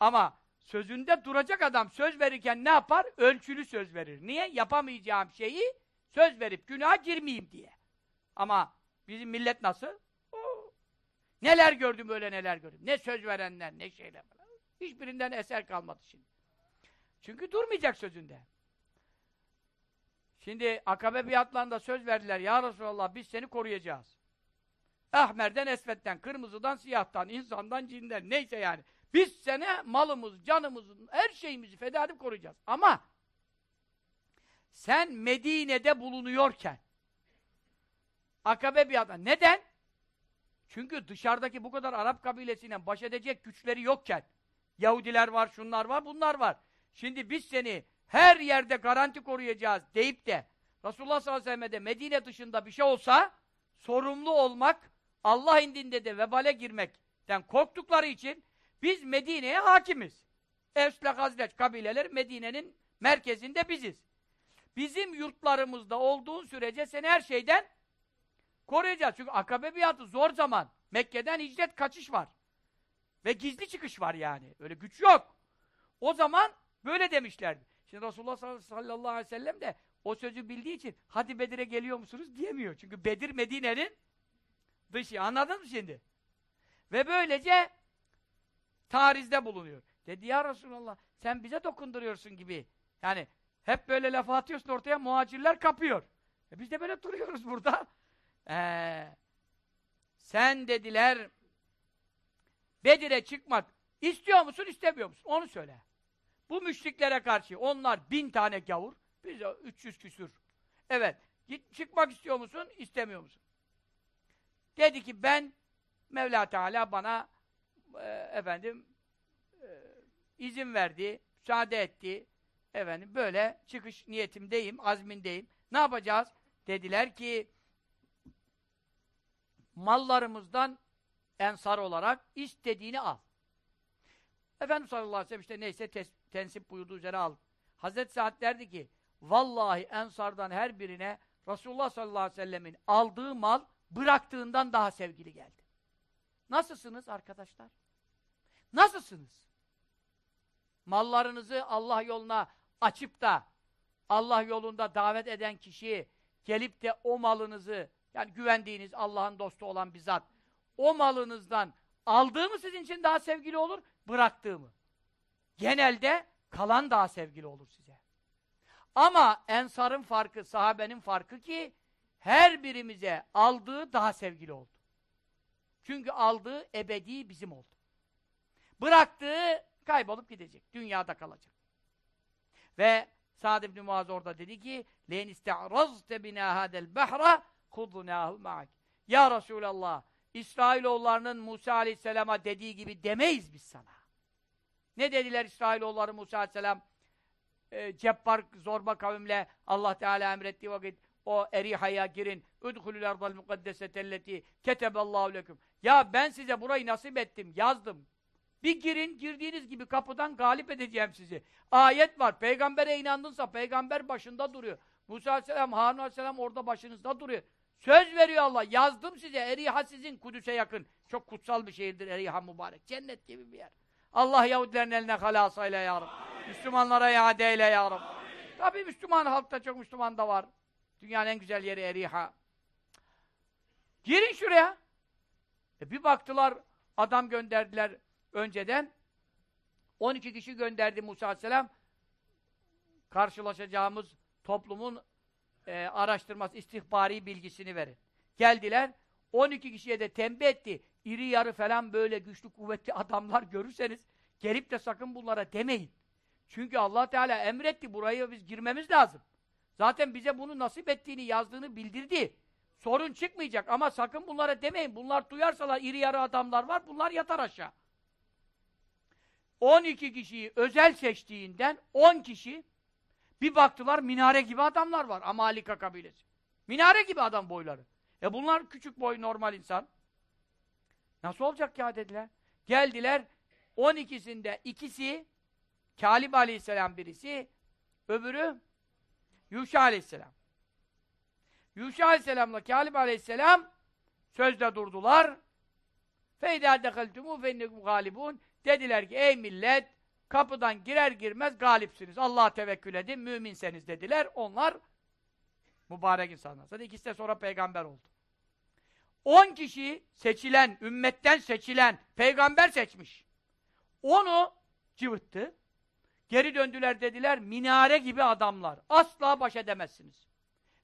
Ama sözünde duracak adam söz verirken ne yapar? Ölçülü söz verir. Niye? Yapamayacağım şeyi söz verip günaha girmeyeyim diye. Ama bizim millet nasıl? Oo. Neler gördüm böyle neler gördüm. Ne söz verenler, ne şeyler falan. Hiçbirinden eser kalmadı şimdi. Çünkü durmayacak sözünde. Şimdi akabe biatlarında söz verdiler. Ya Resulallah biz seni koruyacağız. Ahmer'den, esvetten, kırmızıdan, siyahtan, insandan, cinden neyse yani. Biz sene malımız, canımızı, her şeyimizi feda edip koruyacağız. Ama sen Medine'de bulunuyorken akabe bir adam. Neden? Çünkü dışarıdaki bu kadar Arap kabilesiyle baş edecek güçleri yokken Yahudiler var, şunlar var, bunlar var. Şimdi biz seni her yerde garanti koruyacağız deyip de Resulullah sallallahu aleyhi ve sellem'e de Medine dışında bir şey olsa sorumlu olmak, Allah indinde de vebale girmekten korktukları için biz Medine'ye hakimiz. Evs'le Hazreç kabileleri Medine'nin merkezinde biziz. Bizim yurtlarımızda olduğun sürece seni her şeyden koruyacağız. Çünkü akabe biatı zor zaman. Mekke'den hicret kaçış var. Ve gizli çıkış var yani. Öyle güç yok. O zaman böyle demişlerdi. Şimdi Resulullah sallallahu aleyhi ve sellem de o sözü bildiği için hadi Bedir'e geliyor musunuz diyemiyor. Çünkü Bedir Medine'nin dışı. Anladın mı şimdi? Ve böylece tarizde bulunuyor. Dedi ya Resulallah sen bize dokunduruyorsun gibi. Yani hep böyle laf atıyorsun ortaya muhacirler kapıyor. E biz de böyle duruyoruz burada. Ee, sen dediler Bedir'e çıkmak istiyor musun istemiyor musun? Onu söyle. Bu müşriklere karşı onlar bin tane gavur, biz 300 küsür. Evet, git çıkmak istiyor musun, istemiyor musun? Dedi ki ben Mevla Teala bana e, efendim e, izin verdi, müsaade etti. Efendim böyle çıkış niyetimdeyim, azmindeyim. Ne yapacağız? Dediler ki mallarımızdan ensar olarak istediğini al. Efendimiz sallallahu aleyhi ve sellem işte neyse tes, tensip buyurduğu üzere al. Hazreti Sa'd derdi ki vallahi ensardan her birine Resulullah sallallahu aleyhi ve sellemin aldığı mal bıraktığından daha sevgili geldi. Nasılsınız arkadaşlar? Nasılsınız? Mallarınızı Allah yoluna açıp da Allah yolunda davet eden kişi gelip de o malınızı yani güvendiğiniz Allah'ın dostu olan bir zat o malınızdan aldığı mı sizin için daha sevgili olur, bıraktığı mı? Genelde kalan daha sevgili olur size. Ama ensarın farkı, sahabenin farkı ki her birimize aldığı daha sevgili oldu. Çünkü aldığı ebedi bizim oldu. Bıraktığı kaybolup gidecek. Dünyada kalacak. Ve Sa'd ibn Muaz orada dedi ki لَاِنْ اِسْتَعْرَزْتَ بِنَا هَذَا الْبَحْرَ خُضُنَاهُ مَعَكِ Ya Resulallah İsrailoğullarının Musa aleyhisselama dediği gibi demeyiz biz sana. Ne dediler İsrailoğulları Musa aleyhisselam? E, cebbar, zorba kavimle Allah Teala emrettiği vakit o Eriha'ya girin. Udhulul ardal mukaddesetelleti keteballahu leküm. Ya ben size burayı nasip ettim, yazdım. bir girin, girdiğiniz gibi kapıdan galip edeceğim sizi. Ayet var. Peygambere inandınsa peygamber başında duruyor. Musa aleyhisselam, Harun aleyhisselam orada başınızda duruyor. Söz veriyor Allah. Yazdım size. Eriha sizin Kudüs'e yakın. Çok kutsal bir şehirdir Eriha mübarek. Cennet gibi bir yer. Allah Yahudilerin eline halas eyle ya. Müslümanlara iade eyle ya Rabbi. Tabii Müslüman halkta çok Müslüman da var. Dünyanın en güzel yeri Eriha. Girin şuraya. E bir baktılar adam gönderdiler önceden. 12 kişi gönderdi Musa Aleyhisselam. Karşılaşacağımız toplumun e, araştırması, istihbari bilgisini verin. Geldiler, 12 kişiye de tembih etti. İri yarı falan böyle güçlü kuvvetli (laughs) adamlar görürseniz gelip de sakın bunlara demeyin. Çünkü Allah Teala emretti, buraya biz girmemiz lazım. Zaten bize bunu nasip ettiğini, yazdığını bildirdi. Sorun çıkmayacak ama sakın bunlara demeyin. Bunlar duyarsalar iri yarı adamlar var, bunlar yatar aşağı. 12 kişiyi özel seçtiğinden 10 kişi bir baktılar minare gibi adamlar var. Amalika kabilesi. Minare gibi adam boyları. E bunlar küçük boy normal insan. Nasıl olacak ya dediler. Geldiler 12'sinde ikisi Kalib aleyhisselam birisi öbürü Yuşa aleyhisselam. Yuşa aleyhisselamla Kalib aleyhisselam sözde durdular. Feyda dehaltumu fennekum galibun. Dediler ki ey millet kapıdan girer girmez galipsiniz. Allah'a tevekkül edin, müminseniz dediler. Onlar mübarek insanlar. Zaten ikisi de sonra peygamber oldu. On kişi seçilen, ümmetten seçilen, peygamber seçmiş. Onu cıvıttı. Geri döndüler dediler, minare gibi adamlar. Asla baş edemezsiniz.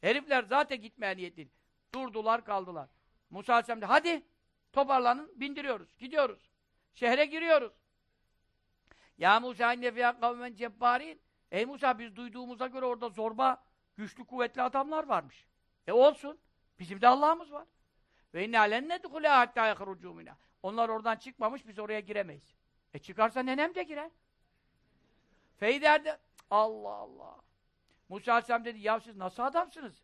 Herifler zaten gitmeye niyetli. Durdular, kaldılar. Musa Aleyhisselam de, hadi toparlanın, bindiriyoruz, gidiyoruz. Şehre giriyoruz. Ya Musa inne fiyâ kavmen cebbarin. Ey Musa biz duyduğumuza göre orada zorba, güçlü, kuvvetli adamlar varmış. E olsun. Bizim de Allah'ımız var. Ve inne alenne dukulâ hattâ yehrucû Onlar oradan çıkmamış, biz oraya giremeyiz. E çıkarsa nenem de girer. Feyder de Allah Allah. Musa Aleyhisselam dedi, ya siz nasıl adamsınız?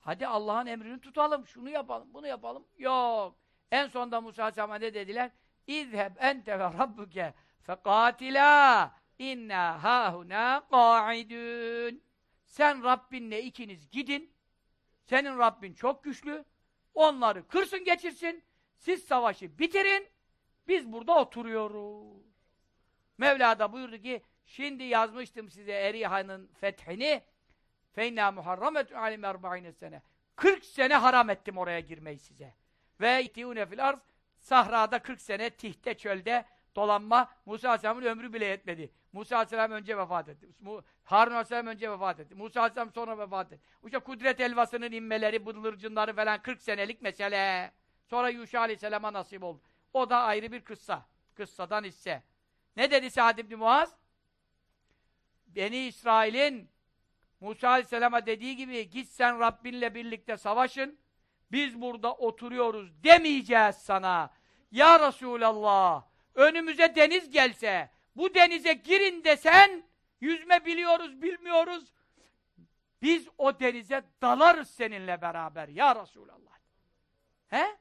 Hadi Allah'ın emrini tutalım, şunu yapalım, bunu yapalım. Yok. En sonunda Musa Aleyhisselam'a ne dediler? İzheb ente ve rabbuke fekatila inna hahuna qa'idun. Sen Rabbinle ikiniz gidin. Senin Rabbin çok güçlü. Onları kırsın geçirsin. Siz savaşı bitirin. Biz burada oturuyoruz. Mevla da buyurdu ki şimdi yazmıştım size Eriha'nın fethini feyna muharrametun alim erba'ine sene 40 sene haram ettim oraya girmeyi size. Ve itiune fil arz sahrada 40 sene tihte çölde dolanma Musa Aleyhisselam'ın ömrü bile yetmedi. Musa Aleyhisselam önce vefat etti. Harun Aleyhisselam önce vefat etti. Musa Aleyhisselam sonra vefat etti. İşte kudret elvasının inmeleri, bıldırcınları falan 40 senelik mesele. Sonra Yuşa Aleyhisselam'a nasip oldu. O da ayrı bir kıssa. Kıssadan hisse. Ne dedi Sa'd ibn Muaz? Beni İsrail'in Musa Aleyhisselam'a dediği gibi git sen Rabbinle birlikte savaşın. Biz burada oturuyoruz demeyeceğiz sana. Ya Resulallah önümüze deniz gelse bu denize girin desen yüzme biliyoruz bilmiyoruz. Biz o denize dalarız seninle beraber ya Resulallah. He?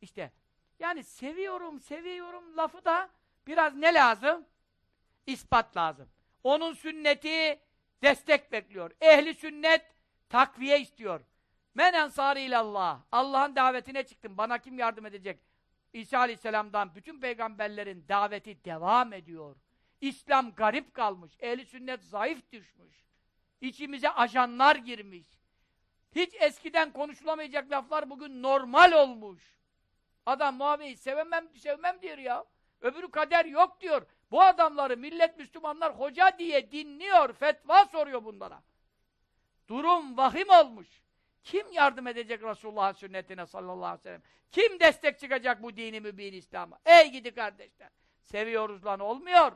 İşte yani seviyorum, seviyorum lafı da biraz ne lazım? İspat lazım. Onun sünneti destek bekliyor. Ehli sünnet takviye istiyor. Men ensari ilallah. Allah'ın davetine çıktım. Bana kim yardım edecek? İsa Aleyhisselam'dan bütün peygamberlerin daveti devam ediyor. İslam garip kalmış. Ehli sünnet zayıf düşmüş. İçimize ajanlar girmiş. Hiç eskiden konuşulamayacak laflar bugün normal olmuş. Adam Muaviye'yi sevmem, sevmem diyor ya. Öbürü kader yok diyor. Bu adamları millet Müslümanlar hoca diye dinliyor, fetva soruyor bunlara. Durum vahim olmuş. Kim yardım edecek Resulullah'ın sünnetine sallallahu aleyhi ve sellem? Kim destek çıkacak bu dini mübin İslam'a? Ey gidi kardeşler! Seviyoruz lan olmuyor.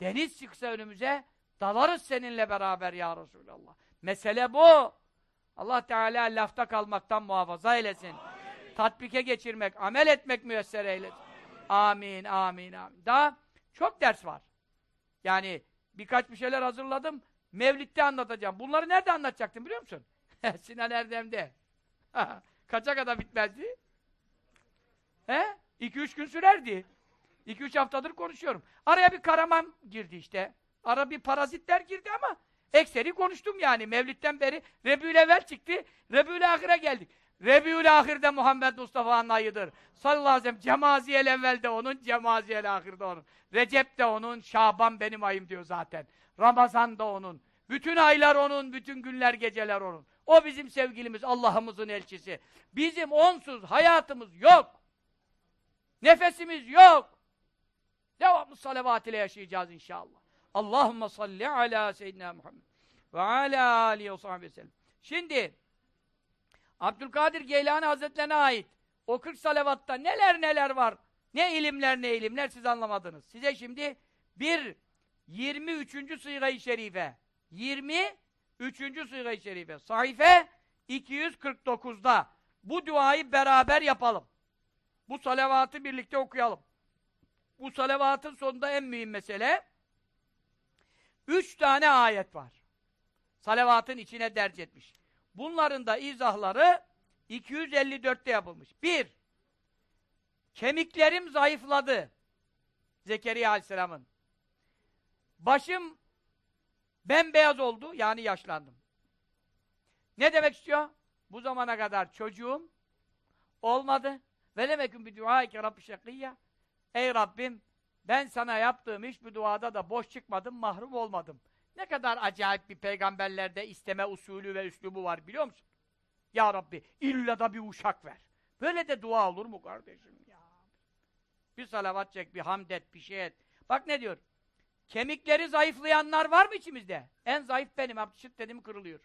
Deniz çıksa önümüze dalarız seninle beraber ya Resulallah. Mesele bu. Allah Teala lafta kalmaktan muhafaza eylesin. Amin. Tatbike geçirmek, amel etmek müyesser eylesin. Amin, amin, amin. Daha çok ders var. Yani birkaç bir şeyler hazırladım. Mevlid'de anlatacağım. Bunları nerede anlatacaktım biliyor musun? (laughs) Sinan Erdem'de. (laughs) Kaça kadar bitmezdi? He? İki üç gün sürerdi. İki üç haftadır konuşuyorum. Araya bir karaman girdi işte. Ara bir parazitler girdi ama ekseri konuştum yani. Mevlid'den beri Rebül Evvel çıktı. Rebül Ahir'e geldik. Rebül Ahir'de Muhammed Mustafa'nın ayıdır. Sallallahu aleyhi ve sellem Cemaziyel Evvel'de onun, Cemaziyel Ahir'de onun. Recep de onun, Şaban benim ayım diyor zaten. Ramazan da onun. Bütün aylar onun, bütün günler, geceler onun. O bizim sevgilimiz, Allah'ımızın elçisi. Bizim onsuz hayatımız yok. Nefesimiz yok. Devamlı salavat ile yaşayacağız inşallah. Allahumme salli ala seyyidina Muhammed ve ala alihi ve sahbihi sellem. Şimdi Abdülkadir Geylani Hazretlerine ait o 40 salavatta neler neler var. Ne ilimler ne ilimler siz anlamadınız. Size şimdi bir 23. sıyga-i şerife 23. sıyga-i şerife sahife 249'da bu duayı beraber yapalım. Bu salavatı birlikte okuyalım. Bu salavatın sonunda en mühim mesele üç tane ayet var. Salavatın içine derc etmiş. Bunların da izahları 254'te yapılmış. Bir, kemiklerim zayıfladı. Zekeriya Aleyhisselam'ın. Başım bembeyaz oldu, yani yaşlandım. Ne demek istiyor? Bu zamana kadar çocuğum olmadı. Ve lemeküm bir dua ki Rabbi şekiyya. Ey Rabbim, ben sana yaptığım hiçbir duada da boş çıkmadım, mahrum olmadım. Ne kadar acayip bir peygamberlerde isteme usulü ve üslubu var biliyor musun? Ya Rabbi illa da bir uşak ver. Böyle de dua olur mu kardeşim ya? Bir salavat çek, bir hamd et, bir şey et. Bak ne diyor? Kemikleri zayıflayanlar var mı içimizde? En zayıf benim. Abdüşit dedim kırılıyor.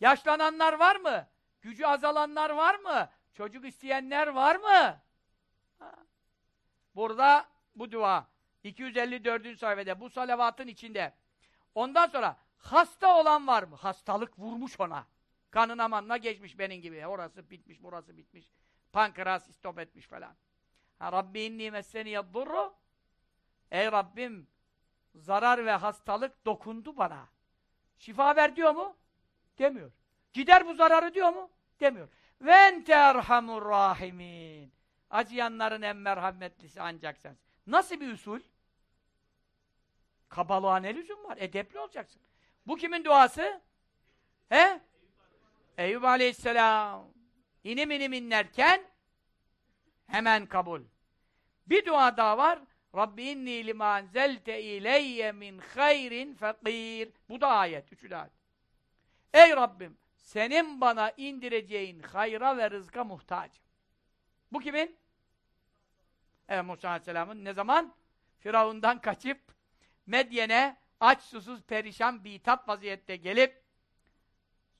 Yaşlananlar var mı? Gücü azalanlar var mı? Çocuk isteyenler var mı? Burada bu dua 254. sayfada bu salavatın içinde Ondan sonra hasta olan var mı? Hastalık vurmuş ona. Kanına manına geçmiş benim gibi. Orası bitmiş, burası bitmiş. Pankreas istop etmiş falan. Ha, Rabbi inni messeni yaddurru. Ey Rabbim zarar ve hastalık dokundu bana. Şifa ver diyor mu? Demiyor. Gider bu zararı diyor mu? Demiyor. Ve ente erhamur rahimin. Acıyanların en merhametlisi ancak sensin. Nasıl bir usul? Kabalığa ne lüzum var? Edepli olacaksın. Bu kimin duası? He? Eyüp Aleyhisselam. İnim inim inlerken hemen kabul. Bir dua daha var. Rabbi inni lima enzelte ileyye min hayrin fakir. Bu da ayet. Üçü de ayet. Ey Rabbim senin bana indireceğin hayra ve rızka muhtacım. Bu kimin? Evet Musa Aleyhisselam'ın ne zaman? Firavundan kaçıp Medyen'e aç susuz perişan bitap vaziyette gelip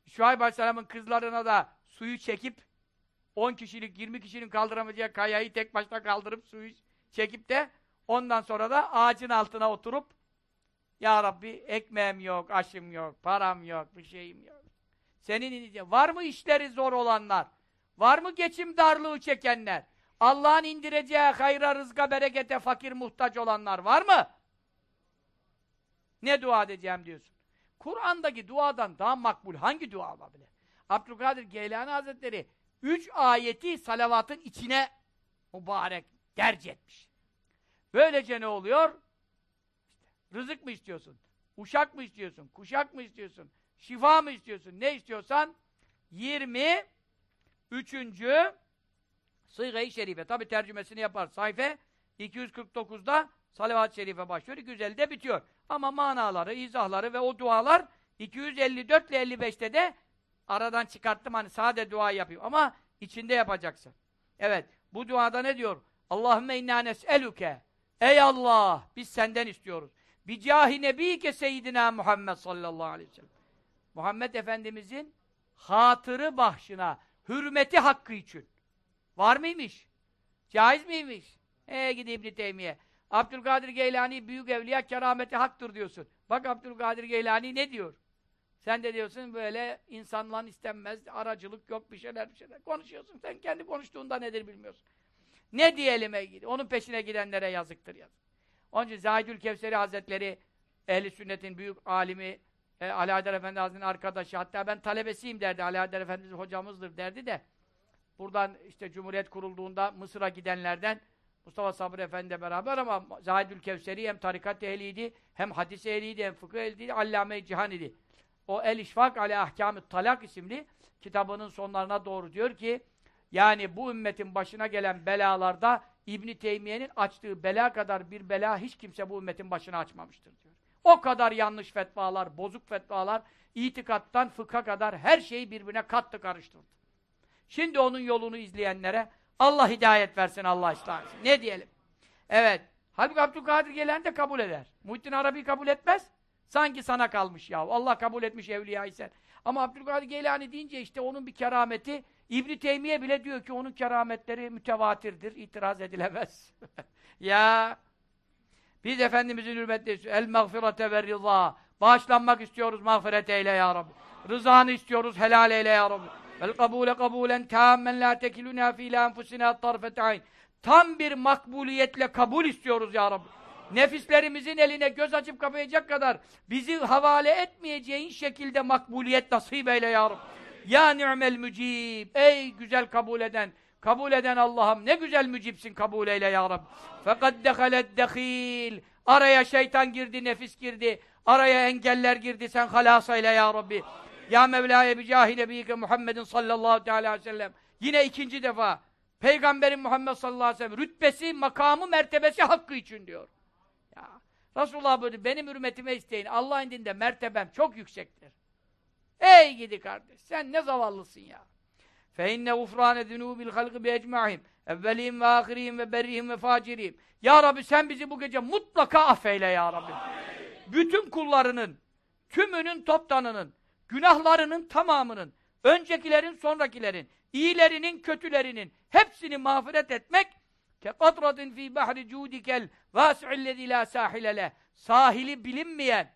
Şuayb Aleyhisselam'ın kızlarına da suyu çekip 10 kişilik 20 kişinin kaldıramayacağı kayayı tek başına kaldırıp suyu çekip de ondan sonra da ağacın altına oturup Ya Rabbi ekmeğim yok, aşım yok, param yok, bir şeyim yok. Senin. Var mı işleri zor olanlar? Var mı geçim darlığı çekenler? Allah'ın indireceği hayra, rızka, berekete, fakir, muhtaç olanlar var mı? Ne dua edeceğim diyorsun. Kur'an'daki duadan daha makbul hangi dua olabilir? Abdülkadir Geylani Hazretleri üç ayeti salavatın içine mübarek derc etmiş. Böylece ne oluyor? İşte, rızık mı istiyorsun? Uşak mı istiyorsun? Kuşak mı istiyorsun? Şifa mı istiyorsun? Ne istiyorsan 20 üçüncü Sıйga-i Şerife. Tabi tercümesini yapar. Sayfa 249'da Salavat-ı Şerife başlıyor. 250'de bitiyor. Ama manaları, izahları ve o dualar 254 ile 55'te de aradan çıkarttım hani sade dua yapayım ama içinde yapacaksın. Evet. Bu duada ne diyor? Allahümme inna nes'eluke Ey Allah! Biz senden istiyoruz. Bicahi nebike seyyidina Muhammed sallallahu aleyhi ve sellem. Muhammed Efendimizin hatırı bahşına, hürmeti hakkı için. Var mıymış? Caiz miymiş? Ee gidi İbn-i Teymiye. Abdülkadir Geylani büyük evliya kerameti haktır diyorsun. Bak Abdülkadir Geylani ne diyor? Sen de diyorsun böyle insanla istenmez, aracılık yok bir şeyler bir şeyler. Konuşuyorsun. Sen kendi konuştuğunda nedir bilmiyorsun. Ne diyelim Onun peşine gidenlere yazıktır yazık. Onun için Zahidül Kevseri Hazretleri ehli sünnetin büyük alimi e, Ali Haydar Efendi Hazretleri'nin arkadaşı hatta ben talebesiyim derdi. Ali Haydar Efendi hocamızdır derdi de buradan işte Cumhuriyet kurulduğunda Mısır'a gidenlerden Mustafa Sabri Efendi beraber ama Zahidül Kevseri hem tarikat ehliydi, hem hadis ehliydi, hem fıkıh ehliydi, allame cihan idi. O El İşfak Ali Ahkam-ı Talak isimli kitabının sonlarına doğru diyor ki yani bu ümmetin başına gelen belalarda İbn Teymiye'nin açtığı bela kadar bir bela hiç kimse bu ümmetin başına açmamıştır diyor. O kadar yanlış fetvalar, bozuk fetvalar, itikattan fıkha kadar her şeyi birbirine kattı karıştırdı. Şimdi onun yolunu izleyenlere Allah hidayet versin, Allah ıslah. Ne diyelim? Evet. Halbuki Abdülkadir gelen de kabul eder. Muhittin Arabi kabul etmez. Sanki sana kalmış ya. Allah kabul etmiş evliyayı sen. Ama Abdülkadir Geylani deyince işte onun bir kerameti İbn Teymiye bile diyor ki onun kerametleri mütevatirdir. itiraz edilemez. (laughs) ya biz Efendimizin hürmetli el mağfirete ve rıza. Bağışlanmak istiyoruz mağfiret eyle ya Rabbi. Rızanı istiyoruz helal eyle ya Rabbi. Vel kabule kabulen tâmmen la tekilûnâ fî lâ enfusina tarfete ayn. Tam bir makbuliyetle kabul istiyoruz ya Rabbi. Nefislerimizin eline göz açıp kapayacak kadar bizi havale etmeyeceğin şekilde makbuliyet nasip eyle ya Rabbi. Ya ni'mel mücib. Ey güzel kabul eden, kabul eden Allah'ım ne güzel mücipsin kabul eyle ya Rabbi. Fakat dehalet dehil. Araya şeytan girdi, nefis girdi. Araya engeller girdi. Sen halas eyle ya Rabbi. Ya Mevla'ya bi cahi nebiyike Muhammedin sallallahu aleyhi ve sellem. Yine ikinci defa. Peygamberin Muhammed sallallahu aleyhi ve sellem rütbesi, makamı, mertebesi hakkı için diyor. Ya Resulullah böyle benim hürmetime isteyin. Allah indinde mertebem çok yüksektir. Ey gidi kardeş sen ne zavallısın ya. Fe inne ufrane zunubil halqi bi ecmaîhim. Evvelihim ve ahirihim ve berrihim ve facirihim. Ya Rabbi sen bizi bu gece mutlaka affeyle ya Rabbi. Bütün kullarının, tümünün toptanının, günahlarının tamamının, öncekilerin sonrakilerin, iyilerinin kötülerinin hepsini mağfiret etmek keqatratin fi bahri cudikel vasi'illezî lâ sâhile Sahili bilinmeyen,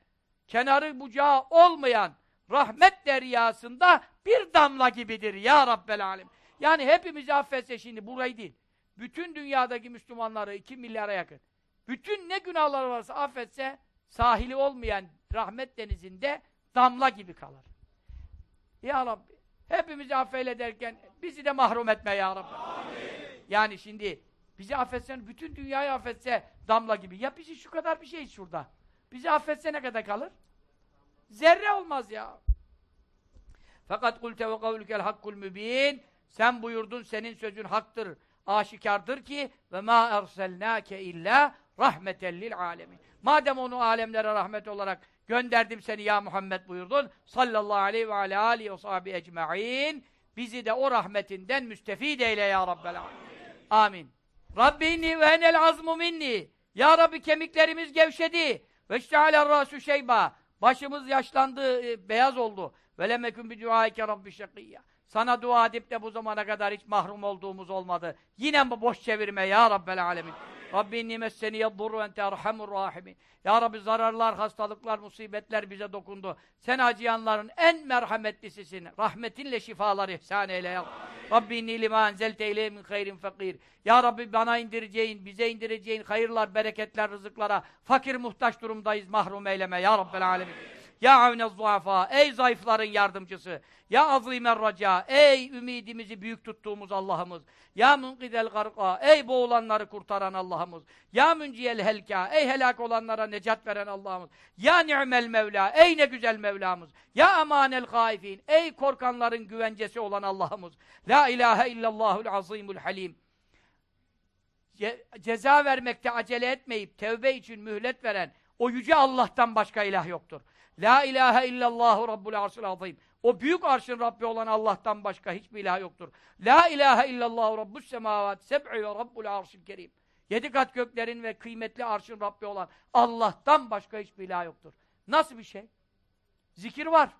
kenarı bucağı olmayan rahmet deryasında bir damla gibidir ya Rabbel Alem. Yani hepimizi affetse şimdi burayı değil. Bütün dünyadaki Müslümanları iki milyara yakın. Bütün ne günahları varsa affetse sahili olmayan rahmet denizinde damla gibi kalır. Ya Rabbi hepimizi affeyle derken bizi de mahrum etme ya Rabbi. Amin. Yani şimdi bizi affetsen, bütün dünyayı affetse damla gibi. Ya bizi şu kadar bir şey şurada. Bizi affetse ne kadar kalır? Zerre olmaz ya. Fakat kulte ve kavlukel hakkul mübin. Sen buyurdun, senin sözün haktır, aşikardır ki ve ma erselnake illa rahmeten lil alemin. Madem onu alemlere rahmet olarak gönderdim seni ya Muhammed buyurdun. Sallallahu aleyhi ve aleyhi aleyhi ve sahibi ecma'in. Bizi de o rahmetinden müstefid eyle ya Rabbel alemin. Amin. Rabbini ve enel azmu minni. Ya Rabbi kemiklerimiz gevşedi. Ve iştehaler rasu şeyba. Başımız yaşlandı, e, beyaz oldu. Ve lemekün bi duaike rabbi şakiyya. Sana dua edip de bu zamana kadar hiç mahrum olduğumuz olmadı. Yine boş çevirme ya Rabbel alemin. Rabbi nimesseni yaddurru ente erhamur rahimin. Ya Rabbi zararlar, hastalıklar, musibetler bize dokundu. Sen acıyanların en merhametlisisin. Rahmetinle şifalar ihsan eyle ya Rabbi inni lima enzelte ileyhi min hayrin fakir. Ya Rabbi bana indireceğin, bize indireceğin hayırlar, bereketler, rızıklara fakir muhtaç durumdayız. Mahrum eyleme ya Rabbel alemin. Ya avne zuafa, ey zayıfların yardımcısı. Ya azimer raca, ey ümidimizi büyük tuttuğumuz Allah'ımız. Ya munkidel garqa, ey boğulanları kurtaran Allah'ımız. Ya münciyel helka, ey helak olanlara necat veren Allah'ımız. Ya ni'mel mevla, ey ne güzel Mevlamız. Ya amanel haifin, ey korkanların güvencesi olan Allah'ımız. La ilahe illallahul azimul halim. Ce ceza vermekte acele etmeyip tevbe için mühlet veren o yüce Allah'tan başka ilah yoktur. La ilahe illallahu rabbul arşil azim. O büyük arşın Rabbi olan Allah'tan başka hiçbir ilah yoktur. La ilahe illallahu rabbus semavat seb'i ve rabbul arşil kerim. Yedi kat göklerin ve kıymetli arşın Rabbi olan Allah'tan başka hiçbir ilah yoktur. Nasıl bir şey? Zikir var.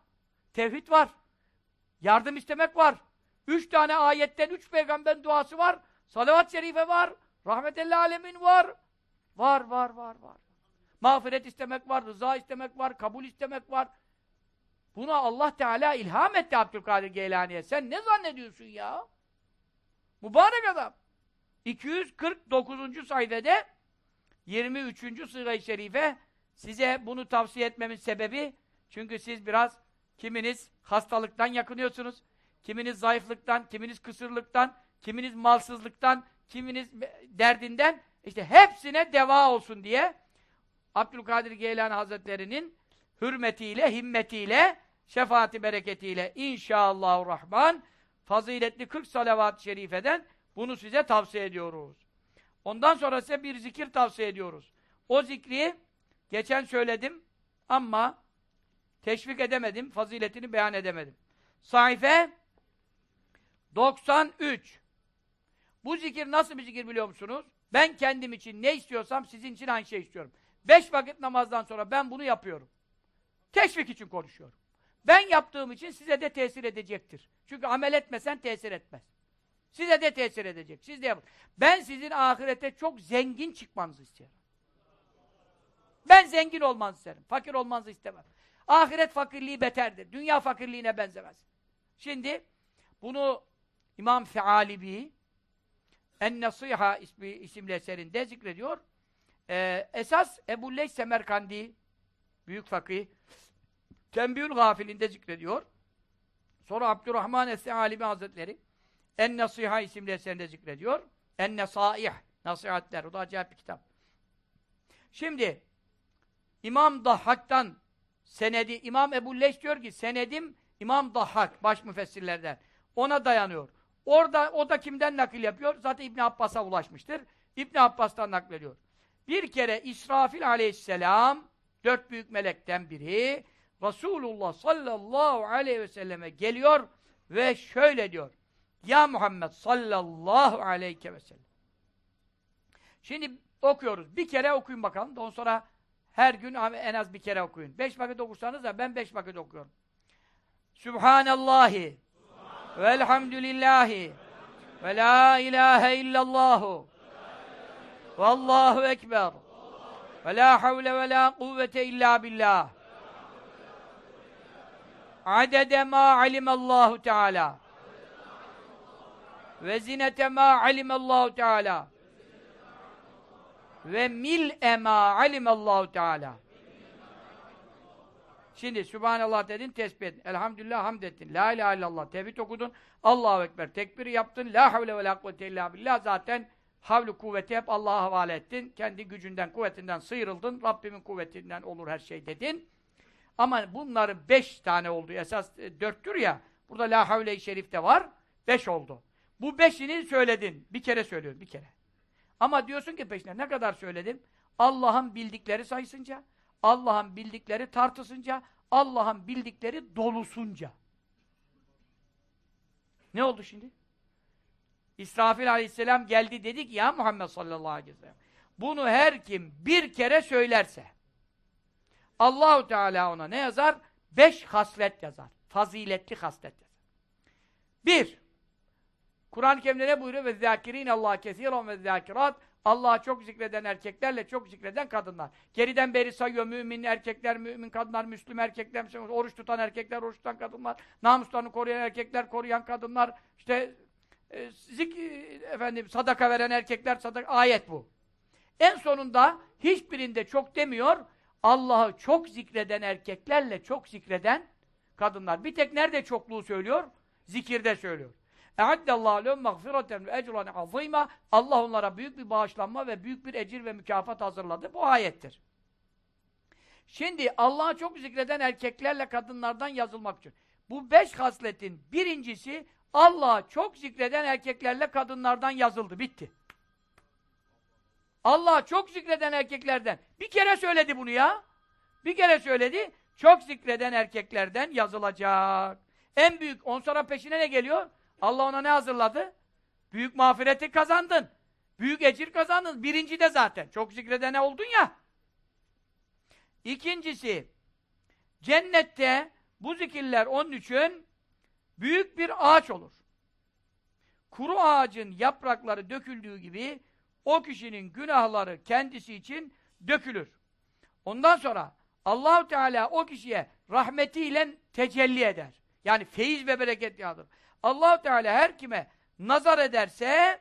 Tevhid var. Yardım istemek var. Üç tane ayetten üç peygamber duası var. Salavat-ı şerife var. Rahmetelli alemin var. Var, var, var, var. Mağfiret istemek var, rıza istemek var, kabul istemek var. Buna Allah Teala ilham etti Abdülkadir Geylani'ye. Sen ne zannediyorsun ya? Mübarek adam. 249. sayfede 23. sıra-i şerife size bunu tavsiye etmemin sebebi çünkü siz biraz kiminiz hastalıktan yakınıyorsunuz, kiminiz zayıflıktan, kiminiz kısırlıktan, kiminiz malsızlıktan, kiminiz derdinden işte hepsine deva olsun diye Abdülkadir Geylani Hazretleri'nin hürmetiyle, himmetiyle, şefaati bereketiyle inşallahurrahman faziletli 40 salavat-ı şerifeden bunu size tavsiye ediyoruz. Ondan sonra size bir zikir tavsiye ediyoruz. O zikri geçen söyledim ama teşvik edemedim, faziletini beyan edemedim. Sayfe 93 Bu zikir nasıl bir zikir biliyor musunuz? Ben kendim için ne istiyorsam sizin için aynı şey istiyorum. Beş vakit namazdan sonra ben bunu yapıyorum. Teşvik için konuşuyorum. Ben yaptığım için size de tesir edecektir. Çünkü amel etmesen tesir etmez. Size de tesir edecek. Siz de yapın. Ben sizin ahirete çok zengin çıkmanızı istiyorum. Ben zengin olmanızı isterim. Fakir olmanızı istemem. Ahiret fakirliği beterdir. Dünya fakirliğine benzemez. Şimdi bunu İmam Fealibi En-Nasiha isimli eserinde zikrediyor. Ee, esas Ebu Leys Semerkandi büyük fakih Tembihül Gafilinde zikrediyor. Sonra Abdurrahman Es-Sealibi Hazretleri En-Nasiha isimli eserinde zikrediyor. En-Nesaih Nasihatler. O da acayip bir kitap. Şimdi İmam Dahhak'tan senedi, İmam Ebu Leys diyor ki senedim İmam Dahhak baş müfessirlerden. Ona dayanıyor. Orada o da kimden nakil yapıyor? Zaten İbn Abbas'a ulaşmıştır. İbn Abbas'tan naklediyor. Bir kere İsrafil aleyhisselam dört büyük melekten biri Resulullah sallallahu aleyhi ve selleme geliyor ve şöyle diyor. Ya Muhammed sallallahu aleyhi ve sellem. Şimdi okuyoruz. Bir kere okuyun bakalım. Ondan sonra her gün en az bir kere okuyun. Beş vakit okursanız da ben beş vakit okuyorum. Subhanallahi velhamdülillahi ve la ilahe illallahu Vallahu ekber. Ve la havle ve la kuvvete illa billah. Adede ma alimallahu teala. Ve zinete ma alimallahu teala. Ve mil'e ma alimallahu teala. Şimdi Sübhanallah dedin, tesbih ettin. Elhamdülillah hamd ettin. La ilahe illallah. Tevhid okudun. Allahu Ekber. Tekbiri yaptın. La havle ve la kuvvete illa billah. Zaten havlu kuvveti hep Allah'a havale ettin. Kendi gücünden, kuvvetinden sıyrıldın. Rabbimin kuvvetinden olur her şey dedin. Ama bunların beş tane oldu. Esas e, dörttür ya. Burada la havle-i şerifte var. Beş oldu. Bu beşini söyledin. Bir kere söylüyorsun. Bir kere. Ama diyorsun ki peşine ne kadar söyledim? Allah'ın bildikleri sayısınca, Allah'ın bildikleri tartısınca, Allah'ın bildikleri dolusunca. Ne oldu şimdi? İsrafil aleyhisselam geldi dedi ki ya Muhammed sallallahu aleyhi ve sellem bunu her kim bir kere söylerse Allahu Teala ona ne yazar? Beş haslet yazar. Faziletli haslet yazar. Bir, Kur'an-ı Kerim'de ne buyuruyor? Ve zâkirîn Allah kesiran ve zâkirat Allah'a çok zikreden erkeklerle çok zikreden kadınlar. Geriden beri sayıyor mümin erkekler, mümin kadınlar, müslüm erkekler, oruç tutan erkekler, oruç tutan kadınlar, namuslarını koruyan erkekler, koruyan kadınlar, işte e, zik, efendim sadaka veren erkekler, sadaka, ayet bu. En sonunda hiçbirinde çok demiyor, Allah'ı çok zikreden erkeklerle çok zikreden kadınlar. Bir tek nerede çokluğu söylüyor? Zikirde söylüyor. Lehum mağfireten ve ecran azîmâ. Allah onlara büyük bir bağışlanma ve büyük bir ecir ve mükafat hazırladı. Bu ayettir. Şimdi Allah'ı çok zikreden erkeklerle kadınlardan yazılmak için. Bu beş hasletin birincisi Allah'ı çok zikreden erkeklerle kadınlardan yazıldı. Bitti. Allah çok zikreden erkeklerden. Bir kere söyledi bunu ya. Bir kere söyledi. Çok zikreden erkeklerden yazılacak. En büyük, on sonra peşine ne geliyor? Allah ona ne hazırladı? Büyük mağfireti kazandın. Büyük ecir kazandın. Birinci de zaten. Çok zikredene oldun ya. İkincisi, cennette bu zikirler onun için büyük bir ağaç olur. Kuru ağacın yaprakları döküldüğü gibi o kişinin günahları kendisi için dökülür. Ondan sonra Allahu Teala o kişiye rahmetiyle tecelli eder. Yani feyiz ve bereket yağdır. allah Teala her kime nazar ederse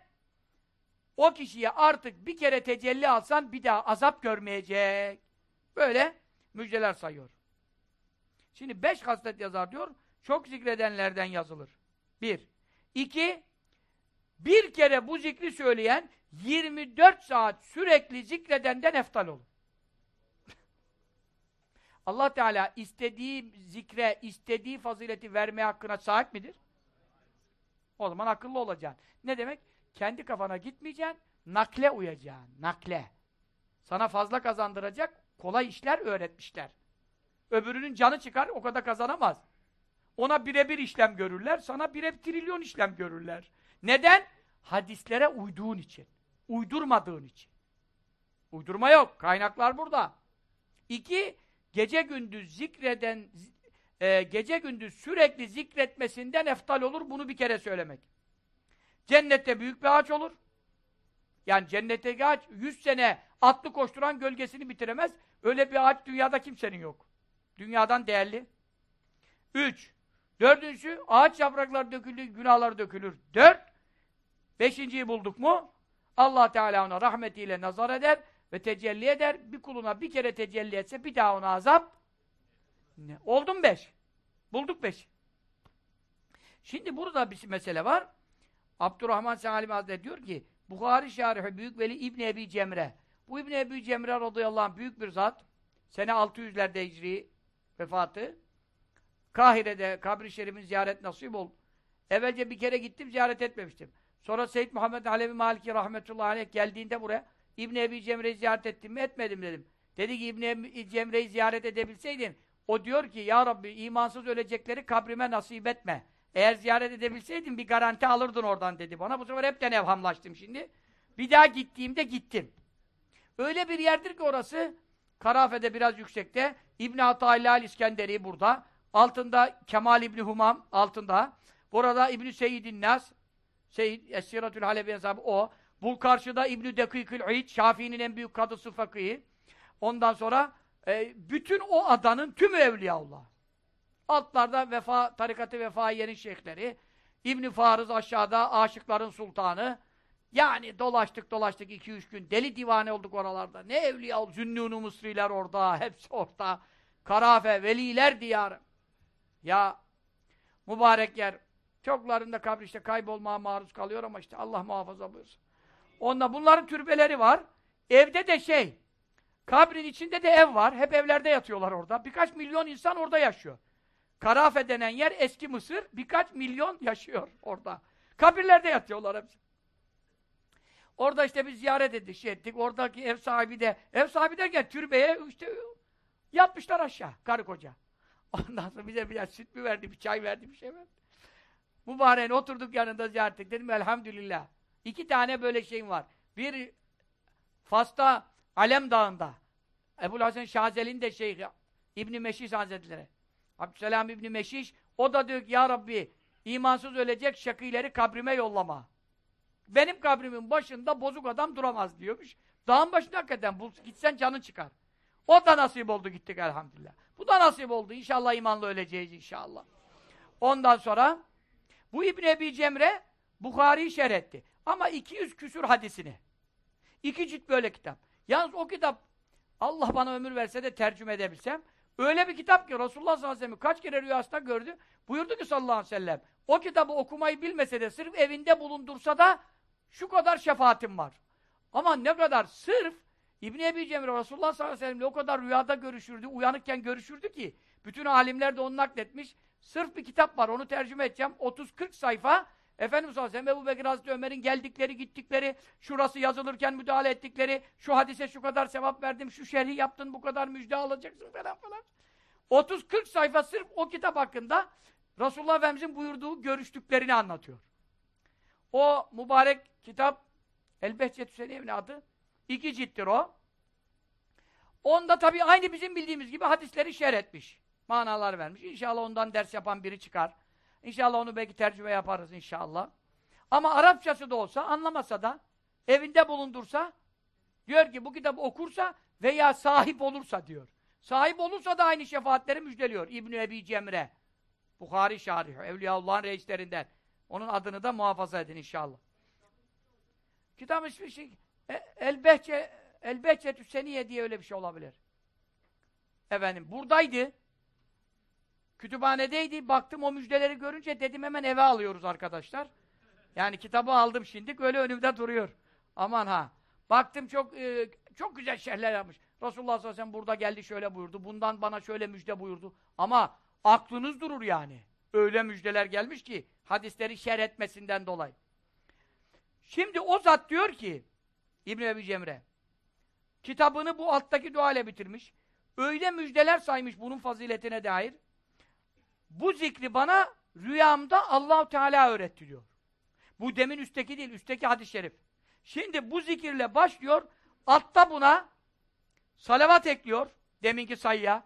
o kişiye artık bir kere tecelli alsan bir daha azap görmeyecek. Böyle müjdeler sayıyor. Şimdi beş haslet yazar diyor. Çok zikredenlerden yazılır. Bir. İki. Bir kere bu zikri söyleyen 24 saat sürekli zikredenden eftal olur. (laughs) Allah Teala istediği zikre, istediği fazileti vermeye hakkına sahip midir? O zaman akıllı olacaksın. Ne demek? Kendi kafana gitmeyeceksin, nakle uyacaksın, nakle. Sana fazla kazandıracak kolay işler öğretmişler. Öbürünün canı çıkar, o kadar kazanamaz. Ona birebir işlem görürler, sana bire trilyon işlem görürler. Neden? Hadislere uyduğun için. Uydurmadığın için. Uydurma yok. Kaynaklar burada. İki, gece gündüz zikreden, e, gece gündüz sürekli zikretmesinden eftal olur. Bunu bir kere söylemek. Cennette büyük bir ağaç olur. Yani cennetteki ağaç 100 sene atlı koşturan gölgesini bitiremez. Öyle bir ağaç dünyada kimsenin yok. Dünyadan değerli. Üç. Dördüncüsü ağaç yaprakları döküldü, günahlar dökülür. Dört. Beşinciyi bulduk mu? Allah Teala ona rahmetiyle nazar eder ve tecelli eder. Bir kuluna bir kere tecelli etse bir daha ona azap ne? Oldu mu beş? Bulduk beş. Şimdi burada bir mesele var. Abdurrahman Sehalim Hazretleri diyor ki Bukhari Şarihi Büyük Veli İbni Ebi Cemre bu İbni Ebi Cemre radıyallahu anh büyük bir zat sene 600'lerde hicri vefatı Kahire'de kabri şerifin ziyaret nasip oldu. Evvelce bir kere gittim ziyaret etmemiştim. Sonra Seyyid Muhammed Alevi Maliki rahmetullahi aleyh geldiğinde buraya İbn Ebi Cemre'yi ziyaret ettim mi? Etmedim dedim. Dedi ki İbn Ebi Cemre'yi ziyaret edebilseydin o diyor ki ya Rabbi imansız ölecekleri kabrime nasip etme. Eğer ziyaret edebilseydin bir garanti alırdın oradan dedi bana. Bu sefer hepten evhamlaştım şimdi. Bir daha gittiğimde gittim. Öyle bir yerdir ki orası Karafe'de biraz yüksekte. İbn Atayla İskenderi burada. Altında Kemal İbni Humam altında. Burada İbn Seyyidin Nas Seyyid Esiratül Halebi hesabı o. Bu karşıda İbn-i Dekîkül İd, Şafii'nin en büyük kadısı fakîhi. Ondan sonra e, bütün o adanın tümü Evliyaullah. Altlarda vefa, tarikatı vefaiyenin şeyhleri. İbn Farız aşağıda aşıkların sultanı. Yani dolaştık dolaştık iki üç gün. Deli divane olduk oralarda. Ne evliya, Zünnûn-u Mısriler orada, hepsi orada. Karafe, veliler diyarı. Ya mübarek yer. Çoklarında kabri işte kaybolmaya maruz kalıyor ama işte Allah muhafaza buyursun. Onda bunların türbeleri var. Evde de şey, kabrin içinde de ev var. Hep evlerde yatıyorlar orada. Birkaç milyon insan orada yaşıyor. Karafe denen yer eski Mısır. Birkaç milyon yaşıyor orada. Kabirlerde yatıyorlar hepsi. Orada işte biz ziyaret ettik, şey ettik. Oradaki ev sahibi de, ev sahibi derken türbeye işte yatmışlar aşağı, karı koca. Ondan sonra bize biraz süt mü verdi, bir çay verdi, bir şey verdi. Mübareğin oturduk yanında ziyaret ettik. Dedim elhamdülillah. İki tane böyle şeyim var. Bir Fas'ta Alem Dağı'nda Ebu Hasan Şazeli'nin de şeyhi İbn Meşiş Hazretleri. Abdüselam İbn Meşiş o da diyor ki ya Rabbi imansız ölecek şakileri kabrime yollama. Benim kabrimin başında bozuk adam duramaz diyormuş. Dağın başında hakikaten bul, gitsen canın çıkar. O da nasip oldu gittik elhamdülillah. Bu da nasip oldu. İnşallah imanla öleceğiz inşallah. Ondan sonra bu İbn Ebi Cemre Bukhari'yi şerh etti. Ama 200 küsür hadisini. İki cilt böyle kitap. Yalnız o kitap Allah bana ömür verse de tercüme edebilsem öyle bir kitap ki Resulullah sallallahu aleyhi ve sellem kaç kere rüyasında gördü. Buyurdu ki sallallahu aleyhi ve sellem o kitabı okumayı bilmese de sırf evinde bulundursa da şu kadar şefaatim var. Ama ne kadar sırf İbn Ebi Cemre Resulullah sallallahu aleyhi ve sellemle o kadar rüyada görüşürdü, uyanıkken görüşürdü ki bütün alimler de onu nakletmiş. Sırf bir kitap var, onu tercüme edeceğim. 30-40 sayfa Efendimiz sallallahu aleyhi ve sellem Ebu Bekir Hazreti Ömer'in geldikleri, gittikleri, şurası yazılırken müdahale ettikleri, şu hadise şu kadar sevap verdim, şu şerhi yaptın, bu kadar müjde alacaksın falan falan. 30-40 sayfa sırf o kitap hakkında Resulullah Efendimiz'in buyurduğu görüştüklerini anlatıyor. O mübarek kitap El-Behçetü Seniyev'in adı. İki cilttir o. Onda tabii aynı bizim bildiğimiz gibi hadisleri şerh etmiş. Manalar vermiş. İnşallah ondan ders yapan biri çıkar. İnşallah onu belki tercüme yaparız inşallah. Ama Arapçası da olsa, anlamasa da, evinde bulundursa, diyor ki bu kitabı okursa veya sahip olursa diyor. Sahip olursa da aynı şefaatleri müjdeliyor. İbn-i Ebi Cemre. Bukhari Şarih, Evliyaullah'ın reislerinden. Onun adını da muhafaza edin inşallah. Kitabın ismi şey, El-Behçe, El-Behçetü Seniye diye öyle bir şey olabilir. Efendim, buradaydı. Kütüphanedeydi. Baktım o müjdeleri görünce dedim hemen eve alıyoruz arkadaşlar. Yani kitabı aldım şimdi. Öyle önümde duruyor. Aman ha. Baktım çok e, çok güzel şerhler yapmış. Resulullah sallallahu aleyhi ve sellem burada geldi şöyle buyurdu. Bundan bana şöyle müjde buyurdu. Ama aklınız durur yani. Öyle müjdeler gelmiş ki hadisleri şerh etmesinden dolayı. Şimdi o zat diyor ki İbn Ebi Cemre kitabını bu alttaki dua ile bitirmiş. Öyle müjdeler saymış bunun faziletine dair. Bu zikri bana rüyamda Allahu Teala öğretti diyor. Bu demin üstteki değil, üstteki hadis-i şerif. Şimdi bu zikirle başlıyor, altta buna salavat ekliyor, deminki sayıya.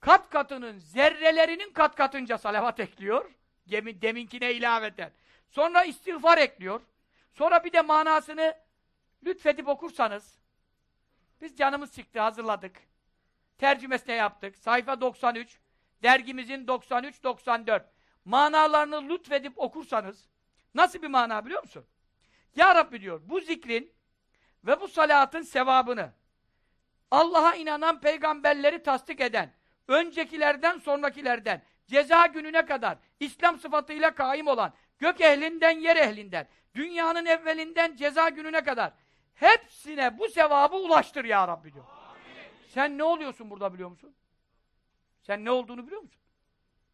Kat katının, zerrelerinin kat katınca salavat ekliyor. Demin, deminkine ilaveten. Sonra istiğfar ekliyor. Sonra bir de manasını lütfedip okursanız, biz canımız çıktı, hazırladık. Tercümesine yaptık. Sayfa 93. Dergimizin 93-94 manalarını lütfedip okursanız nasıl bir mana biliyor musun? Ya Rabbi diyor bu zikrin ve bu salatın sevabını Allah'a inanan peygamberleri tasdik eden öncekilerden sonrakilerden ceza gününe kadar İslam sıfatıyla kaim olan gök ehlinden yer ehlinden dünyanın evvelinden ceza gününe kadar hepsine bu sevabı ulaştır ya Rabbi diyor. Amin. Sen ne oluyorsun burada biliyor musun? Sen ne olduğunu biliyor musun?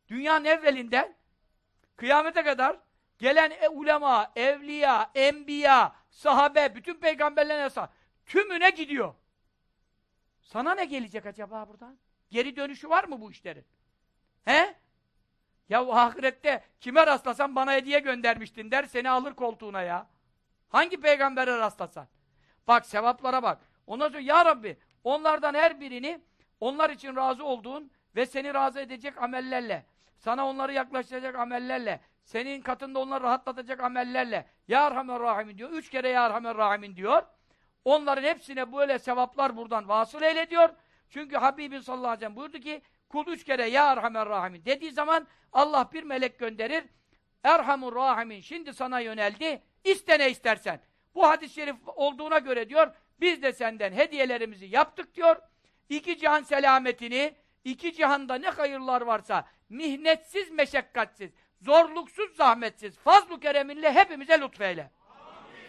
Dünyanın evvelinden kıyamete kadar gelen e, ulema, evliya, enbiya, sahabe, bütün peygamberlerin esas tümüne gidiyor. Sana ne gelecek acaba buradan? Geri dönüşü var mı bu işlerin? He? Ya ahirette kime rastlasan bana hediye göndermiştin der seni alır koltuğuna ya. Hangi peygambere rastlasan? Bak sevaplara bak. Ondan sonra ya Rabbi onlardan her birini onlar için razı olduğun ve seni razı edecek amellerle, sana onları yaklaştıracak amellerle, senin katında onları rahatlatacak amellerle Ya Erhamer Rahimin diyor. Üç kere Ya Erhamer Rahimin diyor. Onların hepsine böyle sevaplar buradan vasıl eyle diyor. Çünkü Habibin sallallahu aleyhi ve sellem buyurdu ki kul üç kere Ya Erhamer Rahimin dediği zaman Allah bir melek gönderir. Erhamur Rahimin şimdi sana yöneldi. İste ne istersen. Bu hadis-i şerif olduğuna göre diyor biz de senden hediyelerimizi yaptık diyor. iki cihan selametini, iki cihanda ne hayırlar varsa, mihnetsiz, meşakkatsiz, zorluksuz, zahmetsiz, fazl-ı kereminle hepimize lütfeyle.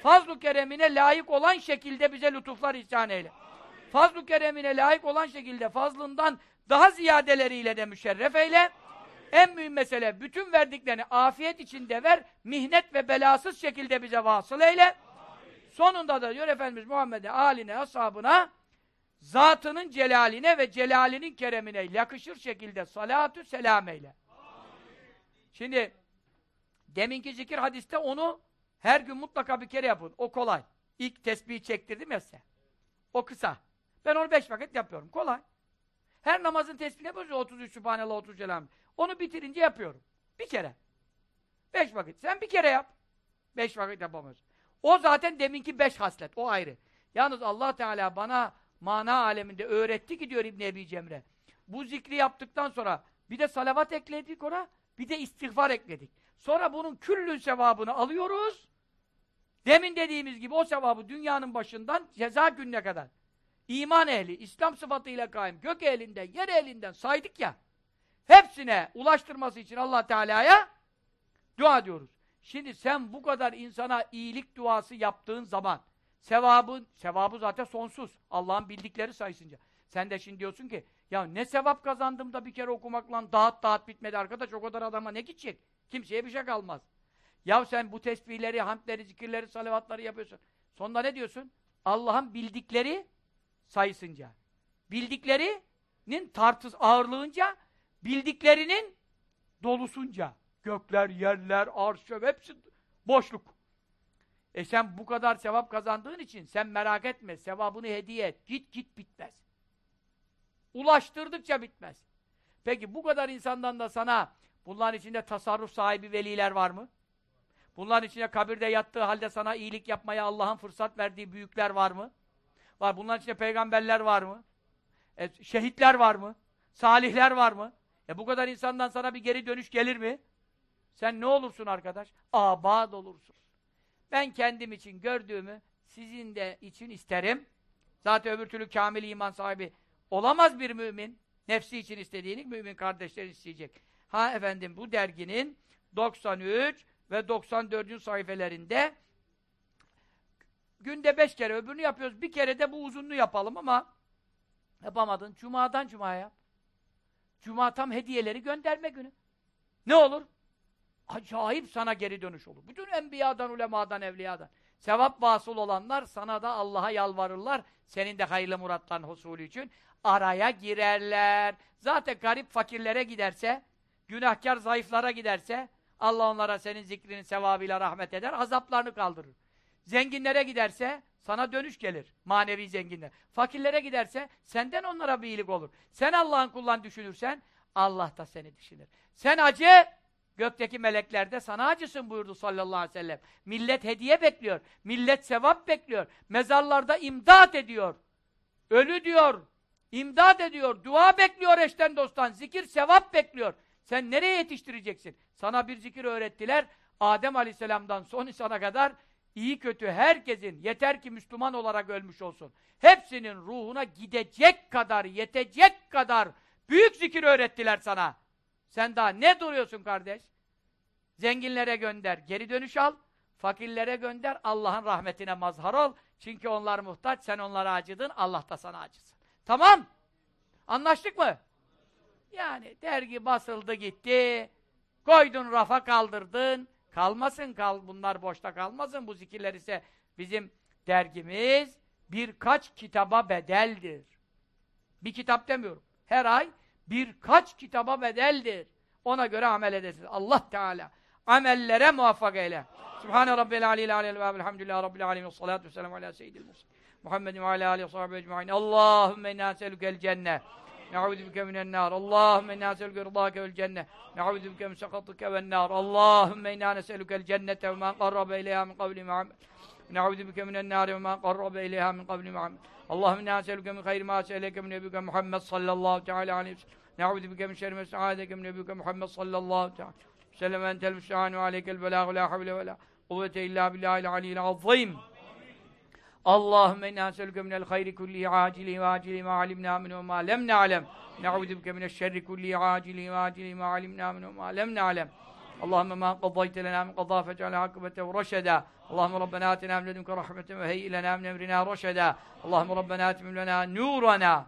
Fazl-ı keremine layık olan şekilde bize lütuflar ihsan eyle. Fazl-ı keremine layık olan şekilde fazlından daha ziyadeleriyle de müşerref eyle. En mühim mesele, bütün verdiklerini afiyet içinde ver, mihnet ve belasız şekilde bize vasıl eyle. Sonunda da diyor Efendimiz Muhammed'e, aline, ashabına, zatının celaline ve celalinin keremine yakışır şekilde salatü selam eyle. Şimdi, deminki zikir hadiste onu her gün mutlaka bir kere yapın. O kolay. İlk tesbihi çektirdim ya size. O kısa. Ben onu beş vakit yapıyorum. Kolay. Her namazın tesbihini yapıyoruz. 33 Sübhanallah, 30 Selam. Onu bitirince yapıyorum. Bir kere. Beş vakit. Sen bir kere yap. Beş vakit yapamıyorsun. O zaten deminki beş haslet. O ayrı. Yalnız allah Teala bana mana aleminde öğretti ki diyor İbn Ebi Cemre. Bu zikri yaptıktan sonra bir de salavat ekledik ona, bir de istiğfar ekledik. Sonra bunun küllü sevabını alıyoruz. Demin dediğimiz gibi o sevabı dünyanın başından ceza gününe kadar. İman ehli, İslam sıfatıyla kaim, gök elinden, yer elinden saydık ya. Hepsine ulaştırması için allah Teala'ya dua ediyoruz. Şimdi sen bu kadar insana iyilik duası yaptığın zaman sevabın, sevabı zaten sonsuz. Allah'ın bildikleri sayısınca. Sen de şimdi diyorsun ki ya ne sevap kazandım da bir kere okumakla dağıt dağıt bitmedi arkadaş o kadar adama ne gidecek? Kimseye bir şey kalmaz. Ya sen bu tesbihleri, hamdleri, zikirleri, salavatları yapıyorsun. Sonunda ne diyorsun? Allah'ın bildikleri sayısınca. Bildiklerinin tartız ağırlığınca, bildiklerinin dolusunca. Gökler, yerler, arşev hepsi boşluk. E sen bu kadar sevap kazandığın için sen merak etme, sevabını hediye et. Git git bitmez. Ulaştırdıkça bitmez. Peki bu kadar insandan da sana bunların içinde tasarruf sahibi veliler var mı? Bunların içinde kabirde yattığı halde sana iyilik yapmaya Allah'ın fırsat verdiği büyükler var mı? Var. Bunların içinde peygamberler var mı? E, şehitler var mı? Salihler var mı? E bu kadar insandan sana bir geri dönüş gelir mi? Sen ne olursun arkadaş? Abad olursun. Ben kendim için gördüğümü sizin de için isterim. Zaten öbür türlü kamil iman sahibi olamaz bir mümin. Nefsi için istediğini mümin kardeşler isteyecek. Ha efendim bu derginin 93 ve 94. sayfelerinde günde beş kere öbürünü yapıyoruz. Bir kere de bu uzunluğu yapalım ama yapamadın. Cuma'dan Cuma'ya yap. Cuma tam hediyeleri gönderme günü. Ne olur? Acayip sana geri dönüş olur. Bütün enbiyadan, ulemadan, evliyadan. Sevap vasıl olanlar sana da Allah'a yalvarırlar. Senin de hayırlı muratların husulü için. Araya girerler. Zaten garip fakirlere giderse, günahkar zayıflara giderse, Allah onlara senin zikrinin sevabıyla rahmet eder, azaplarını kaldırır. Zenginlere giderse sana dönüş gelir. Manevi zenginler. Fakirlere giderse senden onlara bir iyilik olur. Sen Allah'ın kullan düşünürsen Allah da seni düşünür. Sen acı gökteki melekler de sana acısın buyurdu sallallahu aleyhi ve sellem. Millet hediye bekliyor. Millet sevap bekliyor. Mezarlarda imdat ediyor. Ölü diyor. İmdad ediyor. Dua bekliyor eşten dosttan. Zikir sevap bekliyor. Sen nereye yetiştireceksin? Sana bir zikir öğrettiler. Adem Aleyhisselam'dan son insana kadar iyi kötü herkesin yeter ki Müslüman olarak ölmüş olsun. Hepsinin ruhuna gidecek kadar, yetecek kadar büyük zikir öğrettiler sana. Sen daha ne duruyorsun kardeş? Zenginlere gönder, geri dönüş al. Fakirlere gönder, Allah'ın rahmetine mazhar ol. Çünkü onlar muhtaç, sen onlara acıdın, Allah da sana acısın. Tamam? Anlaştık mı? Yani dergi basıldı gitti, koydun rafa kaldırdın, kalmasın kal, bunlar boşta kalmasın bu zikirler ise bizim dergimiz birkaç kitaba bedeldir. Bir kitap demiyorum. Her ay birkaç kitaba bedeldir. Ona göre amel edesiniz. Allah Teala amellere muvaffak eyle. Subhane Rabbil Aleyhi Aleyhi ve Elhamdülillahi Rabbil Alemin salatu ve selamu ala seyyidil muslim. Muhammedin ve ala aleyhi ve sahibi ecma'in. Allahümme inna selükel cenne. Ne'udhu bike minen nar. Allahümme inna selüke rıdâke vel cenne. Ne'udhu bike min sakatike ven nar. Allahümme inna neselükel cennete ve ma qarrabe ileyha min kavli muhammed. Ne'udhu bike minen nar ve ma qarrabe ileyha min kavli muhammed. Allahümme inna neselüke min hayri ma se'eleke min nebike Muhammed sallallahu teala aleyhi ve sellem. Ne'udhu bike min şerri ma se'adeke min nebike Muhammed sallallahu teala. Sellem entel müstehanu ve aleykel belâhu la havle ve la اللهم إنا نسألك من الخير كله عاجله وآجله ما علمنا منه وما لم نعلم. نعوذ بك من الشر كله عاجله وآجله ما علمنا منه وما لم نعلم. اللهم ما قضيت لنا من قضاء فاجعل عاقبته رشدا. اللهم ربنا آتنا من لدنك رحمة وهيئ لنا من أمرنا رشدا. اللهم ربنا اتم لنا نورنا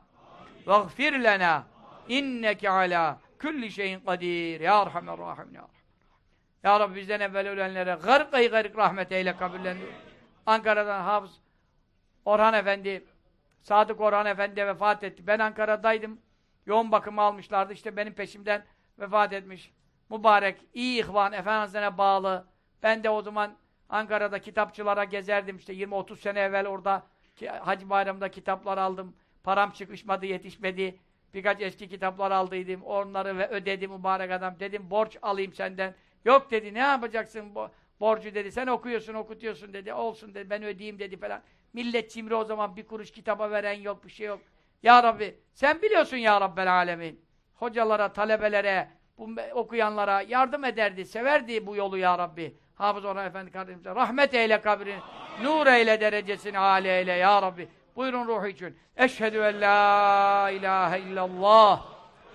واغفر لنا. إنك على كل شيء قدير. يا أرحم الراحمين. يا رب. Rabbi bizden evvel ölenlere garkayı garip rahmet eyle kabullendir. Ankara'dan Hafız Orhan Efendi, Sadık Orhan Efendi vefat etti. Ben Ankara'daydım. Yoğun bakımı almışlardı. İşte benim peşimden vefat etmiş. Mübarek, iyi ihvan, Efendimiz'e bağlı. Ben de o zaman Ankara'da kitapçılara gezerdim. İşte 20-30 sene evvel orada ki- Hacı Bayram'da kitaplar aldım. Param çıkışmadı, yetişmedi. Birkaç eski kitaplar aldıydım. Onları ve ödedi mübarek adam. Dedim borç alayım senden. Yok dedi, ne yapacaksın bu borcu dedi. Sen okuyorsun, okutuyorsun dedi. Olsun dedi, ben ödeyeyim dedi falan. Millet cimri o zaman bir kuruş kitaba veren yok, bir şey yok. Ya Rabbi, sen biliyorsun ya Rabbel Alemin. Hocalara, talebelere, bu okuyanlara yardım ederdi, severdi bu yolu ya Rabbi. Hafız Orhan Efendi kardeşimize rahmet eyle kabrini, nur eyle derecesini âli eyle ya Rabbi. Buyurun ruhu için. Eşhedü en la ilahe illallah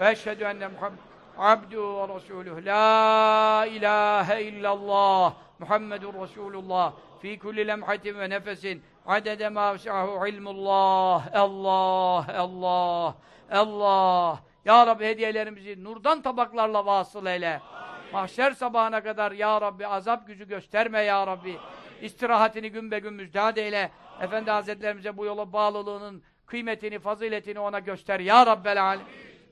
ve eşhedü enne Muhammed abdu ve resuluhu. La ilahe illallah Muhammedun Resulullah fi kulli lemhatin ve nefesin adede ma vesi'ahu ilmullah. Allah, Allah, Allah. Ya Rabbi hediyelerimizi nurdan tabaklarla vasıl eyle. Mahşer sabahına kadar Ya Rabbi azap gücü gösterme Ya Rabbi. İstirahatini gün be gün müjdat eyle. Efendi Hazretlerimize bu yola bağlılığının kıymetini, faziletini ona göster. Ya Rabbel Alem.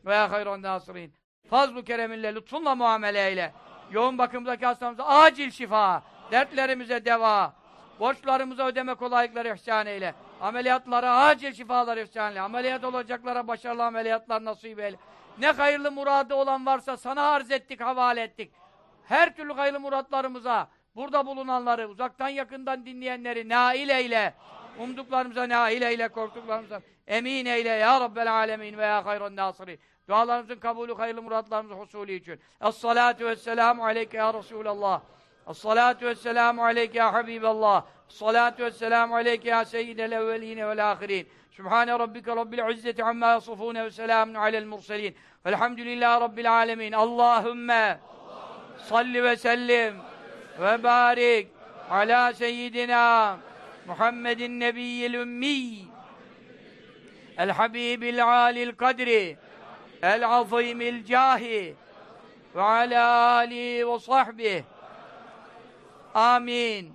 Ve ya hayran nasirin. Fazl-ı kereminle, lütfunla muamele eyle. Yoğun bakımdaki hastamıza acil şifa. Dertlerimize deva. Borçlarımıza ödeme kolaylıkları ihsan eyle. Ameliyatlara acil şifalar ihsan eyle. Ameliyat olacaklara başarılı ameliyatlar nasip eyle. Ne hayırlı muradı olan varsa sana arz ettik, havale ettik. Her türlü hayırlı muratlarımıza, burada bulunanları, uzaktan yakından dinleyenleri nail eyle. Umduklarımıza nail eyle, korktuklarımıza emin eyle ya Rabbel alemin ve ya hayran nasiri. Dualarımızın kabulü, hayırlı muratlarımızın husulü için. Es-salatu vesselamu aleyke ya Resulallah. Es-salatu vesselamu aleyke ya Habiballah. Es-salatu vesselamu aleyke ya seyyidel evveline vel ahirin. Sübhane rabbike rabbil izzeti amma yasifune ve selamun alel murselin. Velhamdülillahi rabbil alemin. Allahümme salli ve sellim ve barik ala seyyidina Muhammedin nebiyyil ümmi el habibil alil kadri el azimil cahi ve ala alihi ve sahbihi amin